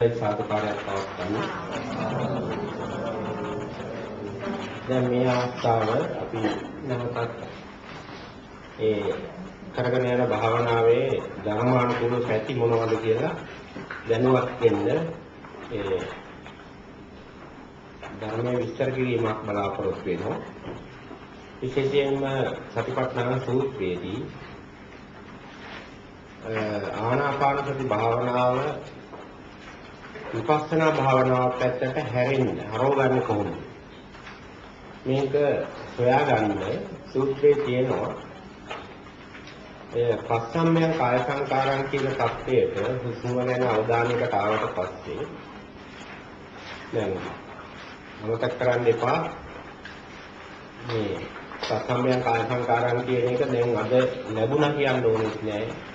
සාදුකාරයක් පවත්වන්න. දැන් මේ අවස්ථාව අපි නැවතත් ඒ කරගෙන යන භාවනාවේ ධර්මානුකූල පැති මොනවද කියලා දැනුවත් වෙන්න ඒ ධර්මයේ විස්තර කිරීමක් බලාපොරොත්තු වෙනවා. විශේෂයෙන්ම සතිපට්ඨාන සූත්‍රයේදී ආනාපාන සති භාවනාව විපස්සනා භාවනාව පැත්තට හැරෙන්න හරවගන්නේ කොහොමද? මේක සොයාගන්න සූත්‍රයේ තියෙනවා. ඒ පස්සම්මය කාය සංකාරම් කියන தත්ත්වයට හුස්ම ගැන අවධානයකට ආවට පස්සේ දැන් අමතක කරන්න එපා. මේ පස්සම්මය කාය සංකාරම් කියන එක දැන් අද ලැබුණා කියන්න ඕනෙත් නෑ.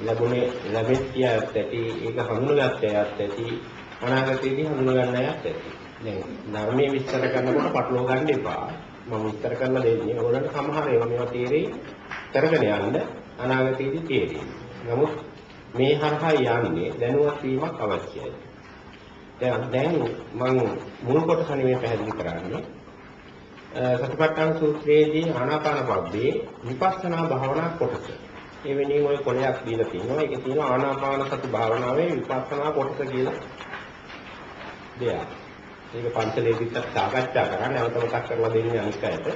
ලැබුණේ ලැබෙච්ච අයත් ඇති. ඒක හඳුනගත්ත අයත් ඇති. අනාගතයේදී හඳුනගන්න අයත් ඇති. දැන් ධර්මයේ විස්තර කරනකොට පටලවා ගන්න එපා. මම විස්තර කරලා දෙන්නේ ඕගොල්ලන්ට සමහර ඒවා මේවා තේරෙයි. කරගෙන යන්න අනාගතයේදී තේරෙයි. නමුත් මේ හරහා යන්නේ දැනුවත් වීමක් අවශ්‍යයි. දැන් දැන් මම මුල් කොටස නෙමෙයි පැහැදිලි කරන්නේ. සතිපට්ඨාන සූත්‍රයේදී ආනාපාන පබ්බේ විපස්සනා භාවනා කොටස. ඒ වෙනින් ඔය කොලයක් දීලා තියෙනවා. ඒකේ තියෙනවා ආනාපාන සති භාවනාවේ විපස්සනා කොටස කියලා දෙයක්. ඒක පංචලේපිතත් සාකච්ඡා කරා නැවත මතක් කරලා දෙන්නේ අනිත් අයට.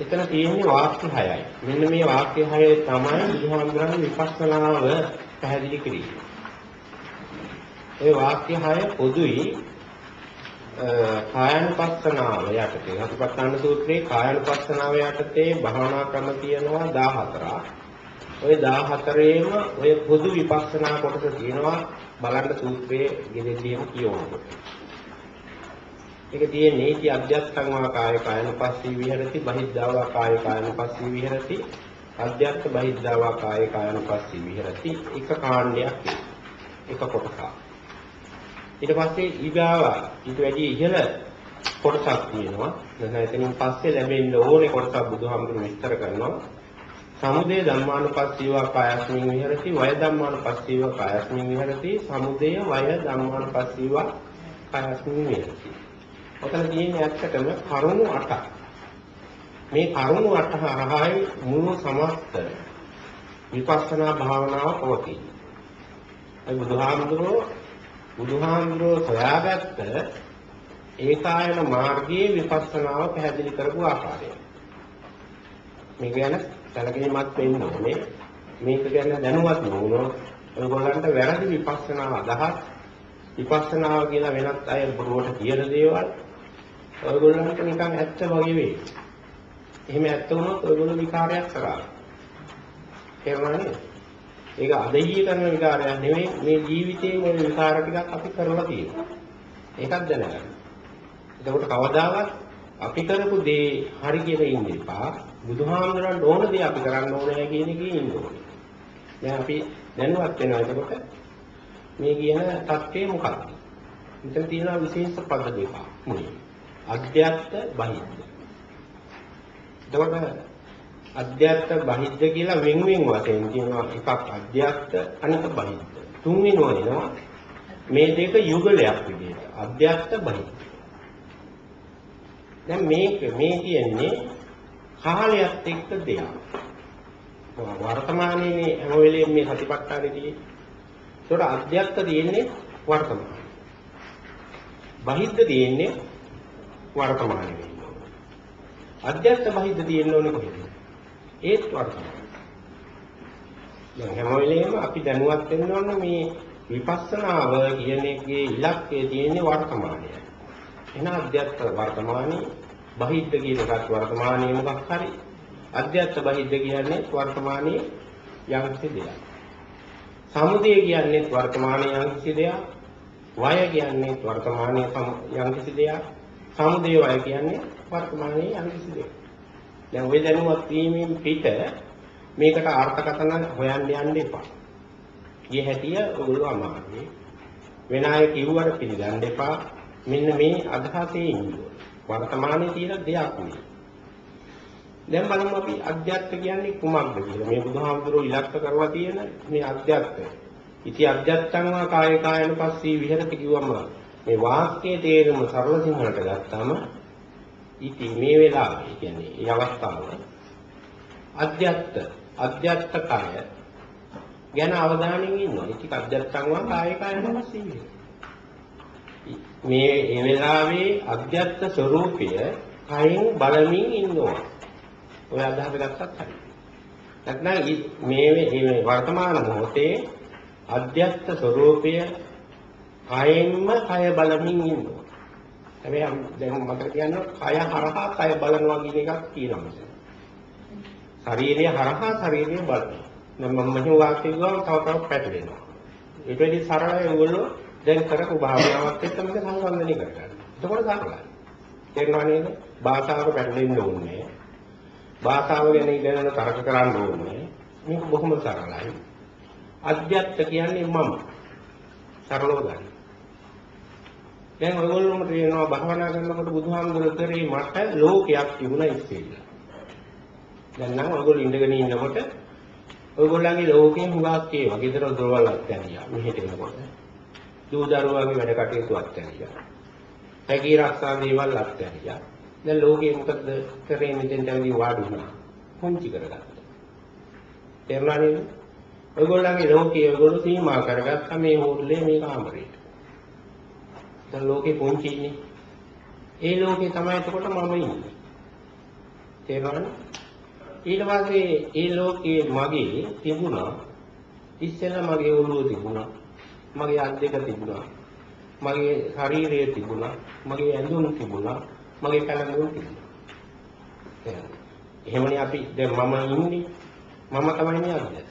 එතන තියෙන්නේ වාක්‍ය 6යි. මෙන්න මේ වාක්‍ය 6 තමයි බුදුහාමුදුරන්ගේ විපස්සනාව පැහැදිලි කිරීම. ඒ වාක්‍ය 6 පොදුයි කායනුපස්සනාව යටතේ හතිපත්තාන සූත්‍රයේ කායනුපස්සනාව යටතේ භාවනා ක්‍රම තියෙනවා 14ක්. ওই 14ේම ඔය පොදු විපස්සනා කොටස තියෙනවා බලන්න සූත්‍රයේ ගෙදෙලියම කියවනවා. ඒක තියෙන්නේ ඉති අධ්‍යත්තං වා කාය කායනුපස්සී විහෙරති බහිද්ධා වා කාය කායනුපස්සී විහෙරති අධ්‍යත්ත බහිද්ධා වා කාය කායනුපස්සී විහෙරති එක කාණ්ඩයක් එක කොටසක්. ඊට පස්සේ ඊගාව ඊට වැඩි ඉහළ කොටසක් තියෙනවා. නැත්නම් එතනින් පස්සේ ලැබෙන්න ඕනේ කොටසක් බුදුහාමුදුරු විස්තර කරනවා. සමුදය ධම්මානුපස්සීවා කායස්මින් විහෙරති වය ධම්මානුපස්සීවා කායස්මින් විහෙරති සමුදය වය ධම්මානුපස්සීවා කායස්මින් විහෙරති. ඔතන තියෙන්නේ ඇත්තටම කරුණු 8ක්. මේ කරුණු 8 හරහායි මුළු සමස්ත විපස්සනා භාවනාව පවතී. ඒ බුදුහාමුදුරුවෝ බුදුහාමුදුරුවෝ සොයාගත්ත ඒකායන මාර්ගයේ විපස්සනාව පැහැදිලි කරපු ආකාරය. මේක ගැන සැලකිලිමත් වෙන්න ඕනේ. මේක ගැන දැනුවත් වුණොත් ඔයගොල්ලන්ට වැරදි විපස්සනා අදහස් විපස්සනාව කියලා වෙනත් අය බොරුවට කියන දේවල් ඔයගොල්ලන්ට නිකන් ඇත්ත වගේ වෙයි. එහෙම ඇත්ත වුණොත් ඔයගොල්ලෝ විකාරයක් කරා. තේරුණානේ? ඒක අදහිය කරන විකාරයක් නෙවෙයි මේ ජීවිතයේ මේ විකාර ටිකක් අපි කරලා තියෙනවා. ඒකත් දැනගන්න. එතකොට කවදාවත් අපි කරපු දේ හරි කියලා ඉන්න එපා. බුදුහාමුදුරන් ඕන දේ අපි කරන්න ඕනේ කියන එකේ ඉන්න ඕනේ. දැන් අපි දැනුවත් වෙනවා එතකොට මේ කියන தත්ත්වය මොකක්ද? මෙතන තියෙනවා විශේෂ පද දෙකක්. මුලින් අධ්‍යාත්ත බහිද්ද. එතකොට අධ්‍යාත්ත බහිද්ද කියලා වෙන වෙන වශයෙන් කියනවා එකක් අධ්‍යාත්ත අනික බහිද්ද. තුන්වෙනි වෙනවා මේ දෙක යුගලයක් විදිහට අධ්‍යාත්ත බහිද්ද. දැන් මේක මේ කියන්නේ කාලයත් එක්ක දෙයක්. වර්තමානයේ හැම වෙලෙම මේ සතිපට්ඨානෙදී ඒකට අධ්‍යාත්ත තියෙන්නේ වර්තමාන. බහිද්ද තියෙන්නේ වර්තමානයේ. අධ්‍යාත්ත බහිද්ද තියෙන්න ඕනේ කොහෙද? ඒත් වර්තමාන. දැන් හැම වෙලේම අපි දැනුවත් වෙන්න ඕන මේ විපස්සනාව කියන එකේ ඉලක්කය තියෙන්නේ වර්තමානයයි. එහෙනම් අධ්‍යාත්ත වර්තමානයේ බහිද්ද කියන එකත් වර්තමානයේ මොකක් හරි අධ්‍යාත්ත බහිද්ද කියන්නේ වර්තමානයේ යම්කිසි දෙයක්. සමුදය කියන්නේ වර්තමානයේ යම්කිසි දෙයක්. වය කියන්නේ වර්තමානයේ යම්කිසි දෙයක්. සමුදය වය කියන්නේ වර්තමානයේ යම්කිසි දෙයක්. දැන් ওই දැනුවත් වීමෙන් පිට මේකට අර්ථකථන හොයන්න යන්න එපා. ඊ හැටිය ඔයගොල්ලෝ අමාරුයි. වෙන අය කිව්වට පිළිගන්න එපා. මෙන්න මේ අදහසේ ඉන්න. වර්තමානයේ තියෙන දෙයක් නෙවෙයි. දැන් බලමු අපි අධ්‍යාත්ම කියන්නේ කුමක්ද කියලා. මේ බුදුහාමුදුරුවෝ ඉලක්ක කරලා තියෙන මේ අධ්‍යාත්මය. ඉති අධ්‍යත්තං වා කාය කායනුපස්සී විහෙරති කිව්වම මේ වාක්‍යයේ තේරුම සරල සිංහලට ගත්තාම ඉති මේ වෙලාවේ කියන්නේ මේ අවස්ථාව අධ්‍යත්ත අධ්‍යත්ත කාය ගැන අවධානයෙන් ඉන්නවා. ඉති අධ්‍යත්තං වා කාය කායනුපස්සී විහෙරති. මේ ඒ වෙලාවේ අධ්‍යත්ත ස්වરૂපය කයින් බලමින් ඉන්නවා. ඔය අදහස ගත්තත් හරි. නැත්නම් මේ මේ වර්තමාන මොහොතේ අධ්‍යත්ත ස්වરૂපය කයෙන්ම කය බලමින් ඉන්නවා. හැබැයි දැන් මට කියන්න කය හරහා කය බලනවා කියන එකක් තියෙනවා. ශරීරය හරහා ශරීරය බලනවා. දැන් මම මෙහෙම වාක්‍ය ගාව තව තවත් පැටලෙනවා. ඊට වැඩි සරලයි ඒගොල්ලෝ දැන් කරපු භාවනාවක් එක්ක මේක සංසන්දනය කරගන්න. එතකොට සරලයි. තේරෙනව නේද? භාෂාවක පැටලෙන්න ඕනේ. භාෂාව ගැන ඉගෙන තර්ක කරන්න ඕනේ. මේක බොහොම සරලයි. අධ්‍යත්ත කියන්නේ මම. සරලව ගන්න. දැන් ඔයගොල්ලෝම තේරෙනවා භවනා කරනකොට බුදුහාමුදුරුවෝ කරේ මට ලෝකයක් තිබුණා ඉස්සෙල්ලා. දැන් නම් ඔයගොල්ලෝ ඉඳගෙන ඉන්නකොට ඔයගොල්ලන්ගේ ලෝකේ හුඟක් ඒවා. ගෙදර දොරවල් අත්හැරියා. මෙහෙට එනකොට. දූ දරුවාගේ වැඩ කටයුතු අත්හැරියා. හැකී රක්ෂා දේවල් අත්හැරියා. දැන් ලෝකේ මොකද කරේ මෙතෙන්ට ඇවිත් වාඩි වුණා. පුංචි කරගත්තා. තේරුණා නේද? ඔයගොල්ලන්ගේ ලෝකයේ ඔයගොල්ලෝ සීමා කරගත්තා මේ හෝටලේ මේ කාමරේට. දැන් ලෝකේ පුංචි ඉන්නේ. ඒ ලෝකේ තමයි එතකොට මම ඉන්නේ. තේරුණාද? ඊට පස්සේ ඒ ලෝකයේ මගේ තිබුණා ඉස්සෙල්ලා මගේ ඔළුව තිබුණා. මගේ අත් දෙක තිබුණා. මගේ ශරීරය තිබුණා. මගේ ඇඳුම් තිබුණා. මගේ පැලඳුම් තිබුණා. එහෙමනේ අපි දැන් මම ඉන්නේ මම තමයි මේ අද්දේ.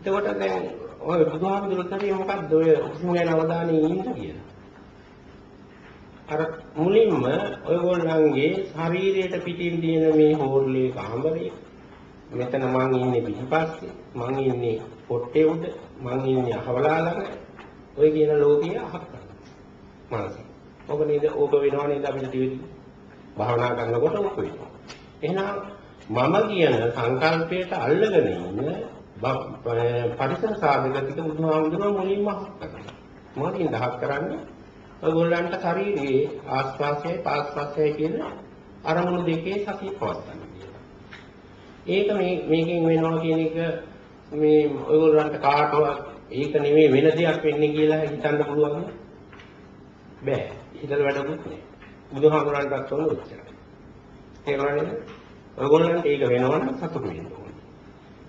එතකොට දැන් ඔය බුදුහාමුදුරුවෝ කරේ මොකද්ද ඔය උස්ම ගැන අවධානය ඉන්න කියලා. අර මුලින්ම ඔයගොල්ලන්ගේ ශරීරයට පිටින් තියෙන මේ හෝර්ලේ කාමරේ මෙතන මං ඉන්නේ පිටිපස්සේ මං ඉන්නේ පොට්ටේ උඩ මං ඉන්නේ අහවලා ළඟ ඔය කියන ලෝකයේ අහක් කරනවා මනස. ඔබ නේද ඕක වෙනව නේද අපිට ටිවිඩි භාවනා කරනකොට ඕක වෙනවා. එහෙනම් මම කියන සංකල්පයට අල්ලගෙන ඉන්න පරිසර සාධක ටික බුදුහාමුදුරුවෝ මුලින්ම අහක් කරනවා. මොකදින් දහක් කරන්නේ? ඔයගොල්ලන්ට ශරීරයේ ආස්වාසයයි පාස්වාසයයි කියන අරමුණු දෙකේ සතිය පවත්වන්න කියලා. ඒක මේ මේකෙන් වෙනවා කියන එක මේ ඔයගොල්ලන්ට කාටවත් ඒක නෙමෙයි වෙන දෙයක් වෙන්නේ කියලා හිතන්න පුළුවන් බෑ. හිතලා වැඩකුත් නෑ. බුදුහාමුදුරන්ටත් උන උච්චරයි. තේරුණා නේද? ඔයගොල්ලන්ට ඒක වෙනවනම් සතුටු වෙන්න ඕනේ.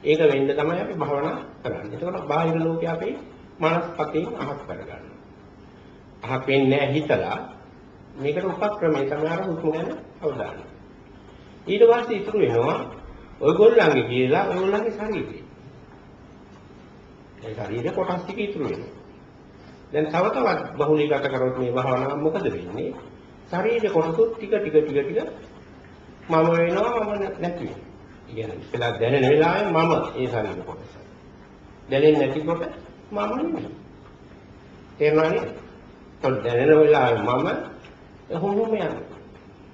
ඒක වෙන්න තමයි අපි භවනා කරන්නේ. එතකොට බාහිර ලෝකේ අපේ මනස්පතෙන් අහක් කරගන්න. අහක් වෙන්නේ නැහැ හිතලා මේකට උපක්‍රමය තමයි අර හුස්ම ගැන අවධානය. ඊට පස්සේ ඉතුරු වෙනවා ඔයගොල්ලන්ගේ කියලා ඔයගොල්ලන්ගේ ශරීරය. ඒ ශරීරේ කොටස් ටික ඉතුරු වෙනවා. දැන් තව තවත් බහුලීගත කරොත් මේ භාවනාව මොකද වෙන්නේ? ශරීරේ කොටස් ටික ටික ටික ටික මම වෙනවා මම නැති වෙනවා. කියන්නේ ඉතලා දැනෙන වෙලාවේ මම ඒ ශරීර කොටස. දැනෙන්නේ නැතිකොට මම නෙමෙයි. තේරුණානේ? ඒත් දැනෙන වෙලාවේ මම හොමුම යනවා.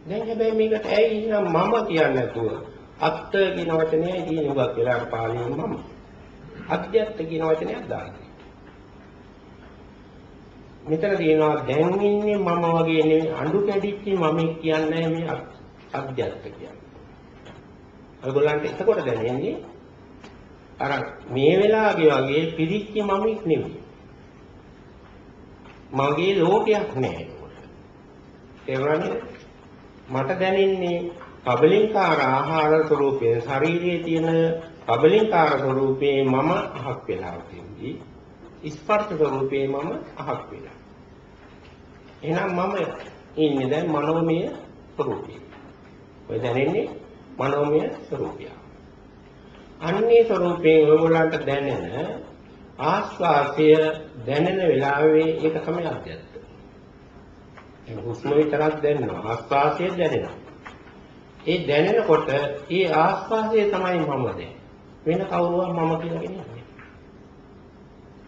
දැන් හැබැයි මේකට ඇයි නම් මම කියන්නේ නැතුව අත්ත කියන වචනයයි තියෙන උගක් වෙලාවට පාලියෙන් මම. අධ්‍යත්ත කියන වචනයක් දාන්නේ. මෙතන තියෙනවා දැන් ඉන්නේ මම වගේ නෙවෙයි අඬු කැඩිච්ච මම කියන්නේ මේ අධ්‍යත්ත කියන්නේ. අගොල්ලන්ට එතකොට දැනෙන්නේ අර මේ වෙලාවේ වගේ පිරිච්ච මමෙක් නෙමෙයි. මගේ ලෝකයක් නෑ ඒකට. මට දැනෙන්නේ පබලින්කාර ආහාර ස්වરૂපයේ ශාරීරියේ තියෙන පබලින්කාර ස්වરૂපයේ මම අහක් වෙලා තියෙන්නේ. ස්පර්ශ ස්වરૂපයේ මම අහක් වෙලා. එහෙනම් මම ඉන්නේ දැන් මනෝමය ස්වરૂපේ. ඔය දැනෙන්නේ මනෝමය ස්වરૂපය. අන්නේ ස්වરૂපයෙන් ඔයගොල්ලන්ට දැනෙන ආස්වාසය දැනෙන වෙලාවේ ඒක තමයි අධ්‍යත්ත. ඒ හුස්ම විතරක් දැනෙනවා ආස්වාසය දැනෙනවා. ඒ දැනෙනකොට ඒ ආස්වාසය තමයි මම දැන්. වෙන කවුරුවත් මම කියලා කියන්නේ.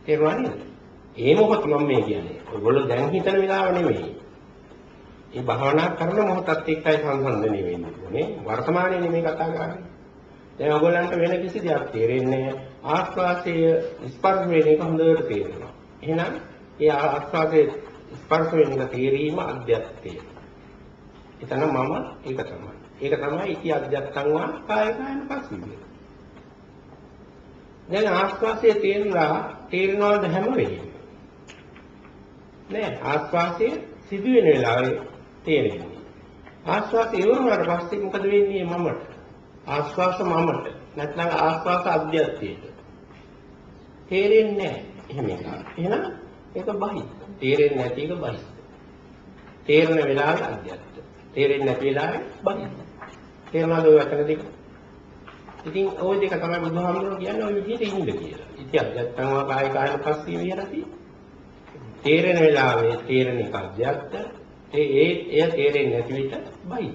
තේරුණාද? ඒ මොහොත මම මේ කියන්නේ. ඔයගොල්ලෝ දැන් හිතන වෙලාව නෙමෙයි. ඒ භාවනා කරන මොහොතත් එක්කයි සංසන්දනය වෙන්නේ. වර්තමානයේ නෙමෙයි කතා කරන්නේ. දැන් ඔයගොල්ලන්ට වෙන කිසි දෙයක් තේරෙන්නේ නැහැ. ආස්වාසයේ ස්පර්ශ වෙන එක හොඳට තේරෙනවා. එහෙනම් ඒ ආස්වාදයේ ස්පර්ශ වෙන එක තේරීම අධ්‍යත්තය. එතන මම ඒක තමයි. ඒක තමයි ඉති අධ්‍යත්තං වා කාය කායන පස්සිය. දැන් ආස්වාසයේ තේරලා තේරෙනවද හැම වෙලෙම? නෑ ආස්වාසයේ සිදු වෙන වෙලාවේ තේරෙන්නේ. ආස්වාසය ඉවරනට පස්සේ මොකද වෙන්නේ මමට? ආස්වාස මමට. නැත්නම් ආස්වාස අධ්‍යත්තයට. තේරෙන්නේ නැහැ. එහෙම එකක්. එහෙනම් ඒක බහි. තේරෙන්නේ නැති එක බහි. තේරෙන වෙලාවේ අධ්‍යත්ත. තේරෙන්නේ නැති වෙලාවේ බහි. තේරෙනවද ඔය වචන දෙක? ඉතින් ওই දෙක තමයි බුදුහාමුදුරුවෝ කියන්නේ ওই විදිහට ඉන්න කියලා. ඉතින් අධ්‍යත්තං වා කාය කායන පස්සේ විහෙරති. තේරෙන වෙලාවේ තේරෙන එක අධ්‍යත්ත. ඒ ඒ එය තේරෙන්නේ නැති විට බහි.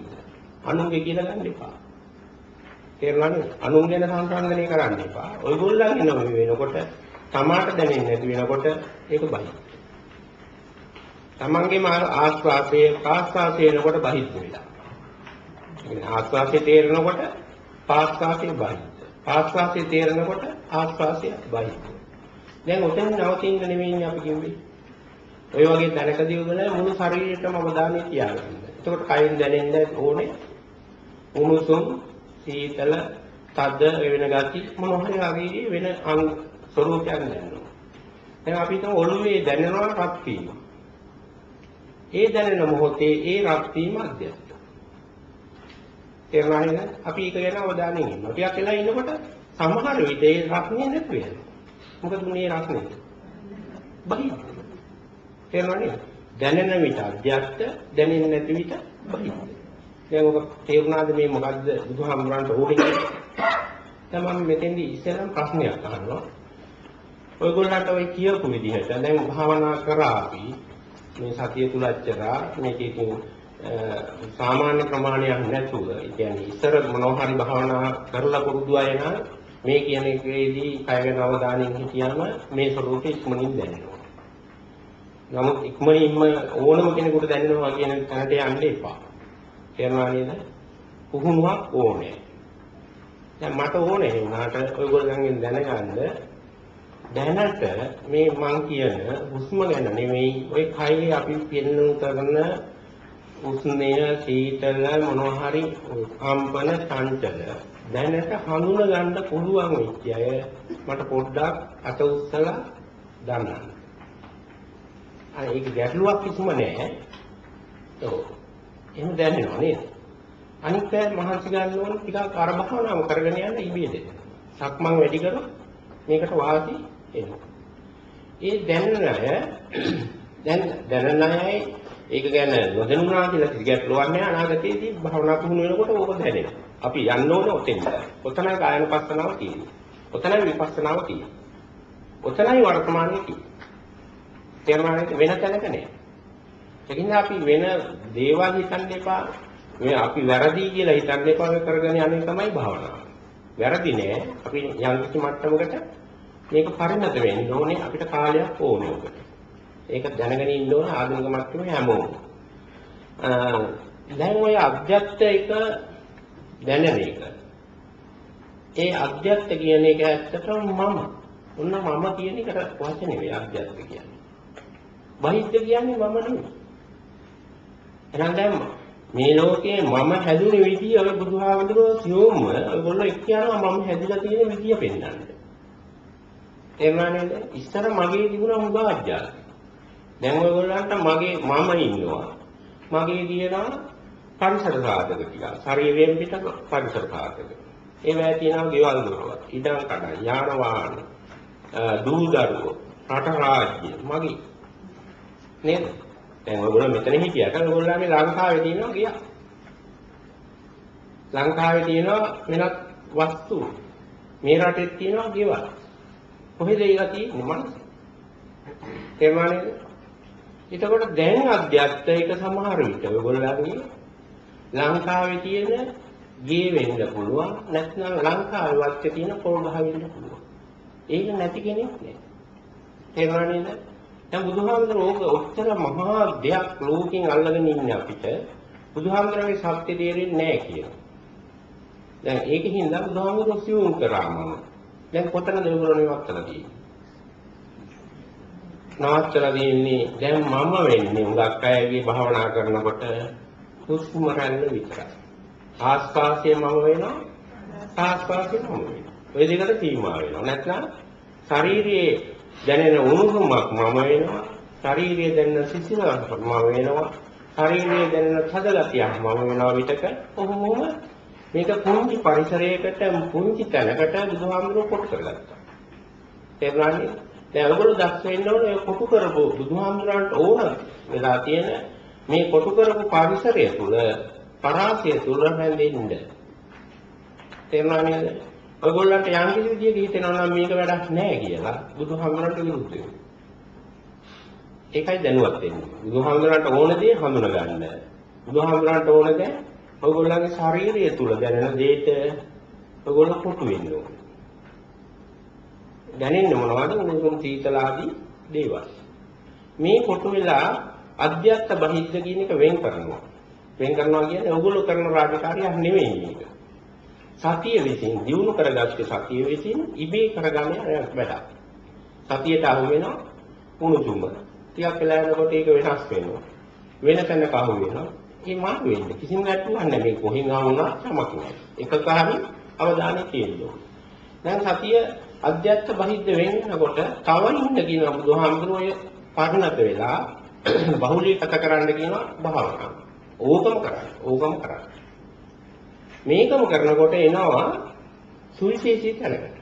අනුන්ගේ කියලා ගන්න එපා. තේරුණානේ? අනුන් ගැන සංසන්දනය කරන්න එපා. ඔයගොල්ලන්ගේ නම වෙනකොට තමාට දැනෙන්නේ නැති වෙනකොට ඒක බහි. තමන්ගේම ආස්වාසයේ පාස්වාසයේ වෙනකොට බහිත් වෙලා. කියන්නේ ආස්වාසයේ තේරෙනකොට පාස්වාසයේ බහිත්. පාස්වාසයේ තේරෙනකොට ආස්වාසයේ බහිත්. දැන් ඔතෙන් නවතින්න නෙමෙයි අපි කිව්වේ. ඔය වගේ තැනකදී උදල මුළු ශරීරයටම අවධානය තියාගන්න. එතකොට කයින් දැනෙන්න ඕනේ උණුසුම්, සීතල, තද වෙන ගති මොන හරි වගේ වෙන ස්වરૂපයක් දැනෙනවා. දැන් අපි හිතමු ඔළුවේ දැනෙනවා රත් වීම. ඒ දැනෙන මොහොතේ ඒ රත් වීම අධ්‍යස්ත. තේරුණාද? අපි ඒක ගැන අවධානයෙන් ඉන්නවා. ටිකක් වෙලා ඉන්නකොට සමහර විට ඒ රත්නේ නැති වෙනවා. මොකද මේ රත්නේ? බහි. තේරුණාද? දැනෙන විට අධ්‍යස්ත, දැනෙන්නේ නැති විට බහි. දැන් ඔබ තේරුණාද මේ මොකද්ද බුදුහාමුදුරන්ට ඕනේ කියන්නේ? දැන් මම මෙතෙන්දී ඉස්සෙල්ලා ප්‍රශ්නයක් අහනවා. ඔයගොල්ලන්ට ඔය කියපු විදිහට දැන් භාවනා කරා අපි මේ සතිය තුල අච්චරා මේකකින් සාමාන්‍ය ප්‍රමාණයක් නැතුව ඒ කියන්නේ ඉස්සර මොනවා හරි භාවනා කරලා පුරුදු අය නම් මේ කියන එකේදී කය වෙන අවධානයෙන් හිටියම මේ ස්වરૂපෙ ඉක්මනින් දැනෙනවා. නමුත් ඉක්මනින්ම ඕනම කෙනෙකුට දැනෙනවා කියන තැනට යන්න එපා. තේරුණා නේද? පුහුණුවක් ඕනේ. දැන් මට ඕනේ වුණාට ඔයගොල්ලන්ගෙන් දැනගන්න දැනට මේ මං කියන හුස්ම ගැන නෙමෙයි ඔය කයේ අපි පෙන්වන කරන උස්නය සීතල මොනවා හරි කම්පන චංචල දැනට හඳුන ගන්න පුළුවන් වෙච්ච අය මට පොඩ්ඩක් අත උස්සලා දන්නන්න. අර ඒක ගැටලුවක් කිසිම නැහැ. ඔව්. එහෙම දැනෙනවා නේද? අනිත් අය මහන්සි ගන්න ඕන ටිකක් අර භාවනාව කරගෙන යන්න ඉබේ දෙන්න. සක්මන් වැඩි කරොත් මේකට වාසි එනවා. ඒ දැනන අය දැන් දැනන අයයි ඒක ගැන නොදැනුණා කියලා කිසි ගැටලුවක් නැහැ අනාගතයේදී භවනා පුහුණු වෙනකොට ඕක දැනෙනවා. අපි යන්න ඕනේ ඔතෙන්ද. ඔතනයි කායන පස්සනාව තියෙන්නේ. ඔතනයි විපස්සනාව තියෙන්නේ. ඔතනයි වර්තමානයේ තියෙන්නේ. තේරුණාද වෙන තැනක නෑ. ඒකින්ද අපි වෙන දේවල් හිතන්න එපා. මේ අපි වැරදි කියලා හිතන්න එපා කරගෙන යන්නේ තමයි භාවනාව. වැරදි නෑ. අපි යම් කිසි මට්ටමකට මේක පරිණත වෙන්න ඕනේ අපිට කාලයක් ඕනේ ඔකට. ඒක දැනගෙන ඉන්න ඕනේ ආධුනික මට්ටමේ හැමෝම. දැන් ඔය අධ්‍යත්ත එක දැනෙන එක. ඒ අධ්‍යත්ත කියන එක ඇත්තටම මම. ඔන්න මම කියන එකට වචනේ වේ අධ්‍යත්ත කියන්නේ. බහිද්ද කියන්නේ මම නෙමෙයි. එහෙනම් දැන් මේ ලෝකයේ මම හැදුනේ විදිය ඔය බුදුහාමුදුරුවෝ සියුම්ම ඔයගොල්ලෝ එක්ක යනවා මම හැදිලා තියෙන විදිය පෙන්වන්නේ. තේරුණා නේද? ඉස්සර මගේ තිබුණා මුගාවක් ජාති. දැන් ඔයගොල්ලන්ට මගේ මම ඉන්නවා. මගේ තියෙනවා පරිසර සාධක ටික. ශරීරයෙන් පිට පරිසර සාධක. ඒවැය තියෙනවා ගෙවල් දොරවල්, ඉඩම් කඩම්, යාන වාහන, දූ දරුවෝ, රට රාජ්‍ය මගේ. නේද? දැන් ඔයගොල්ලෝ මෙතන හිටියට ඔයගොල්ලන්ගේ ලංකාවේ තියෙනවා ගියා. ලංකාවේ තියෙනවා වෙනත් වස්තු. මේ රටේ තියෙනවා ගෙවල්. කොහෙද ඒවා තියෙන්නේ මනස? තේරුණානේ? එතකොට දැන් අධ්‍යත්තික සමහර විට ඔයගොල්ලන්ගේ ලංකාවේ තියෙන ගේ වෙන්න පුළුවන් නැත්නම් ලංකාවේ වත්තේ තියෙන පොල් ගහ වෙන්න පුළුවන්. ඒක නැති කෙනෙක් නෑ. තේරුණා නේද? දැන් බුදුහාමුදුරුවෝ ඕක ඔච්චර මහා දෙයක් ලෝකෙන් අල්ලගෙන ඉන්නේ අපිට බුදුහාමුදුරුවෝගේ සත්‍ය තේරෙන්නේ නෑ කියනවා. දැන් ඒකෙන් හින්දා බුදුහාමුදුරුවෝ සිවුම් කරා මම. දැන් කොතනද ඒගොල්ලෝ නවත්තලා තියෙන්නේ? නවත්තලා තියෙන්නේ දැන් මම වෙන්නේ හුඟක් අයගේ භාවනා කරනකොට හුස්ම රැල්ල විතරයි. ආස්වාසිය මම වෙනවා ආස්වාසිය මම වෙනවා. ওই දෙකට සීමා වෙනවා. නැත්නම් ශාරීරියේ දැනෙන උණුසුමක් මම වෙනවා. ශාරීරියේ දැනෙන සිසිලක් මම වෙනවා. ශරීරයේ දැනෙන තද ගතියක් මම වෙනවා විතක කොහොමම මේක පුංචි පරිසරයකට පුංචි තැනකට බුදුහාමුදුරුවෝ කොට කරගත්තා. තේරුණානේ? දැන් ඔයගොල්ලෝ දක්ෂ වෙන්න ඕනේ ඔය කොටු කරපු බුදුහාමුදුරන්ට ඕන වෙලා තියෙන මේ කොටු කරපු පරිසරය තුල පරාසය තුල හැඳින්න. තේරුණා නේද? ඔයගොල්ලන්ට යම් කිසි විදියක හිතෙනවා නම් මේක වැඩක් නෑ කියලා බුදුහාමුදුරන්ට විරුද්ධ වෙනවා. ඒකයි දැනුවත් වෙන්නේ. බුදුහාමුදුරන්ට ඕන දේ හඳුන ගන්න. බුදුහාමුදුරන්ට ඕන දේ ඔයගොල්ලන්ගේ ශාරීරිය තුල දැනෙන දේට ඔයගොල්ලෝ කොටු වෙන්න ඕනේ. දැනෙන්නේ මොනවද? උණුසුම් සීතල ආදී දේවල්. මේ කොටු වෙලා අධ්‍යත්ත බහිද්ද කියන එක වෙන් කරනවා. වෙන් කරනවා කියන්නේ ඔයගොල්ලෝ කරන රාජකාරියක් නෙවෙයි මේක. සතිය විසින් දිනු කරගත්ත සතිය විසින් ඉබේ කරගන්න වැඩක්. සතියට අහු වෙනවා උණුසුම. ටිකක් වෙලා යනකොට ඒක වෙනස් වෙනවා. වෙන තැනක අහු වෙනවා. ඒ මාරු වෙන්නේ කිසිම ගැටලුවක් නැහැ. මේ කොහෙන් ආවුණා සමක් නැහැ. එකකාරී අවධානය තියෙනවා. දැන් සතිය අධ්‍යත්ත බහිද්ද වෙන්නකොට තව ඉන්න කියනවා බුදුහාමුදුරුවෝ පරිණත වෙලා බහුලීකත කරන්න කියනවා භාවනාව. ඕකම කරන්න. ඕකම කරන්න. මේකම කරනකොට එනවා සුවිශේෂී තැනකට.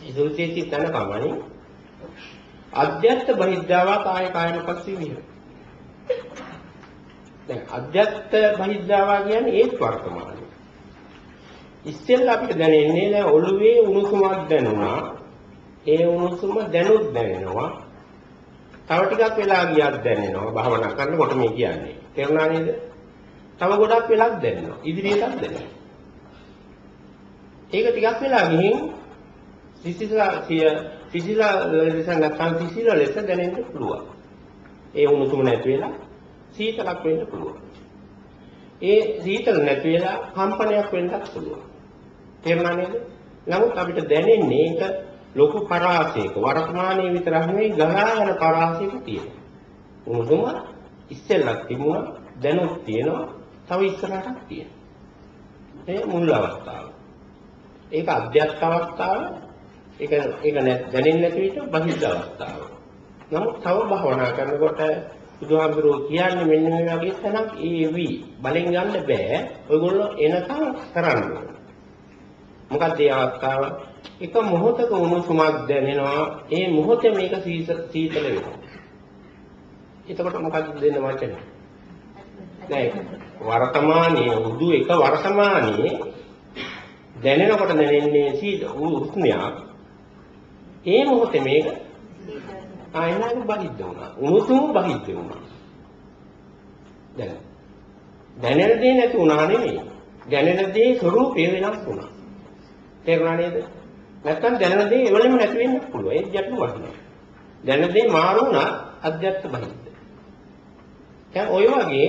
ඒ සුවිශේෂී තැන තමයි අධ්‍යත්ත බහිද්දාව කාය කායන පස්සේ විහෙර. දැන් අධ්‍යත්ත බහිද්දාව කියන්නේ ඒත් වර්තමානයි. ඉස්සෙල්ලා අපිට දැනෙන්නේ දැන් ඔළුවේ උණුසුමක් දැනුණා. ඒ උණුසුම දැනුත් දැනෙනවා. තව ටිකක් වෙලා ගියත් දැනෙනවා. භාවනා කරනකොට මේ කියන්නේ. තේරුණා නේද? තව ගොඩක් වෙලක් දැනෙනවා. ඉදිරියටත් දැනෙනවා. ඒක ටිකක් වෙලා ගිහින් සිසිලා සිය සිසිලා ලෙස නැත්නම් සිසිලා ලෙස දැනෙන්න පුළුවන්. ඒ උණුසුම නැති වෙලා සීතලක් වෙන්න පුළුවන්. ඒ සීතල නැති වෙලා කම්පනයක් වෙන්නත් පුළුවන්. තේරුණා නේද? නමුත් අපිට දැනෙන්නේ ඒක ලොකු පරාසයක වර්තමානයේ විතරක් නෙවෙයි ගලා යන පරාසයක තියෙනවා. උණුසුම ඉස්සෙල්ලක් තිබුණා දැනුත් තියෙනවා තව ඉස්සරහටත් තියෙනවා. මේ මුල් අවස්ථාව. ඒක අධ්‍යාත්ම අවස්ථාව. ඒක ඒක දැනෙන්නේ නැති විට බහිද්ද අවස්ථාව. නමුත් තව භවනා කරනකොට බුදුහාමුදුරුවෝ කියන්නේ මෙන්න මේ වගේ තැනක් ඒවි බලෙන් ගන්න බෑ. ඔයගොල්ලෝ එනකම් කරන්න ඕනේ. මොකක්ද ඒ අවස්ථාව? එක මොහොතක උණුසුමක් දැනෙනවා. ඒ මොහොතේ මේක සීතල වෙනවා. එතකොට මොකක්ද දෙන්න වචනේ? දැන් වර්තමානයේ උදු එක වර්තමානයේ දැනෙනකොට දැනෙන්නේ සීත උෂ්ණයක්. ඒ මොහොතේ මේක ආයනාක බහිද්ද වුණා. උණුසුම බහිද්ද වුණා. දැන් දැනෙන දේ නැති වුණා නෙමෙයි. දැනෙන දේ ස්වરૂපය වෙනස් වුණා. තේරුණා නේද? නැත්තම් දැනෙන දේ එවලම නැති වෙන්න පුළුවන්. ඒක ගැටලුවක් නෑ දැනෙන දේ මාරු වුණා අධ්‍යාත්ම බහිද්ද. දැන් ඔය වගේ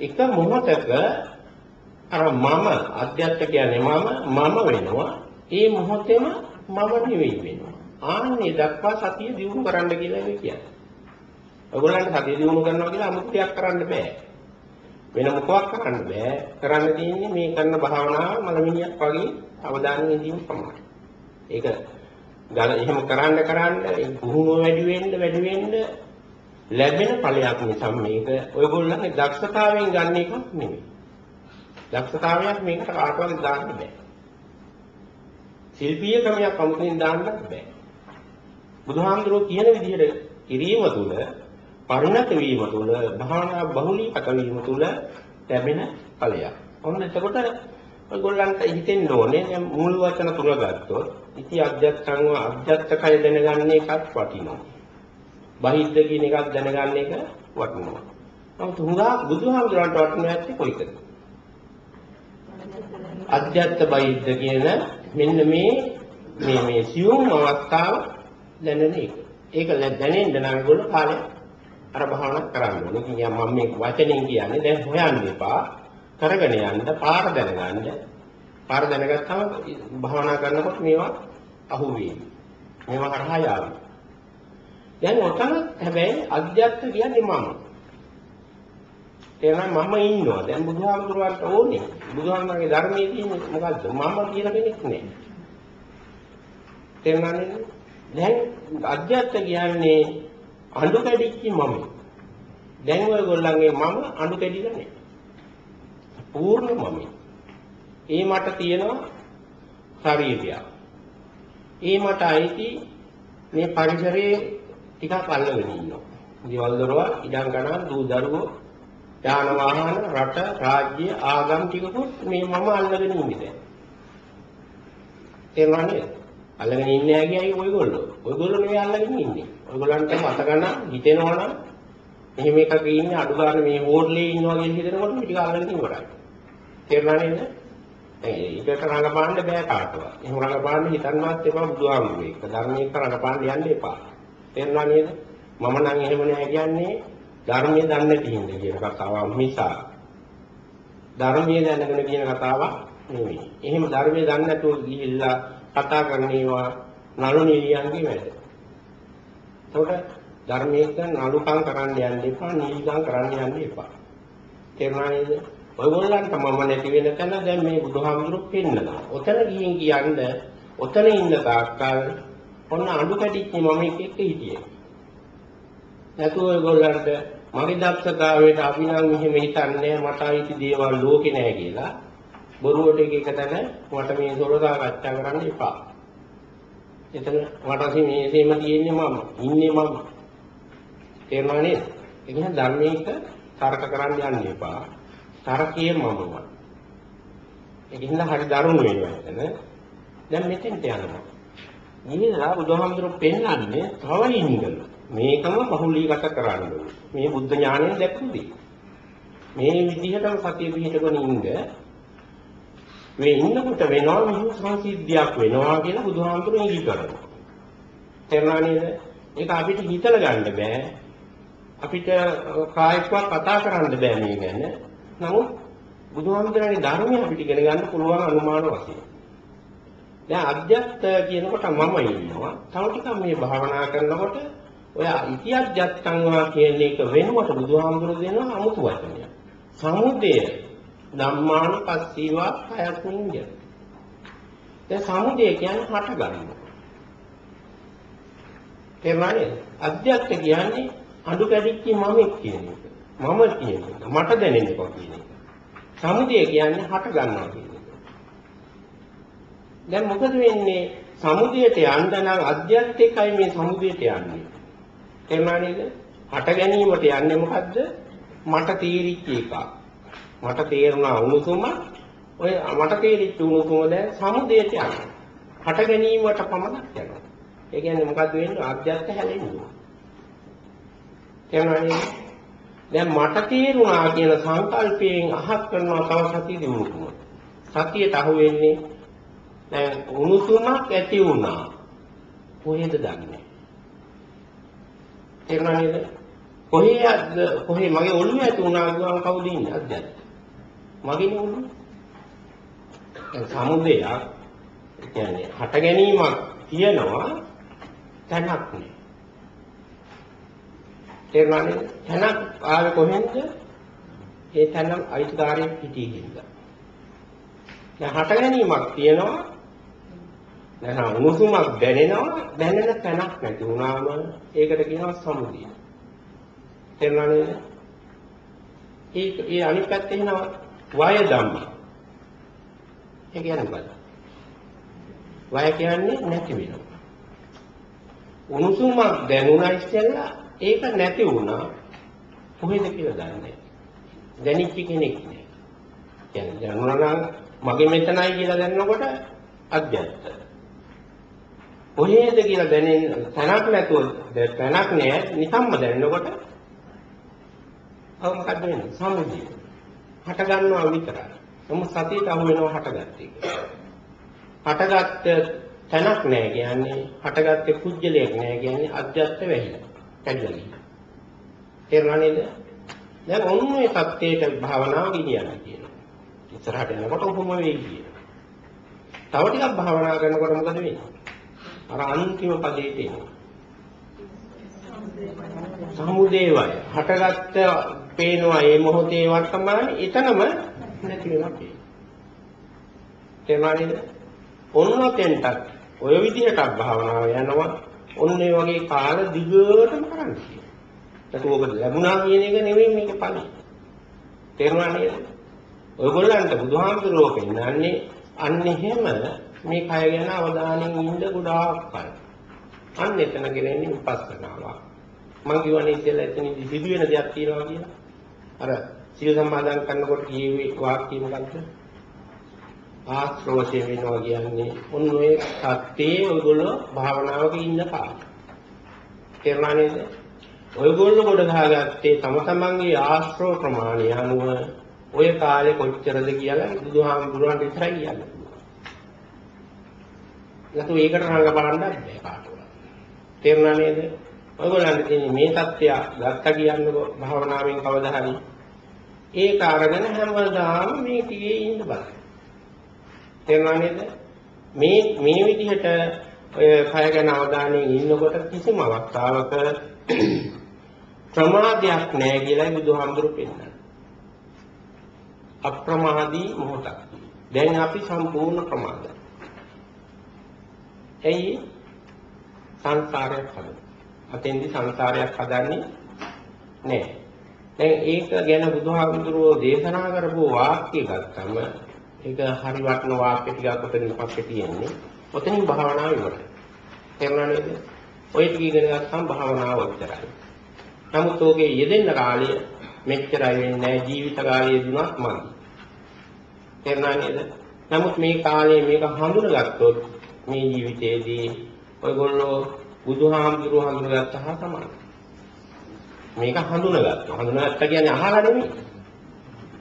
එක මොහොතක අර මම අධ්‍යාත්ම කියන්නේ මම මම වෙනවා. ඒ මොහොතේම මම නෙවෙයි වෙනවා. ආන්නේ දක්වා සතිය දියුණු කරන්න කියලා මේ කියන්නේ. ඔයගොල්ලන්ට සතිය දියුණු කරනවා කියලා අමුත්‍යක් කරන්න බෑ. වෙන මොකක් කරන්න බෑ. කරන්න තියෙන්නේ මේ කරන භාවනාව මලමිනියක් වගේ අවධානය යොදීම පමණයි. ඒක ගල එහෙම කරන්න කරන්න පුහුණුව වැඩි වෙන්න වැඩි වෙන්න ලැබෙන ඵලයක් නිසා මේක ඔයගොල්ලන්ගේ දක්ෂතාවයෙන් ගන්න එකක් නෙමෙයි. දක්ෂතාවයක් මේකට කාටවත් දාන්න බෑ. ශිල්පීය ක්‍රමයක් අමුතුවෙන් දාන්නත් බෑ. බුදුහාමුදුරුවෝ කියන විදිහට කිරීම තුළ පරිණත වීම තුළ භාවනා බහුලීකත වීම තුළ ලැබෙන ඵලයක්. ඔන්න එතකොට ඔයගොල්ලන්ට හිතෙන්න ඕනේ දැන් මුල් වචන තුන ගත්තොත් ඉති අධ්‍යත්තංව අධ්‍යත්තකය දැනගන්න එකත් වටිනවා. බහිද්ද කියන එකක් දැනගන්න එක වටිනවා. නමුත් හුඟා බුදුහාමුදුරන්ට වටින ඇත්තේ කොයිකද? අධ්‍යත්ත බහිද්ද කියන මෙන්න මේ මේ මේ සියුම් අවස්ථාව දැනෙන එක. ඒක දැනෙන්න නම් ඒගොල්ලෝ කාලයක් අර භාවනා කරන්න ඕනේ. ඉතින් මම මේ වචනෙන් කියන්නේ දැන් හොයන්න එපා. කරගෙන යන්න පාර දැනගන්න පාර දැනගත්තාම භාවනා කරනකොට මේවා අහුවේ. මේවා හරහා යාවි. දැන් ඔතන හැබැයි අධ්‍යාත්ම කියන්නේ මම. එහෙනම් මම ඉන්නවා. දැන් බුදුහාමුදුරුවන්ට ඕනේ. බුදුහාමුදුරන්ගේ ධර්මයේ තියෙන්නේ මොකද්ද? මම කියලා කෙනෙක් නෑ. තේරුණානේ? දැන් අධ්‍යාත්ම කියන්නේ අඬු කැඩිච්ච මම. දැන් ඔයගොල්ලන්ගේ මම අඬු කැඩිලා නෑ. පූර්ණ මම. ඒ මට තියෙනවා ශරීරය. ඒ මට අයිති මේ පරිසරයේ ටිකක් අල්ලගෙන ඉන්නවා. දේවල් දරවල් ඉඩම් ගණන් දූ දරුවෝ යාන වාහන රට රාජ්‍ය ආගම් ටිකකුත් මේ මම අල්ලගෙන ඉන්නේ දැන්. තේරුණා නේද? අල්ලගෙන ඉන්නේ නැහැ කියයි ඔයගොල්ලෝ. ඔයගොල්ලෝ නෙවෙයි අල්ලගෙන ඉන්නේ. ඔයගොල්ලන්ට මත ගන්න හිතෙනවා නම් එහෙම එකක ඉන්නේ අඩු ගන්න මේ හෝටලේ ඉන්නවා කියන හිතනකොට මේ ටික අල්ලගෙන ඉවරයි. තේරුණා නේද? ඒකට රඟපාන්න බෑ කාටවත්. එහෙම රඟපාන්න හිතන්නවත් එපා බුදුහාමුදුරේ. ඒක ධර්මයක රඟපාන්න යන්න එපා. තේරුණා නේද? මම නම් එහෙම නෑ කියන්නේ ධර්මයේ දන්නේ නැති හින්දා කියන කතාවක් මිසා. ධර්මයේ දැනගෙන කියන කතාවක් නෙවෙයි. එහෙම ධර්මයේ දන්නේ නැතුව ගිහිල්ලා කතා කරන ඒවා නළු නිලියන්ගේ වැඩ. ඒකට ධර්මයක නළුකම් කරන්න යන්න එපා, නීතිකම් කරන්න යන්න එපා. තේරුණා නේද? ඔයගොල්ලන්ට මම නැති වෙන තැන දැන් මේ බුදුහාමුදුරුවෝ පෙන්නනවා. ඔතන ගිහින් කියන්න ඔතන ඉන්න තාක්කල් ඔන්න අඬු කැටිච්ච මම එක්ක හිටියේ. නැතුව ඔයගොල්ලන්ට මගේ දක්ෂතාවයට අපි නම් මෙහෙම හිතන්නේ මට අයිති දේවල් ලෝකේ නැහැ කියලා බොරුවට එක එක තැන මට මේ සොරදා කච්චා කරන්න එපා. එතන මට මේසෙම තියෙන්නේ මම, ඉන්නේ මම. තේරුණා නේද? ඒ කියන්නේ ධර්මයක තර්ක කරන්න යන්න එපා. තර්කයේ මමම. ඒක හින්දා හරි දරුණු වෙනවා එතන. දැන් මෙතෙන්ට යනවා. ඊළඟ බුදුහාමුදුරුවෝ පෙන්වන්නේ තව ඉංගල. මේකම බහුලීගත කරන්න මේ බුද්ධ ඥාණයෙන් දැක්කුදී. මේ විදිහටම සතිය පිහිටගෙන ඉන්න මේ ඉන්නකොට වෙනවා මෙහෙම සංසිද්ධියක් වෙනවා කියලා බුදුහාමුදුරුවෝ ඉඟි කරනවා. තේරුණා නේද? ඒක අපිට හිතලා ගන්න බෑ. අපිට කායිකව කතා කරන්න බෑ මේ ගැන. නමුත් බුදුහාමුදුරනේ ධර්මය අපිට ඉගෙන ගන්න පුළුවන් අනුමාන වශයෙන්. දැන් අධ්‍යත්ත කියනකොට මම ඉන්නවා. තව ටිකක් මේ භාවනා කරනකොට ඔය ඉතිඅධ්‍යත්තංවා කියන එක වෙනුවට බුදුහාමුදුරු දෙනවා අමුතු වචනයක්. සමුදය ධම්මාන පස්සීවා කයකුංජ. දැන් සමුදය කියන්නේ හට ගන්නවා. තේරුණානේ? අධ්‍යත්ත කියන්නේ අඬු කැඩිච්ච මමෙක් කියන එක. මම කියන එක. මට දැනෙන්නේ කියන එක. සමුදය කියන්නේ හට ගන්නවා කියන එක. දැන් මොකද වෙන්නේ? සමුදයට යන්න නම් අධ්‍යත්ත එකයි මේ සමුදයට යන්නේ. තේරුණා නේද? හට ගැනීමට යන්නේ මොකද්ද? මට තීරිච්ච එකක්. මට තේරුණා උණුසුම ඔය මට තේරිච්ච උණුසුම දැන් සමුදයට යනවා. හට ගැනීමට පමණක් යනවා. ඒ කියන්නේ මොකද්ද වෙන්නේ? ආධ්‍යාත්ම හැලෙන්නේ. තේරුණා නේද? දැන් මට තේරුණා කියන සංකල්පයෙන් අහක් කරනවා තව සතිය දිනුතුම. සතියට අහු වෙන්නේ දැන් උණුසුමක් ඇති වුණා. කොහෙද දන්නේ? තේරුණා නේද? කොහේ කොහේ මගේ ඔළුවේ ඇති වුණා ගමන් කවුද ඉන්නේ අද්දත්? මගේ ඔළුව. දැන් සමුදයක් කියන්නේ හට ගැනීමක් තියෙනවා තැනක් නෑ. තේරුණා නේද? තැනක් ආවේ කොහෙන්ද? ඒ තැන අයිතිකාරයෙන් පිටිහින්ද. දැන් හට ගැනීමක් තියෙනවා නැත්නම් උණුසුමක් දැනෙනවා දැනෙන තැනක් නැති වුණාම ඒකට කියනවා සමුදිය. තේරුණා නේද? ඒ ඒ අනිත් පැත්තේ එනවා වය ධම්ම. ඒ කියන්නේ මොකද? වය කියන්නේ නැති වෙනවා. උණුසුමක් දැනුණා ඉස්සෙල්ලා ඒක නැති වුණා. කොහෙද කියලා දන්නේ දැනිච්ච කෙනෙක් නෑ. කියන්නේ දැනුණා නම් මගේ මෙතනයි කියලා දැනනකොට අධ්‍යත්ත. කොහේද කියලා දැනෙන්න තැනක් නැතුව තැනක් නෑ. නිකම්ම දැනනකොට අව මොකද්ද වෙන්නේ? සමුදිය හට ගන්නවා විතරයි. නමුත් සතියට අහු වෙනවා හටගත්තේ හටගත්ත තැනක් නෑ කියන්නේ හටගත්තේ කුජලයක් නෑ කියන්නේ අධ්‍යත්ත වෙහිලා කැඩලා ගිහින් තේරුණා නේද? දැන් ඔන්න ඒ தත්ත්වයට භාවනාව ගෙනියන්න කියනවා. ඉස්සරහට යනකොට උපම වෙයි කියනවා තව ටිකක් භාවනා කරනකොට මොකද වෙන්නේ? අර අන්තිම පදේට එනවා. සමුදේ වය. හටගත්ත පේනවා මේ මොහොතේ වර්තමානයේ එතනම නැති වෙනවා පේනවා. තේරුණා නේද? ඔන්න තෙන්ටත් ඔය විදිහට භාවනාව යනවා. ඔන්න ඒ වගේ කාල දිගටම කරන්න කියනවා. ඒක ඔබ ලැබුණා කියන එක නෙවෙයි මේක ඵලයි. තේරුණා නේද? ඔයගොල්ලන්ට බුදුහාමුදුරුවෝ පෙන්නන්නේ අන්න එහෙම මේ කය ගැන අවධානයෙන් ඉන්න ගොඩාක් කල්. අන්න එතන ගෙනෙන්නේ විපස්සනාවක්. මම කියවනේ ඉතින් එතනදි සිදුවෙන දෙයක් තියෙනවා කියලා. අර සිය සමාදන් කරනකොට කියවේ වාක්‍ය මොකද්ද? ආශ්‍රවශය වෙනවා කියන්නේ ඔන්න ඔය සත්‍යයේ ඔයගොල්ලෝ භාවනාවක ඉන්න කාලේ. තේරුණා නේද? ඔයගොල්ලෝ ගොඩ ගහගත්තේ තම තමන්ගේ ආශ්‍රව ප්‍රමාණය අනුව ඔය කාලේ කොච්චරද කියලා බුදුහාමුදුරන්ට විතරයි කියන්නේ. නැතු ඒකට රඟපාන්න බෑ කාටවත්. තේරුණා නේද? ඔයගොල්ලන්ට තියෙන්නේ මේ தත්ත්වය ගත්තා කියන්නකො භාවනාවෙන් කවදා හරි ඒක අරගෙන හැමදාම මේ තියේ ඉන්න බලන්න. තේරුණා නේද? මේ මේ විදිහට ඔය කය ගැන අවධානයෙන් ඉන්නකොට කිසිම අවස්ථාවක ප්‍රමාදයක් නැහැ කියලායි බුදුහාමුදුරු පෙන්නන්නේ. අප්‍රමාදී මොහොතක්. දැන් අපි සම්පූර්ණ ප්‍රමාදයි. එයි සංසාරයක් හදන. අතෙන්දි සංසාරයක් හදන්නේ නැහැ. දැන් ඒක ගැන බුදුහාමුදුරුවෝ දේශනා කරපු වාක්‍ය ගත්තම ඒක හරි වටන වාක්‍ය ටිකක් උතනින් පස්සේ තියෙන්නේ. ඔතනින් භාවනාව ඉවරයි. තේරුණා නේද? ඔය ටික ඉගෙන ගත්තම භාවනාව උත්තරයි. නමුත් ඕකේ යෙදෙන්න කාලය මෙච්චරයි වෙන්නේ නැහැ ජීවිත කාලය දුනත් මදි. තේරුණා නේද? නමුත් මේ කාලේ මේක හඳුනගත්තොත් මේ ජීවිතයේදී ඔයගොල්ලෝ බුදුහාමුදුරුවෝ හඳුනගත්තා හා සමානයි. මේක හඳුනගත්තා. හඳුනගත්තා කියන්නේ අහලා නෙමෙයි.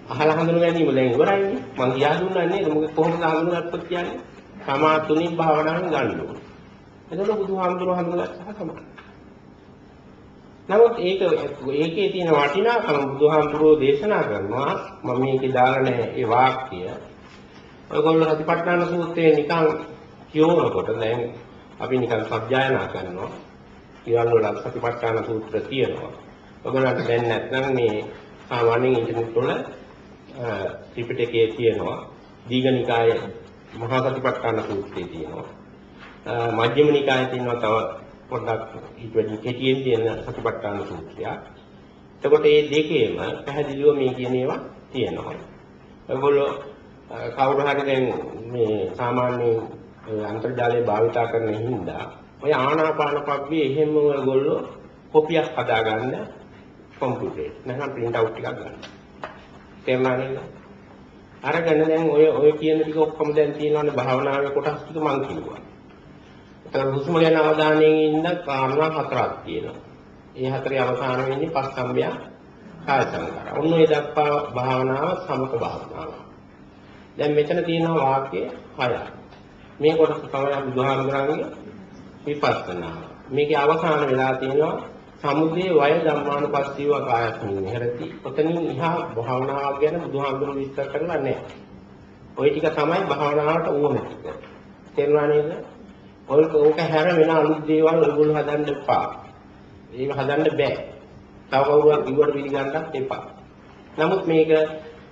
අහලා හඳුන ගැනීම දැන් ඉවරයිනේ. මං කියා දුන්නා නේද? මොකද කොහොමද හඳුනගත්තොත් කියන්නේ? සමා තුنين භාවනාවෙන් ගන්න ඕනේ. එතකොට බුදුහාමුදුරුවෝ හඳුනගත්තා හා සමානයි. නමුත් ඒක ඒකේ තියෙන වටිනාකම බුදුහාමුදුරුවෝ දේශනා කරනවා මම මේකේ දාලා නැහැ ඒ වාක්‍යය. ඔයගොල්ලෝ සතිපට්ඨාන සූත්‍රයේ නිකන් කියවනකොට දැන් අපි නිකන් සත්‍යයනා කරනවා. ඊවල වල සතිපට්ඨාන සූත්‍ර තියෙනවා. ඔයගොල්ලන්ට දැන් නැත්නම් මේ සාමාන්‍යයෙන් ඉන්ටර්නෙට් වල ත්‍රිපිටකයේ තියෙනවා. දීඝනිකායේ මහා සතිපට්ඨාන සූත්‍රයේ තියෙනවා. මජ්ක්‍ධිම නිකායේ තියෙනවා තව පොඩ්ඩක් ඊට වැඩි කෙටියෙන් තියෙන සතිපට්ඨාන සූත්‍රය. එතකොට මේ දෙකේම පැහැදිලිව මේ කියන ඒවා තියෙනවා. ඔයගොල්ලෝ කවුරු හරි දැන් මේ සාමාන්‍ය අන්තර්ජාලය භාවිතා කරන හින්දා ඔය ආනාපාන පබ්බේ එහෙම ඔයගොල්ලෝ කොපියක් හදාගන්න කම්පියුටරේ. නැත්නම් print out ටිකක් ගන්න. තේරුණා නේද? අරගෙන දැන් ඔය ඔය කියන ටික ඔක්කොම දැන් තියෙනවානේ භාවනාවේ කොටස් ටික මම කිව්වා. ඒතර හුස්ම ගැන අවධානයෙන් ඉන්න කාරණා හතරක් තියෙනවා. ඒ හතරේ අවසාන වෙන්නේ පස්සම්බය කාය සංකාර. ඔන්න ඒ දක්වා භාවනාව සමත භාවනාව. දැන් මෙතන තියෙනවා වාක්‍ය හයක්. මේ කොටස තමයි බුදුහාමුදුරන්ගේ විපස්සනාව. මේකේ අවසාන වෙලා තියෙනවා සමුදේ වය ධම්මානුපස්සීව කායස්මින් හැරති. ඔතනින් ඉහා භාවනාව ගැන බුදුහාමුදුරුවෝ විස්තර කරලා නැහැ. ওই ටික තමයි භාවනාවට ඕනේ ටික. තේරුණා නේද? ඔයක ඕක හැර වෙන අලුත් දේවල් ඔයගොල්ලෝ හදන්න එපා. ඒක හදන්න බෑ. තව කවුරුත් ඉවර පිළිගන්නත් එපා. නමුත් මේක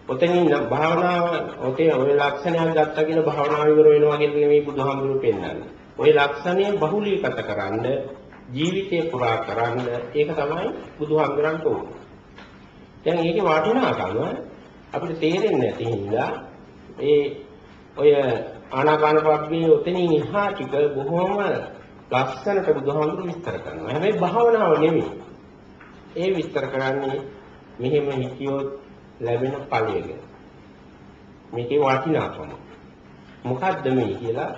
ඔතනින් භාවනාව ඔතේ ඔය ලක්ෂණයක් ගත්තා කියලා භාවනාව ඉවර වෙනවා කියන එක මේ බුදුහාමුදුරුවෝ පෙන්නන්නේ. ওই ලක්ෂණය බහුලීගත කරන්න ජීවිතේ පුරා කරන්න ඒක තමයි බුදුහාමුදුරන්ට ඕනේ. දැන් ඒකේ වටිනාකම අපිට තේරෙන්නේ නැති හින්දා ඒ ඔය ආනාපාන පබ්බේ උතනින් එහා ටික බොහොම ලස්සනට බුදුහාමුදුරු විස්තර කරනවා. හැබැයි භාවනාව නෙමෙයි. ඒ විස්තර කරන්නේ මෙහෙම හිතියොත් ලැබෙන ඵලය ගැන. මේකේ වටිනාකම. මොකද්ද මේ කියලා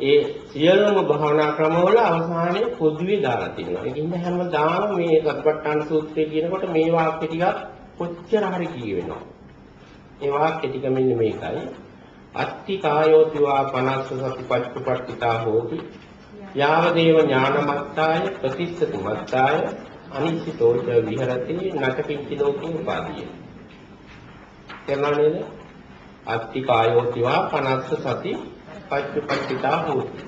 ඒ සියලුම භාවනා ක්‍රමවල අවසානයේ පොදුවේ දාලා තියෙනවා. ඒකින්ද හැමදාම මේ සත්පට්ඨාන සූත්‍රය කියනකොට මේ වාක්‍ය ටිකක් කොච්චර හරි කියවෙනවා. ඒ වාක්‍ය ටික මෙන්න මේකයි. අත්ති කායෝතිවා පනස්ස සතිපට්ඨපට්ඨිතා හෝති. යාව දේව ඥානමත්තාය ප්‍රතිස්සති මත්තාය අනිච්චතෝච විහෙරති නචකින්චි ලෝකේ උපාදීය. තේරුණා නේද? අත්ති කායෝතිවා පනස්ස සති පච්චුපට්ඨිතා හෝති.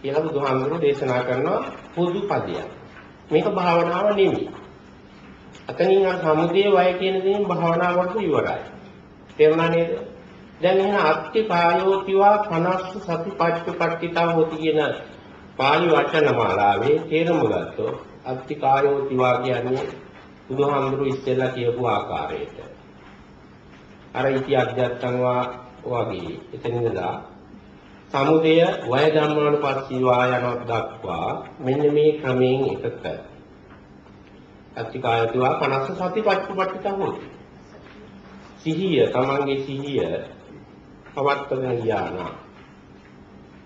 කියලා බුදුහාමුදුරුවෝ දේශනා කරනවා පොදු පදයක්. මේක භාවනාව නෙමෙයි. අතනින් අර සමුදේ වය කියන දේෙන් භාවනාවට ඉවරයි. තේරුණා නේද? දැන් එහෙනම් අත්ති කායෝතිවා 50 සතිපට්ඨිතා හොති කියන පාලි වචන මාලාවේ තේරුම ගත්තොත් අත්ති කායෝතිවා කියන්නේ බුදුහාමුදුරුවෝ ඉස්සෙල්ලා කියපු ආකාරයට. අර ඉති අධ්‍යත්තන්වා වගේ එතනින්දලා සමුදය වය ධම්මානුපස්සීවා යනක් දක්වා මෙන්න මේ ක්‍රමයෙන් එකක අත්තිකායතුවා 50 සති පච්චපට්ඨිත හොති. සිහිය තමන්ගේ සිහිය පවත්වන ඥාන.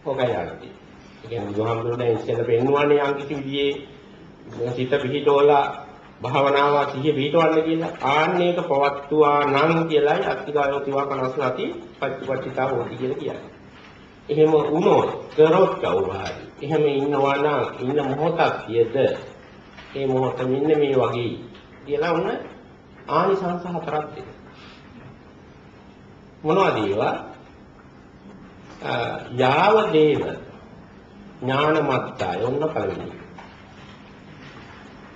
ඔකයි අර්ථය. ඒ කියන්නේ බුදුහාමුදුරුවෝ දැන් ඉස්සෙල්ලා පෙන්වන්නේ යම් කිසි විදිහේ සිත පිහිටෝලා භාවනාව සිහිය පිහිටවන්න කියලා ආන්නේක පවත්තුවා නම් කියලායි අත්තිකායතුවා 50 සති පච්චපට්ඨිත හොති කියලා කියන්නේ. එහෙම වුණොත් කරොත් කවුරු හරි එහෙම ඉන්නවා නම් ඉන්න මොහොතක් කියද? ඒ මොහොත මෙන්න මේ වගේ කියලා උන ආනිසංස හතරක් දෙනවා. මොනවද ඒවා? යාව දේව ඥානමත්තාය ඔන්න පළවෙනි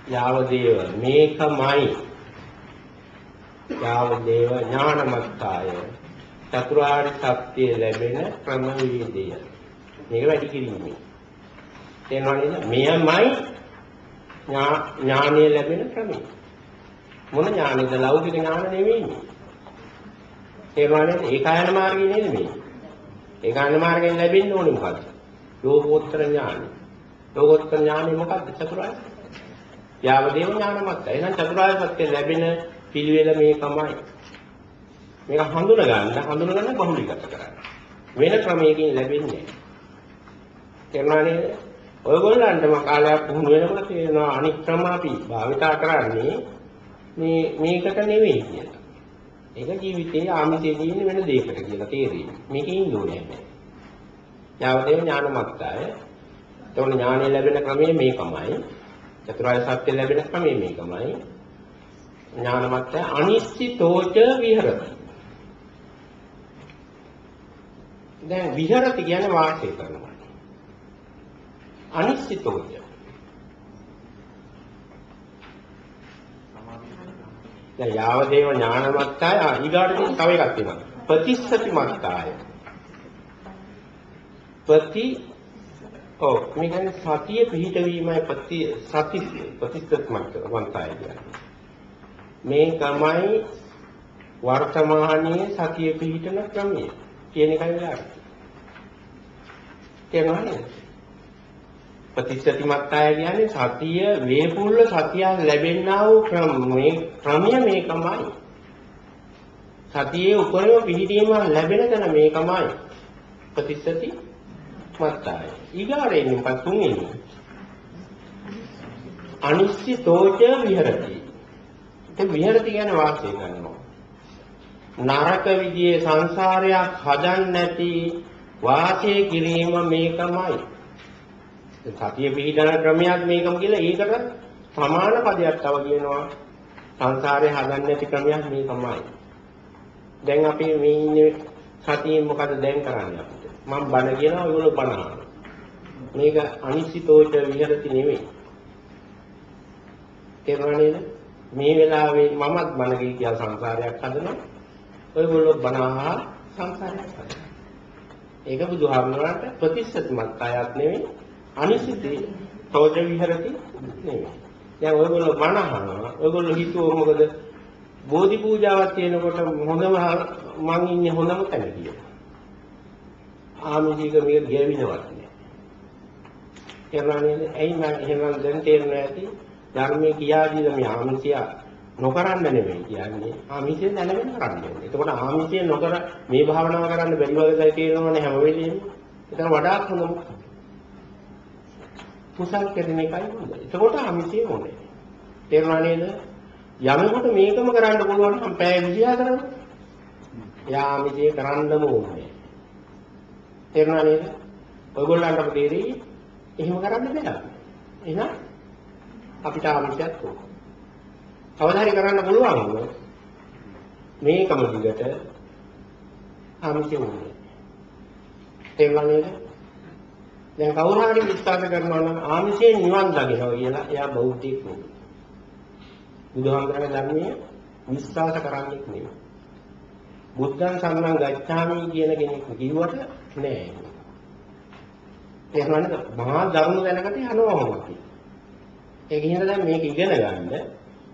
යාව දේව මේකමයි යාව දේව ඥානමත්තාය චතුරාර්ය සත්‍ය ලැබෙන ක්‍රමවේදය. මේක වැඩි කිරීමයි. තේරෙනව නේද? මෙයමයි ඥානය ලැබෙන ක්‍රමය. මොන ඥානෙද? ලෞකික ඥාන නෙවෙයි. තේරෙනව නේද? ඒකායන මාර්ගය නේද මේ? ඒකායන මාර්ගයෙන් ලැබෙන්න ඕනේ මොකද්ද? ලෝකෝත්තර ඥානය. ලෝකෝත්තර ඥානය මොකද්ද? චතුරාර්ය. යාවදේව ඥානමත්. එහෙනම් චතුරාර්ය සත්‍ය ලැබෙන පිළිවෙල මේකමයි. මේක හඳුන ගන්න හඳුන ගන්න බහුලීගත කරන්න. වෙන ක්‍රමයකින් ලැබෙන්නේ නැහැ. තේරුණා නේද? ඔයගොල්ලන්ටම කාලයක් පුහුණු වෙනකොට තේරෙනවා අනික් ක්‍රම අපි භාවිතා කරන්නේ මේ මේකට නෙවෙයි කියලා. ඒක ජීවිතයේ ආමිතේ තියෙන වෙන දෙයකට කියලා තේරෙන්නේ. මේකේ ඉන්න ඕනේ නැහැ. යාවදේව ඥානමත්තාය. එතකොට ඥානය ලැබෙන ක්‍රමය මේකමයි. චතුරාර්ය සත්‍ය ලැබෙන ක්‍රමය මේකමයි. ඥානමත්තාය අනිශ්චිතෝච විහෙරති. දැන් විහෙරති කියන්නේ වාසය කරනවා. අනිශ්චිතෝච. දැන් යාව දේව ඥානමත්තාය ඊගාට තව එකක් තියෙනවා. ප්‍රතිස්සති මත්තාය. ප්‍රති ඔව් මේ කියන්නේ සතිය පිහිටවීමයි ප්‍රති සති ප්‍රතිස්සති මත්තාය කියන්නේ. මේ තමයි වර්තමානයේ සතිය පිහිටන ක්‍රමය කියන එකයි වෙලාවේ. තේරුණාද? ප්‍රතිශතිමත් අය කියන්නේ සතිය වේපුල්ල සතිය ලැබෙන්නා වූ ක්‍රම මේ ක්‍රමය මේකමයි. සතියේ උපරිම පිහිටීම ලැබෙන තැන මේකමයි. ප්‍රතිශති මත්තයි. ඊගාරෙන් පස් තුන්වෙනි. අනිශ්චිතෝච විහෙරති. ඒ විහෙරති කියන වාක්‍යය ගන්නවා. නරක විදියේ සංසාරයක් හදන්න නැති වාසය කිරීම මේකමයි. සතිය පිළිදන ක්‍රමයක් මේකම කියලා ඒකට සමාන පදයක් තව කියනවා සංසාරේ හදන්න නැති ක්‍රමයක් මේකමයි. දැන් අපි මේ ඉන්නේ සතියෙන් මොකද දැන් කරන්නේ අපිට? මම බණ කියනවා ඒගොල්ලෝ බණ මේක අනිශ්චිතෝච විහෙරති නෙවෙයි. තේරුණා නේද? මේ වෙලාවේ මමත් බණ කියලා සංසාරයක් හදනවා. ඔයගොල්ලෝ බණහා සංසාරයක් හදනවා. ඒක බුදුහාමුදුරන්ට ප්‍රතිශතමත් අයත් නෙවෙයි අනිසිතේ තෝජ විහෙරති නෙවෙයි. දැන් ඔයගොල්ලෝ බණ අහනවා. ඔයගොල්ලෝ හිතුවෝ මොකද? බෝධි පූජාවක් තියෙනකොට හොඳම මං ඉන්නේ හොඳම තැන කියලා. ආමිජික මේක ගෙවිනවත් නෑ. තේරුණා නේද? ඇයි මම එහෙම දැන් තේරුණා ඇති ධර්මයේ කියා දීලා මේ ආමිසියා නොකරන්න නෙමෙයි කියන්නේ ආමිෂයෙන් දැනගෙන කරන්න ඕනේ. එතකොට ආමිෂය නොකර මේ භාවනාව කරන්න බැරි වගේ තේරෙනවනේ හැම වෙලෙම. එතන වඩාත් හොඳ මොකක්ද? කුසල් කරන එකයි හොඳ. එතකොට ආමිෂය හොඳයි. තේරුණා නේද? යමෙකුට මේකම කරන්න පුළුවන් නම් පැය 24 කරන්න. එයා ආමිෂය කරන්නම ඕනේ. තේරුණා නේද? ඔයගොල්ලන්ට අප තේරෙයි එහෙම කරන්න බෑ. එහෙනම් අපිට ආමිෂයක් ඕනේ. කවදා හරි කරන්න පුළුවන් මේකම දිගට ආමිෂය වුණේ. තේරුණා නේද? දැන් කවුරු හරි විශ්වාස කරනවා නම් ආමිෂයෙන් නිවන් දකිනවා කියලා එයා බෞද්ධයෙක් නෙවෙයි. බුදුහාමුදුරනේ ධර්මයේ විශ්වාස කරන්නේ නෙවෙයි. බුද්ධං සම්මන් ගච්ඡාමි කියන කෙනෙක් කිව්වට නෑ. එහෙනම් මහා ධර්ම දැනකට යනවාමයි. ඒක හින්දා දැන් මේක ඉගෙන ගන්න.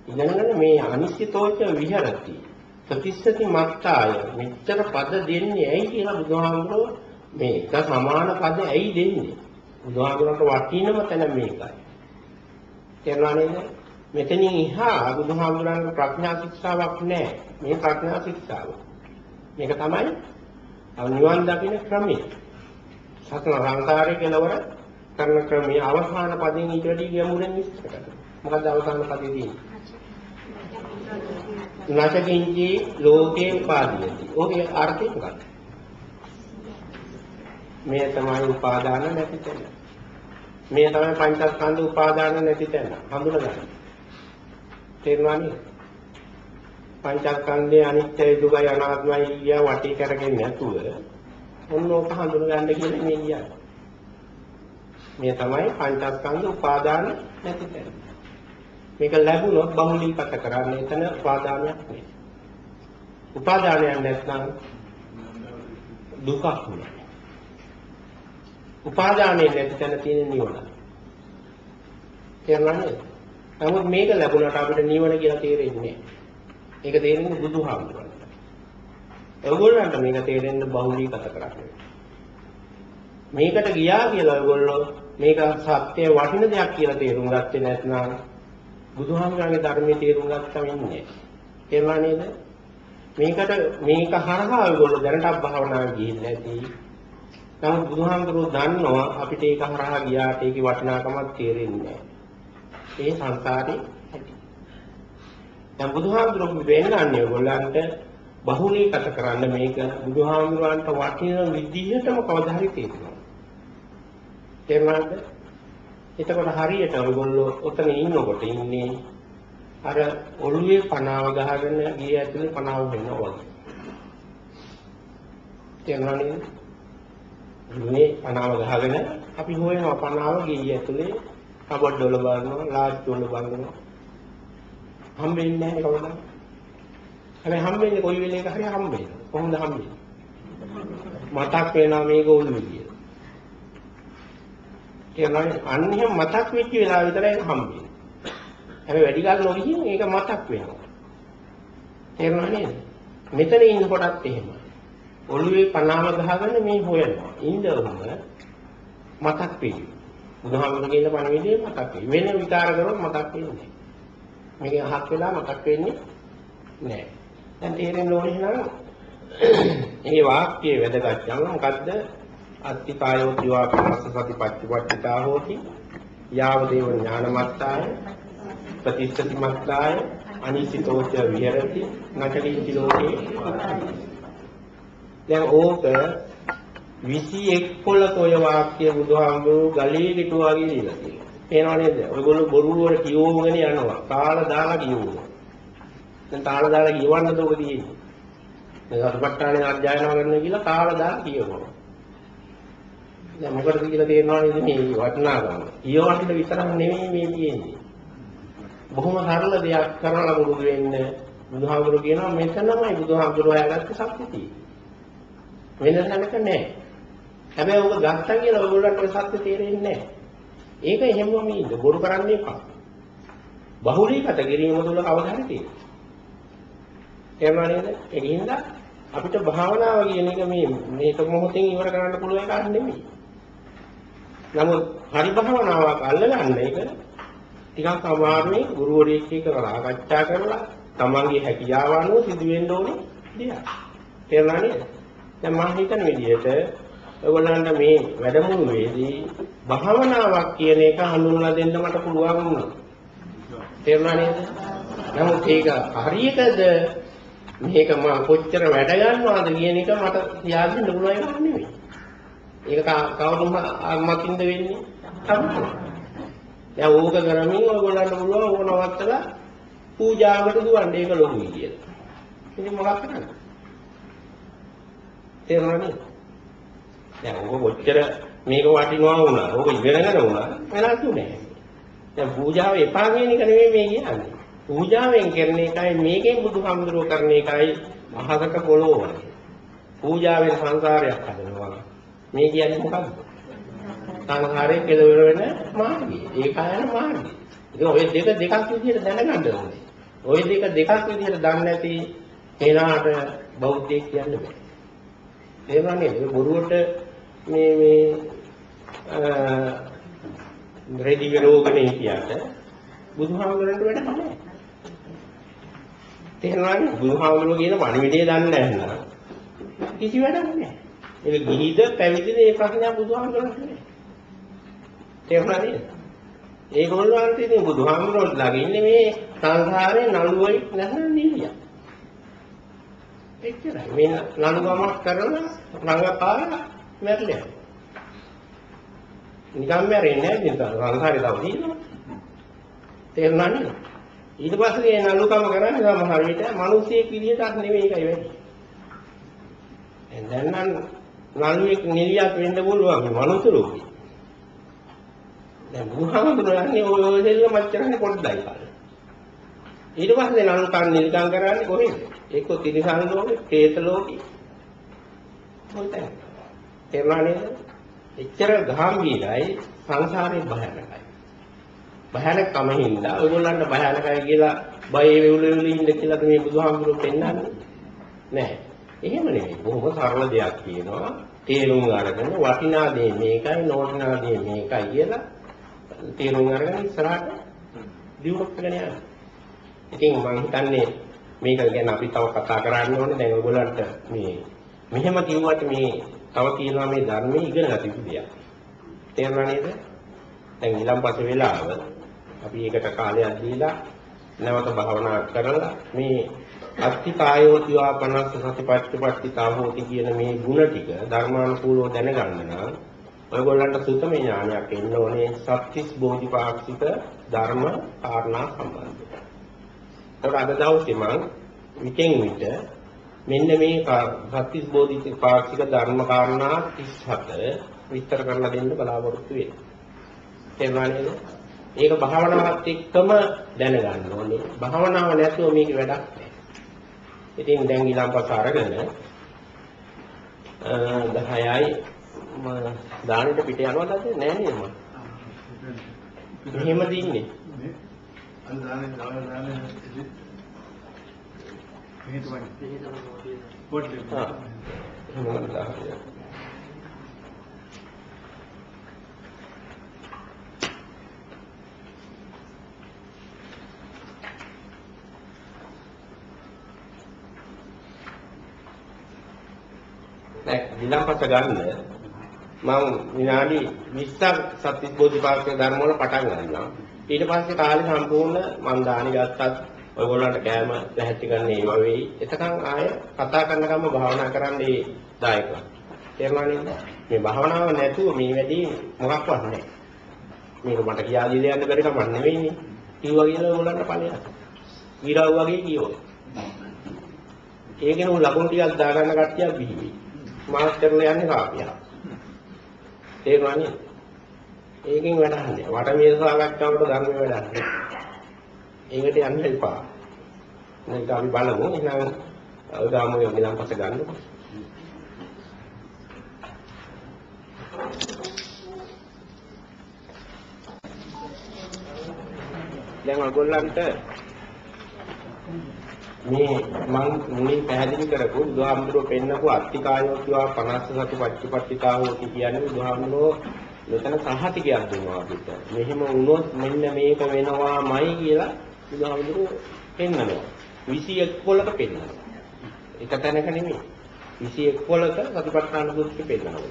ඉගෙනගෙන මේ අනිශ්චිතෝච විහෙරති. ප්‍රතිස්සති මත්තාය. මෙච්චර පද දෙන්නේ ඇයි කියලා බුදුහාමුදුරුවෝ මේ එක සමාන පද ඇයි දෙන්නේ? බුදුහාමුදුරන්ට වටිනම තැන මේකයි. තේරුණා නේද මෙතනින් එහා බුදුහාමුදුරන්ගේ ප්‍රඥා ශික්ෂාවක් නැහැ මේ ප්‍රඥා ශික්ෂාව. මේක තමයි නිවන් දකින්න ක්‍රමය සතර සංසාරේ කෙලවර කරන ක්‍රමයේ අවසාන පදයෙන් ඊට වැඩි ගැඹුරින් විස්තර කරනවා මොකද්ද අවසාන පදේ තියෙන්නේ නචකින්චි ලෝකේ උපාදීයති. ඔහේ අර්ථය මොකක්ද? මේ තමයි උපාදාන නැති තැන. මේ තමයි පංචස්කන්ධ උපාදාන නැති තැන. හඳුනගන්න. තේරුණා නේද? පංචස්කන්ධේ අනිත්‍යයි දුකයි අනාත්මයි කිය වටි කරගෙන නැතුව ඔන්න ඕක හඳුනගන්න කියලා මේ කියන්නේ. මේ තමයි පංචස්කන්ධ උපාදාන නැති තැන. මේක ලැබුණොත් බහුලීකත කරන්නේ එතන උපාදානයක් නෙවෙයි. උපාදානයක් නැත්නම් දුකක් නෙවෙයි. උපාදානයේ නැති තැන තියෙන නිවන. තේරුණාද? නමුත් මේක ලැබුණාට අපිට නිවන කියලා තේරෙන්නේ නැහැ. ඒක තේරෙන්නේ බුදුහාමුදුරන්ට. ඒගොල්ලන්ට මේක තේරෙන්න බහුලීකත කරන්නේ. මේකට ගියා කියලා ඒගොල්ලෝ මේක සත්‍ය වටින දෙයක් කියලා තේරුම් ගත්තේ නැත්නම් බුදුහාමුදුරන්ගේ ධර්මයේ තේරුම් ගත්තම ඉන්නේ. තේරුණා නේද? මේකට මේක හරහා ඔයගොල්ලෝ දැනටත් භාවනා ගිහිල්ලා ඇති. නමුත් බුදුහාමුදුරුවෝ දන්නවා අපිට ඒක හරහා ගියාට ඒකේ වටිනාකමක් තේරෙන්නේ ඒ සංසාරේ ඇති. දැන් බුදුහාමුදුරුවෝ වෙන්නන්නේ ඔයගොල්ලන්ට බහුලීකත කරන්න මේක බුදුහාමුදුරන්ට වටින විදිහටම කවදා හරි තේරෙනවා. තේරුණාද? එතකොට හරියට ඔයගොල්ලෝ ඔතන ඉන්නකොට ඉන්නේ අර ඔළුවේ පනාව ගහගෙන ගිය ඇතුලේ පනාව වෙනවා වගේ. තේරුණා නේද? ඔළුවේ පනාව ගහගෙන අපි හොයනවා පනාව ගිය ඇතුලේ කබඩ් වල බලනවා, ලාච්චු වල බලනවා. හම්බෙන්නේ නැහැ කවදාවත්. හැබැයි හම්බෙන්නේ කොයි වෙලේක හරි හම්බෙන්නේ. කොහොමද හම්බෙන්නේ? මතක් වෙනවා මේක ඔළුවේ කියලා. කියන්නේ අන්න එහෙම මතක් වෙච්ච වෙලාව විතරයි හම්බෙන්නේ. හැබැයි වැඩි කාල නොගිහින් ඒක මතක් වෙනවා. තේරුණා නේද? මෙතන ඉන්නකොටත් එහෙමයි. ඔළුවේ පනාම ගහගෙන මේ හොයනවා. ඉඳවම මතක් වෙයි. බුදුහාමුදුරු කියන පණිවිඩේ මතක් වෙයි. වෙන විකාර කරොත් මතක් වෙන්නේ නැහැ. මේක අහක් වෙලා මතක් වෙන්නේ නැහැ. දැන් තේරෙන්න ඕනේ නම් මේ වාක්‍යයේ වැදගත් යම මොකද්ද? අත්තිකායෝ තිවා පනස්ස සති පච්චපට්ඨිතා හෝති යාව දේව ඥානමත්තාය ප්‍රතිස්සති මත්තාය අනිසිතෝච විහෙරති නචලින්ති ලෝකේ දැන් ඕක 21 පොළක ඔය වාක්‍ය බුදුහාමුදුරු ගලේ කිටුවා කියලා තියෙනවා. පේනව නේද? ඔයගොල්ලෝ බොරුවර කියෝගෙන යනවා. කාලා දාලා කියෝනවා. දැන් තාල දාලා කියවන්නද ඔක තියෙන්නේ? දැන් අසපට්ටානේ අධ්‍යයනය කරන්න කියලා කාලා දාලා කියවනවා. දැන් මොකටද කියලා තේරෙනවා නේද මේ වටිනාකම. ඊයවන්ට විතරක් නෙමෙයි මේ තියෙන්නේ. බොහොම සරල දෙයක් කරලා පුරුදු වෙන්න බුදුහාමුදුරු කියනවා මෙතනමයි බුදුහාමුදුරු හොයාගත්ත සත්‍යතිය. වෙන තැනක නැහැ. හැබැයි ඔබ ගත්තා කියලා ඔයගොල්ලන්ට සත්‍ය තේරෙන්නේ නැහැ. ඒක එහෙමම ඉන්න බොරු කරන්න එපා. බහුලීගත කිරීම තුළ අවධානය තියෙනවා. එහෙම නේද? ඒකින්ද අපිට භාවනාව කියන එක මේ මේක මොහොතෙන් ඉවර කරන්න පුළුවන් එකක් නෙමෙයි. නමුත් හරි භාවනාවක් අල්ලගන්න එක ටිකක් අමාරුයි ගුරුවරයෙක් එක්ක සාකච්ඡා කරලා තමන්ගේ හැකියාව අනුව සිදු වෙන්න ඕනේ දෙයක්. තේරුණා නේද? දැන් මම හිතන විදිහට ඔයගොල්ලන්ට මේ වැඩමුළුවේදී භාවනාවක් කියන එක හඳුන්වලා දෙන්න මට පුළුවන් වුණා. තේරුණා නේද? නමුත් ඒක හරියටද මේක මම කොච්චර වැඩ ගන්නවද කියන එක මට කියාගන්න පුළුවන් එකක් නෙමෙයි. ඒක කවුරුම මතින්ද වෙන්නේ? තමයි. දැන් ඕක කරමින් ඔයගොල්ලන්ට පුළුවන් ඕක නවත්තලා පූජාවකට දුවන්න ඒක ලොකුයි කියලා. ඉතින් මොකක් කරන්නේ? තේරුණා නේද? දැන් ඔබ කොච්චර මේක වටිනවා වුණා. ඔබ ඉගෙනගෙන වුණා. වෙනස් උනේ. දැන් පූජාව එපා කියන එක නෙමෙයි මේ කියන්නේ. පූජාවෙන් කරන එකයි මේකෙන් බුදුහාමුදුරුවෝ කරන එකයි අහකට පොළොව වගේ. පූජාවෙන් සංසාරයක් හදනවා. මේ කියන්නේ මොකක්ද? සංසාරයෙන් කෙලවර වෙන මාර්ගය. ඒකායන මාර්ගය. ඉතින් ඔය දෙක දෙකක් විදිහට දැනගන්න ඕනේ. ওই දෙක දෙකක් විදිහට දන්නේ නැති කෙනාට බෞද්ධයෙක් කියන්න බෑ. එහෙම නේද? බොරුවට මේ මේ රෙදි විරෝගනේ කියට බුදුහාමුදුරන්ට වැඩ නැහැ. තේරෙනවද? බුදුහාමුදුරුවෝ කියන පණිවිඩය දන්නේ නැහැ කිසි වැඩක් නැහැ. ඒක ගිහිද පැවිදිද ඒ ප්‍රශ්නය බුදුහාමුදුරන්ට නැහැ. තේරුණා නේද? ඒගොල්ලන්ට ඉතින් බුදුහාමුදුරුවෝ ළඟින්නේ මේ සංසාරේ නළුවයි නැත්නම් නිවිය. එච්චරයි. මේ නළුවමක් කරලා රංගපාලා මැරෙලා. නිකම් මැරෙන්නේ නැහැ ඉතින් සංසාරේ තව තියෙනවා. තේරුණා නේද? ඊට පස්සේ මේ නළුකම කරන්නේ සමහර විට මිනිස්සෙක් විදිහටත් නෙවෙයි ඒකයි වෙන්නේ. දැන් නම් නළුවෙක් නිලියක් වෙන්න පුළුවන් මේ මනුස්ස රූපේ. දැන් බුදුහාමුදුරනේ ඔය ඔය දෙල්ල මච්චරනේ පොඩ්ඩයි කාලේ. ඊට පස්සේ නළුකම් නිල්කම් කරන්නේ කොහෙද? එක්ක තිරිසන් ලෝකේ, പ്രേත ලෝකේ. මොකද? තේරුණා නේද? එච්චර ගාම්භීරයි සංසාරේ භයානකයි. භයානකම හින්දා ඔයගොල්ලන්ට භයානකයි කියලා බය වෙවුල වෙවුල ඉන්න කියලා මේ බුදුහාමුදුරුවෝ පෙන්නන්නේ නැහැ. එහෙම නෙමෙයි. බොහොම සරල දෙයක් කියනවා. තේරුම් අරගෙන වටිනා දේ මේකයි නොවටිනා දේ මේකයි කියලා තේරුම් අරගෙන ඉස්සරහට දියුණු කරගෙන යන්න. ඉතින් මම හිතන්නේ මේක ගැන අපි තව කතා කරන්න ඕනේ. දැන් ඔයගොල්ලන්ට මේ මෙහෙම කිව්වට මේ තව කියනවා මේ ධර්මයේ ඉගෙන ගත යුතු දෙයක්. තේරුණා නේද? දැන් ඊළඟපස වෙලාව අපි ඒකට කාලයක් දීලා නැවත භාවනා කරලා මේ අත්ති කායෝ තිවා 50 සතිපට්ඨපට්ඨිතා හෝති කියන මේ ಗುಣ ටික ධර්මානුකූලව දැනගන්න නම් ඔයගොල්ලන්ට සුතම ඥානයක් එන්න ඕනේ සත්‍තිස් බෝධිපාක්ෂික ධර්ම කාරණා සම්බන්ධව. ඒකට අද දවසේ මම විකෙන් විට මෙන්න මේ සත්‍තිස් බෝධිපාක්ෂික ධර්ම කාරණා 37 විස්තර කරලා දෙන්න බලාපොරොත්තු වෙනවා. තේරුණා නේද? ඒක භාවනාවත් එක්කම දැනගන්න ඕනේ. භාවනාව නැතුව මේක වැඩක් නැහැ. ඉතින් දැන් ඊළඟපස අරගෙන 10යි දානෙට පිට යනවද නෑ නේද මම? මෙහෙම දින්නේ. අද දානේ දානේ දානේ දැන් විලම්පස ගන්න මම විනාඩි 20ක් සත්‍ය බෝධිපාක්ෂික ධර්ම වල පටන් ගන්නවා. ඊට පස්සේ කාලේ සම්පූර්ණ මම දානි ගත්තත් ඔයගොල්ලන්ට කෑම පැහැදිලි කරන්න ඒව වෙයි. එතකන් ආය කතා කරන ගම භාවනා කරන්න ඒ දායකව. තේරුණා නේද? මේ භාවනාව නැතුව මේ වැඩි මොකක්වත් නැහැ. මේක මට කියා දීලා යන්න බැරි කමක් නෙවෙයිනේ. කිව්වා කියලා ඔයගොල්ලන්ට ඵලයක්. ඊරව් වගේ කියෝ. ඒකේ උ ලකුණු ටිකක් දාගන්න කට්ටියක් බිහි වෙයි. මාත් කරලා යන්නේ කාපියා. තේරුණා නේද? ඒකෙන් වැඩක් නැහැ. වටමීර සාකච්ඡාවට ධර්ම වැඩක් නැහැ. ඒකට යන්න එපා. මේක අපි බලමු. එහෙනම් උදාමු ඊළඟ පස්සේ ගන්නකො. දැන් ඔයගොල්ලන්ට මේ මම මුලින් පැහැදිලි කරපු බුදුහාමුදුරුවෝ පෙන්නපු අත්තිකායෝ කියවා 50 සති පච්චපට්ඨිතාවෝති කියන්නේ බුදුහාමුදුරුවෝ මෙතන සහතිකයක් දෙනවා අපිට. මෙහෙම වුණොත් මෙන්න මේක වෙනවාමයි කියලා බුදුහාමුදුරුවෝ පෙන්නනවා. 21 පොලක පෙන්නනවා. එක තැනක නෙමෙයි. 21 පොලක සතිපට්ඨාන සූත්‍රෙ පෙන්නනවා.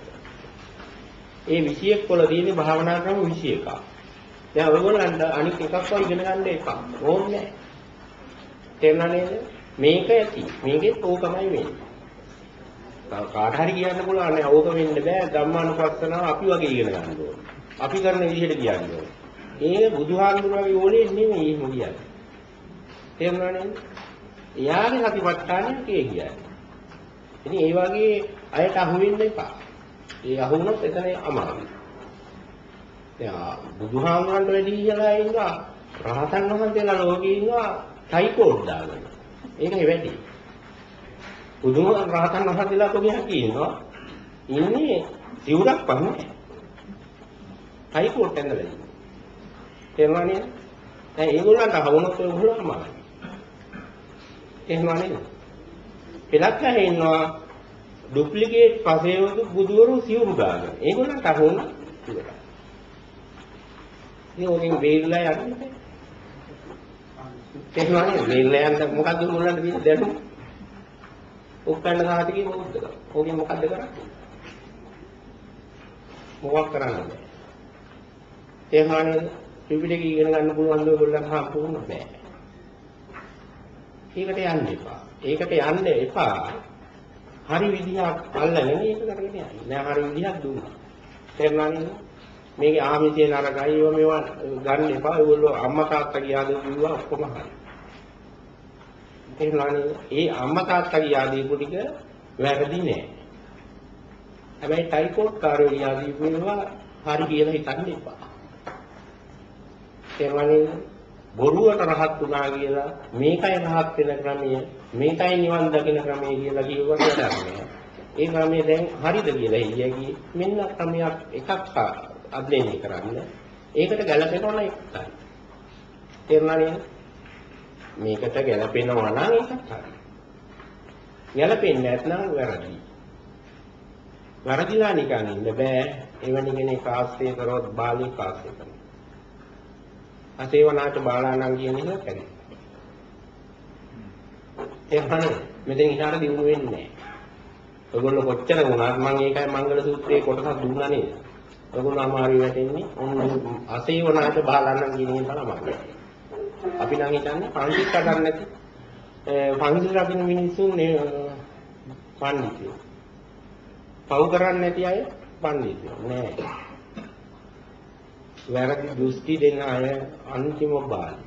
ඒ 21 පොල තියෙන්නේ භාවනා ක්‍රම 21ක්. දැන් ඔයගොල්ලන්ට අනිත් එකක්වත් ඉගෙන ගන්න එපා. ඕනේ නැහැ. තේරුණා නේද? මේක ඇති. මේකෙත් ඕකමයි වෙන්නේ. කාට හරි කියන්න පුළුවන් නේ ඕක වෙන්න බෑ ධම්මානුපස්සනාව අපි වගේ ඉගෙන ගන්න ඕනේ. අපි කරන විදිහට කියන්න ඕනේ. ඒ බුදුහාමුදුරුවෝ ඕනේ නෙමෙයි එහෙම කියන්නේ. තේරුණා නේද? එයාගේ සතිපට්ඨානය කිය කියන්නේ. ඉතින් ඒ වගේ අයට අහු වෙන්න එපා. ඒ අහු වුණොත් එතන අමාරුයි. දැන් බුදුහාමුදුරන්ට වැඩි කියලා ඉන්නවා රහතන් වහන්සේලා ලෝකේ ඉන්නවා ටයිකෝඩ් දාගෙන. ඒකයි වැඩි. බුදුම රහතන් වහන්සේලා කොහේ හකි ඉන්නවා ඉන්නේ සිවුරක් පන්නේ. ටයිකෝඩ් ඇඳලා ඉන්නේ. තේරුණා නේද? දැන් ඒගොල්ලන්ට අහුනොත් ඒගොල්ලෝ අමාරුයි. තේරුණා නේද? පෙලක් නැහැ ඉන්නවා ඩුප්ලිකේට් පසේවතු බුදුවරු සිවුරු දාගෙන. ඒගොල්ලන්ට අහුන ඉවරයි. ඉතින් ඔගෙන් වේල්ලා යන්නේ. තේරුණා නේද? වේල්ලා යන්න මොකද්ද මුලන්ට තියෙන දැනුම? උප්පන්න සාතිකේ මොකද්ද? ඔගෙන් මොකද්ද කරන්නේ? මොකක් කරන්නේ? තේරුණා නේද? ත්‍රිපිටකය ඉගෙන ගන්න පුළුවන් දේ ඔයගොල්ලන් හම්බුන බෑ. ඒකට යන්න එපා. ඒකට යන්න එපා. හරි විදිහක් අල්ලගෙන ඒක කරගෙන යන්න. නෑ හරි විදිහක් දුන්නා. තේරුණා නේද? මේකේ ආමිෂේ නරකයි ඒවා මේවා ගන්න එපා. ඒගොල්ලෝ අම්මා තාත්තා කියාද කිව්වා ඔක්කොම හරි. තේරුණා නේද? ඒ අම්මා තාත්තා කියා දීපු ටික වැරදි නෑ. හැබැයි ටයිකෝඩ් කාර්යය කියා දීපු ඒවා හරි කියලා හිතන්න එපා. තේරුණානේ බොරුවට රහත් වුණා කියලා මේකයි රහත් වෙන ක්‍රමය මේකයි නිවන් දකින ක්‍රමය කියලා කිව්වට වැඩක් නෑ. ඒ ක්‍රමය දැන් හරිද කියලා හියකි මෙන්න ක්‍රමයක් එකක් අධ්‍යයනය කරන්න. ඒකට ගැළපෙනවා නම් එකයි. තේරුණානේ මේකට ගැළපෙනවා නම් ඒකත් හරි. ගැළපෙන්නේ නැත්නම් වැරදි. වැරදිලා නිකන් ඉන්න බෑ. එවැනි කෙනෙක් ආශ්‍රය කරොත් බාලී ආශ්‍රය කරනවා. අසේවනාච බාලාණන් කියන එක කැරේ. එහෙනම් මෙතෙන් ඉහාට දිනු වෙන්නේ නැහැ. ඔයගොල්ලෝ කොච්චර වුණත් මම ඒකයි මංගල සූත්‍රයේ කොටසක් දුන්නා නේද? ඔයගොල්ලෝ අමාරු වැටෙන්නේ ඔන්න අසේවනාච බාලාණන් කියන එක තමයි. අපි නම් හිතන්නේ පංචිත් කඩන්න නැති පංචිත් රකින්න මිනිස්සුන් පඬිතුයෝ. පව් කරන්නේ නැති අය පඬිතුයෝ නෑ. වැරදි දෘෂ්ටි දෙන අය අන්තිම බාලි.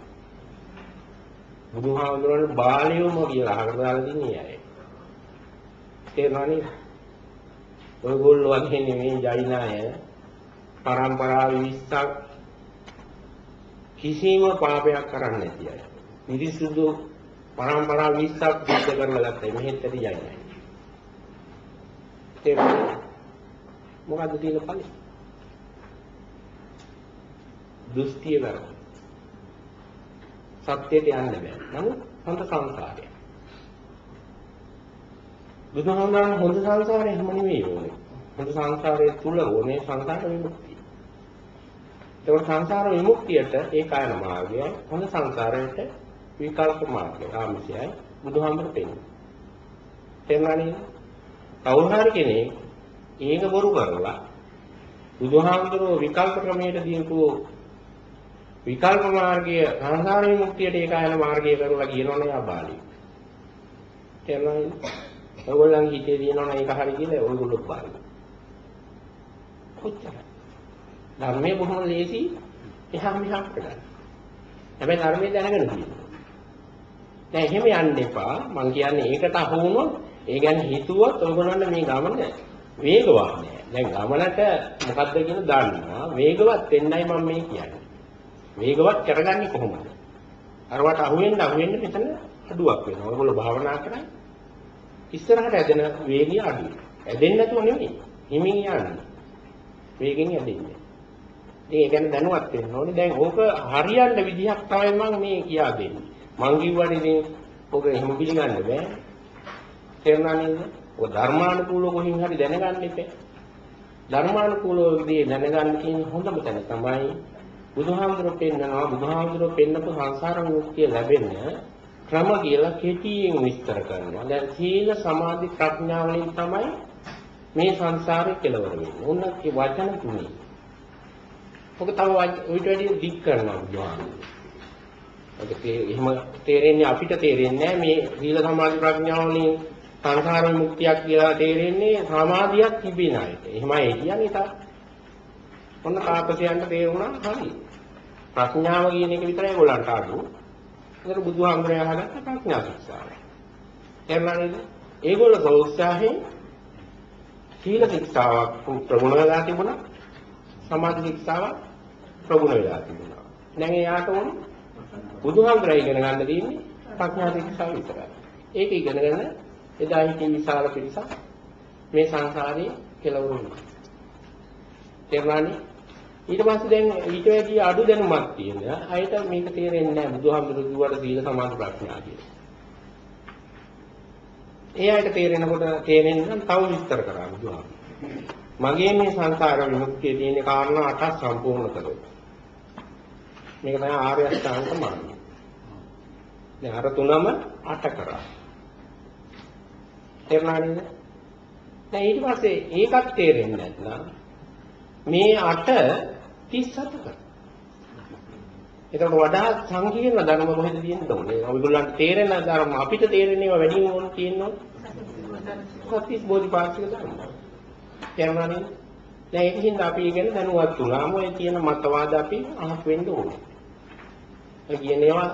බුදුහාමුදුරනේ බාලියෝම කියලා අහකට දාලා තින්නේ අය. තේරුණා නේද? ඔයගොල්ලෝ වගේ නෙමෙයි ජෛන අය පරම්පරාව 20ක් කිසිම පාපයක් කරන්නේ නැති අය. මිරිසුදු පරම්පරාව 20ක් බුද්ධ කරලා ගත්තා. මෙහෙත් ඇති ජෛනයි. තේරුණා? මොකද්ද තියෙන ඵලෙ? දෘෂ්ටිය වැරදි. සත්‍යයට යන්න බෑ. නමුත් හොඳ සංසාරය. බුදුහාමුදුරන් හොඳ සංසාරය හැම නෙවෙයි ඕනේ. හොඳ සංසාරයේ තුල ඕනේ සංසාර විමුක්තිය. ඒක සංසාර විමුක්තියට ඒ කායන මාර්ගය හොඳ සංසාරයට විකල්ප මාර්ගය ආමිෂයයි බුදුහාමුදුරු පෙන්නන්නේ. තේරුණානේ? කවුරු කෙනෙක් ඒක බොරු කරලා බුදුහාමුදුරුවෝ විකල්ප ක්‍රමයට දීපු විකල්ප මාර්ගය සංසාර විමුක්තියට ඒක යන මාර්ගය කරලා කියනවනේ ආබාලි. තේරුණාද? ඔයගොල්ලන් හිතේ දිනවනේ ඒක හරි කියලා ඔයගොල්ලෝ බාලි. කොච්චර? ධර්මයේ බොහොම ලේසි එහා මෙහා කරගන්න. හැබැයි ධර්මයේ දැනගෙන තියෙනවා. දැන් එහෙම යන්න එපා. මං කියන්නේ ඒකට අහු වුණොත් ඒ ගැන හිතුවොත් ඔයගොල්ලන්ට මේ ගමන වේගවත් නෑ. දැන් ගමනට මොකද්ද කියන දන්නවා. වේගවත් වෙන්නයි මම මේ කියන්නේ. වේගවත් කරගන්නේ කොහොමද? අරවට අහුවෙන්න අහුවෙන්න මෙතන අඩුවක් වෙනවා. ඔයගොල්ලෝ භාවනා කරන්නේ ඉස්සරහට ඇදෙන වේගය අඩුයි. ඇදෙන්නේ නැතුව නෙමෙයි. හිමින් යන්නේ. වේගෙන් ඇදෙන්නේ. ඉතින් ඒ ගැන දැනුවත් වෙන්න ඕනේ. දැන් ඕක හරියන්න විදිහක් තමයි මම මේ කියා දෙන්නේ. මං කිව්වනේ ඉතින් ඕක එහෙම පිළිගන්න බෑ. තේරුණා නේද? ඔය ධර්මානුකූලව කොහින් හරි දැනගන්න එපා. ධර්මානුකූලව විදිහේ දැනගන්න කියන හොඳම තැන තමයි බුදුහාමුදුරුවෝ පෙන්නනවා බුදුහාමුදුරුවෝ පෙන්නපු සංසාර මුක්තිය ලැබෙන්න ක්‍රම කියලා කෙටියෙන් විස්තර කරනවා. දැන් සීල සමාධි ප්‍රඥා වලින් තමයි මේ සංසාරේ කෙලවර වෙන්නේ. උන්නත් වචන තුනේ. ඔක තව ඊට වැඩි දික් කරනවා බුදුහාමුදුරුවෝ. ඔක එහෙම තේරෙන්නේ අපිට තේරෙන්නේ මේ සීල සමාධි ප්‍රඥා වලින් සංසාර මුක්තියක් කියලා තේරෙන්නේ සමාධියක් තිබෙන අයට. එහෙමයි කියන්නේ තා. ඔන්න තාපසයන්ට තේරුණා හරි. ප්‍රඥාව කියන එක විතරයි ඒගොල්ලන්ට අඩු. ඒතර බුදුහාමුදුරේ අහගත්ත ප්‍රඥා ශික්ෂාව. එහෙම නේද? ඒගොල්ලෝ උත්සාහයෙන් සීල ශික්ෂාවක් ප්‍රගුණ වෙලා තිබුණා. සමාධි ශික්ෂාවක් ප්‍රගුණ වෙලා තිබුණා. දැන් එයාට ඕන බුදුහාමුදුරයි ඉගෙන ගන්න තියෙන්නේ ප්‍රඥා ශික්ෂාව විතරයි. ඒක ඉගෙනගෙන එදා හිටිය විශාල පිරිසක් මේ සංසාරේ කෙලවුරු වුණා. තේරුණානේ? ඊට පස්සේ දැන් ඊට වැඩි අඩු දැනුමක් තියෙන අයට මේක තේරෙන්නේ නැහැ බුදුහාමුදුරු කිව්වට සීල සමාධි ප්‍රඥා කියලා. ඒ අයට තේරෙනකොට තේරෙන්නේ නම් තව විස්තර කරා බුදුහාමුදුරු. මගේ මේ සංසාර විමුක්තිය තියෙන කාරණා අටක් සම්පූර්ණ කළොත්. මේක තමයි ආර්ය අෂ්ටාංග මාර්ගය. දැන් අර තුනම අට කරා. තේරුණා නේද? දැන් ඊට පස්සේ ඒකත් තේරෙන්නේ නැත්නම් මේ අට 37ක. ඒකට වඩා සංකීර්ණ ධර්ම මොකද තියෙන්න ඕනේ? ඔයගොල්ලන්ට තේරෙන ධර්ම අපිට තේරෙන ඒවා වැඩිම ඕන තියෙනවා. සත්‍විස් බෝධිපාක්ෂික ධර්ම. කියනවානේ. දැන් ඒකින්ද අපි ඉගෙන දැනුවත් වුණාම ඔය කියන මතවාද අපි අහක් වෙන්න ඕනේ. ඒ කියනේවා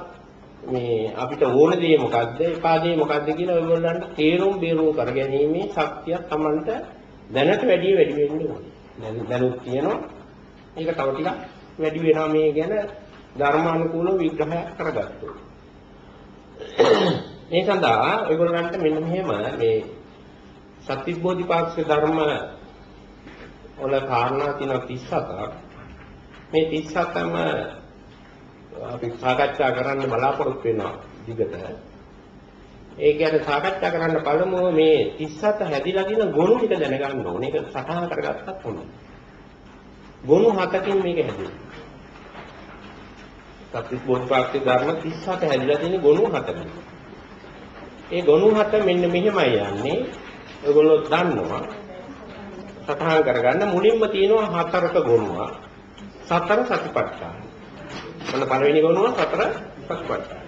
මේ අපිට ඕන දේ මොකද්ද එපා දේ මොකද්ද කියලා ඔයගොල්ලන්ට තේරුම් බේරුම් කරගැනීමේ ශක්තිය Tamanට දැනට වැඩි වැඩි වෙන්න ඕනේ. දැන් දැනුත් තියෙනවා. ඒක තව ටිකක් වැඩි වෙනවා මේ ගැන ධර්මානුකූලව විග්‍රහ කරගත්තොත්. මේ සඳහා ඔයගොල්ලන්ට මෙන්න මෙහෙම මේ සත්‍තිබෝධිපාක්ෂික ධර්ම වල කාරණා තියෙනවා 37ක්. මේ 37ම අපි සාකච්ඡා කරන්න බලාපොරොත්තු වෙනවා දිගට. ඒ කියන්නේ සාකච්ඡා කරන්න පළමුව මේ 37 හැදිලා තියෙන ගුණ ටික දැනගන්න ඕනේ. ඒක සටහන් කරගත්තත් හොඳයි. ගුණ හතකින් මේක හැදෙනවා. සත්‍විස් බෝධිපාක්ෂික ධර්ම 37 හැදිලා තියෙන ගුණ හතකින්. ඒ ගුණ හත මෙන්න මෙහෙමයි යන්නේ. ඔයගොල්ලෝ දන්නවා. සටහන් කරගන්න මුලින්ම තියෙනවා හතරක ගුණයක්. සතර සතිපට්ඨාන. මොන පළවෙනි ගුණුව සතර සතිපට්ඨාන.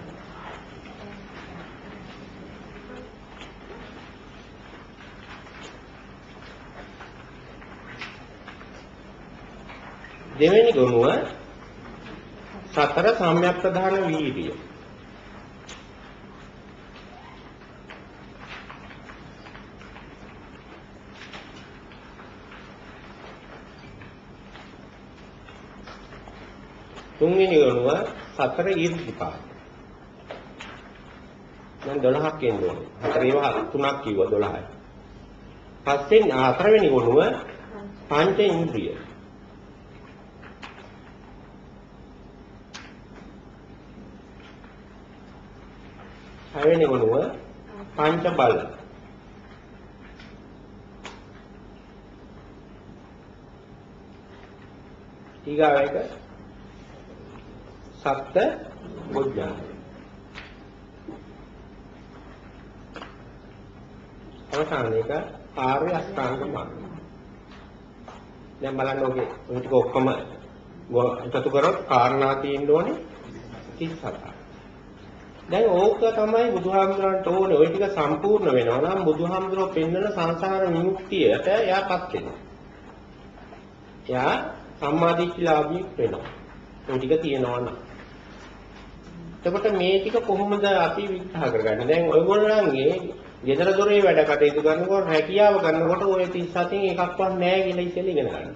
දෙවෙනි ගුණුව සතර සම්‍යක් ප්‍රධාන වීර්ය. තුන්වෙනි ගුණුව සතර ඊර්තිපාත. දැන් 12ක් එන්න ඕනේ. හතර ඒවා තුනක් කිව්වා 12යි. පස්සේ හතරවෙනි ගුණුව පංච ඉන්ද්‍රිය. හයවෙනි ගුණුව පංච බල. ඊගාව එක සත්ත බොජ්ජංග. අවසාන එක ආර්ය අෂ්ටාංග මාර්ගය. දැන් බලන්න ඔගේ ඔය ටික ඔක්කොම එකතු කරොත් කාරණා තියෙන්න ඕනේ 37. දැන් ඕක තමයි බුදුහාමුදුරන්ට ඕනේ. ওই ටික සම්පූර්ණ වෙනවා නම් බුදුහාමුදුරෝ පෙන්වන සංසාර විමුක්තියට එයාපත් වෙනවා. එයා සම්මාදිට්ඨිලාභී වෙනවා. ওই ටික තියෙනවා නම්. එතකොට මේ ටික කොහොමද අපි විග්‍රහ කරගන්නේ? දැන් ඔයගොල්ලන්ගේ ගෙදර දොරේ වැඩ කටයුතු කරනකොට රැකියාව කරනකොට ඔය 37න් එකක්වත් නැහැ කියලා ඉතින් ඉගෙන ගන්න.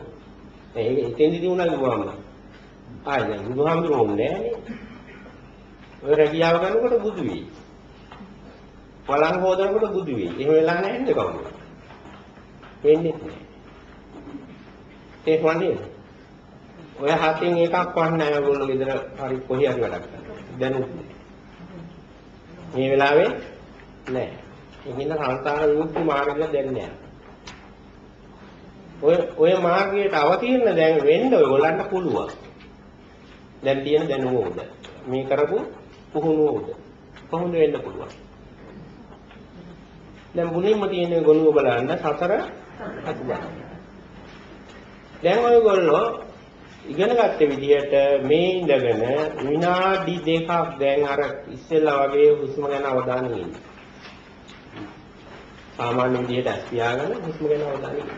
ඒක එතෙන්දි උනා ගුවාම. ආයෙ දැන් බුදුහාමුදුරුවෝ නැහැ නේ. ඔය රැකියාව කරනකොට බුදු වෙයි. වළං හොදනකොට බුදු වෙයි. එහෙම වෙලා නැහැ නේද කවුරු? වෙන්නේ නැහැ. ඒක වන්නේ. ඔය හතෙන් එකක් වත් නැහැ ඔයගොල්ලෝ ගෙදර හරි කොහේ හරි වැඩක් කරනවා. දැනුත් මේ වෙලාවේ නැහැ. ඒකින්ද සංසාර විමුක්ති මාර්ගය දැන් නැහැ. ඔය ඔය මාර්ගයට අවතීර්ණ දැන් වෙන්න ඔයගොල්ලන්ට පුළුවන්. දැන් තියෙන දැනුම උද. මේ කරපු පුහුණුව උද. කොහොමද වෙන්න පුළුවන්? දැන් මුලින්ම තියෙන ගොනුව බලන්න සතර අතුබල. දැන් ඔයගොල්ලෝ ඉගෙන ගත්ත විදිහට මේ ඉඳගෙන විනාඩි දෙකක් දැන් අර ඉස්සෙල්ලා වගේ හුස්ම ගැන අවධානය යොමු. සාමාන්‍ය විදිහට ඇස් පියාගෙන හුස්ම ගැන අවධානය යොමු.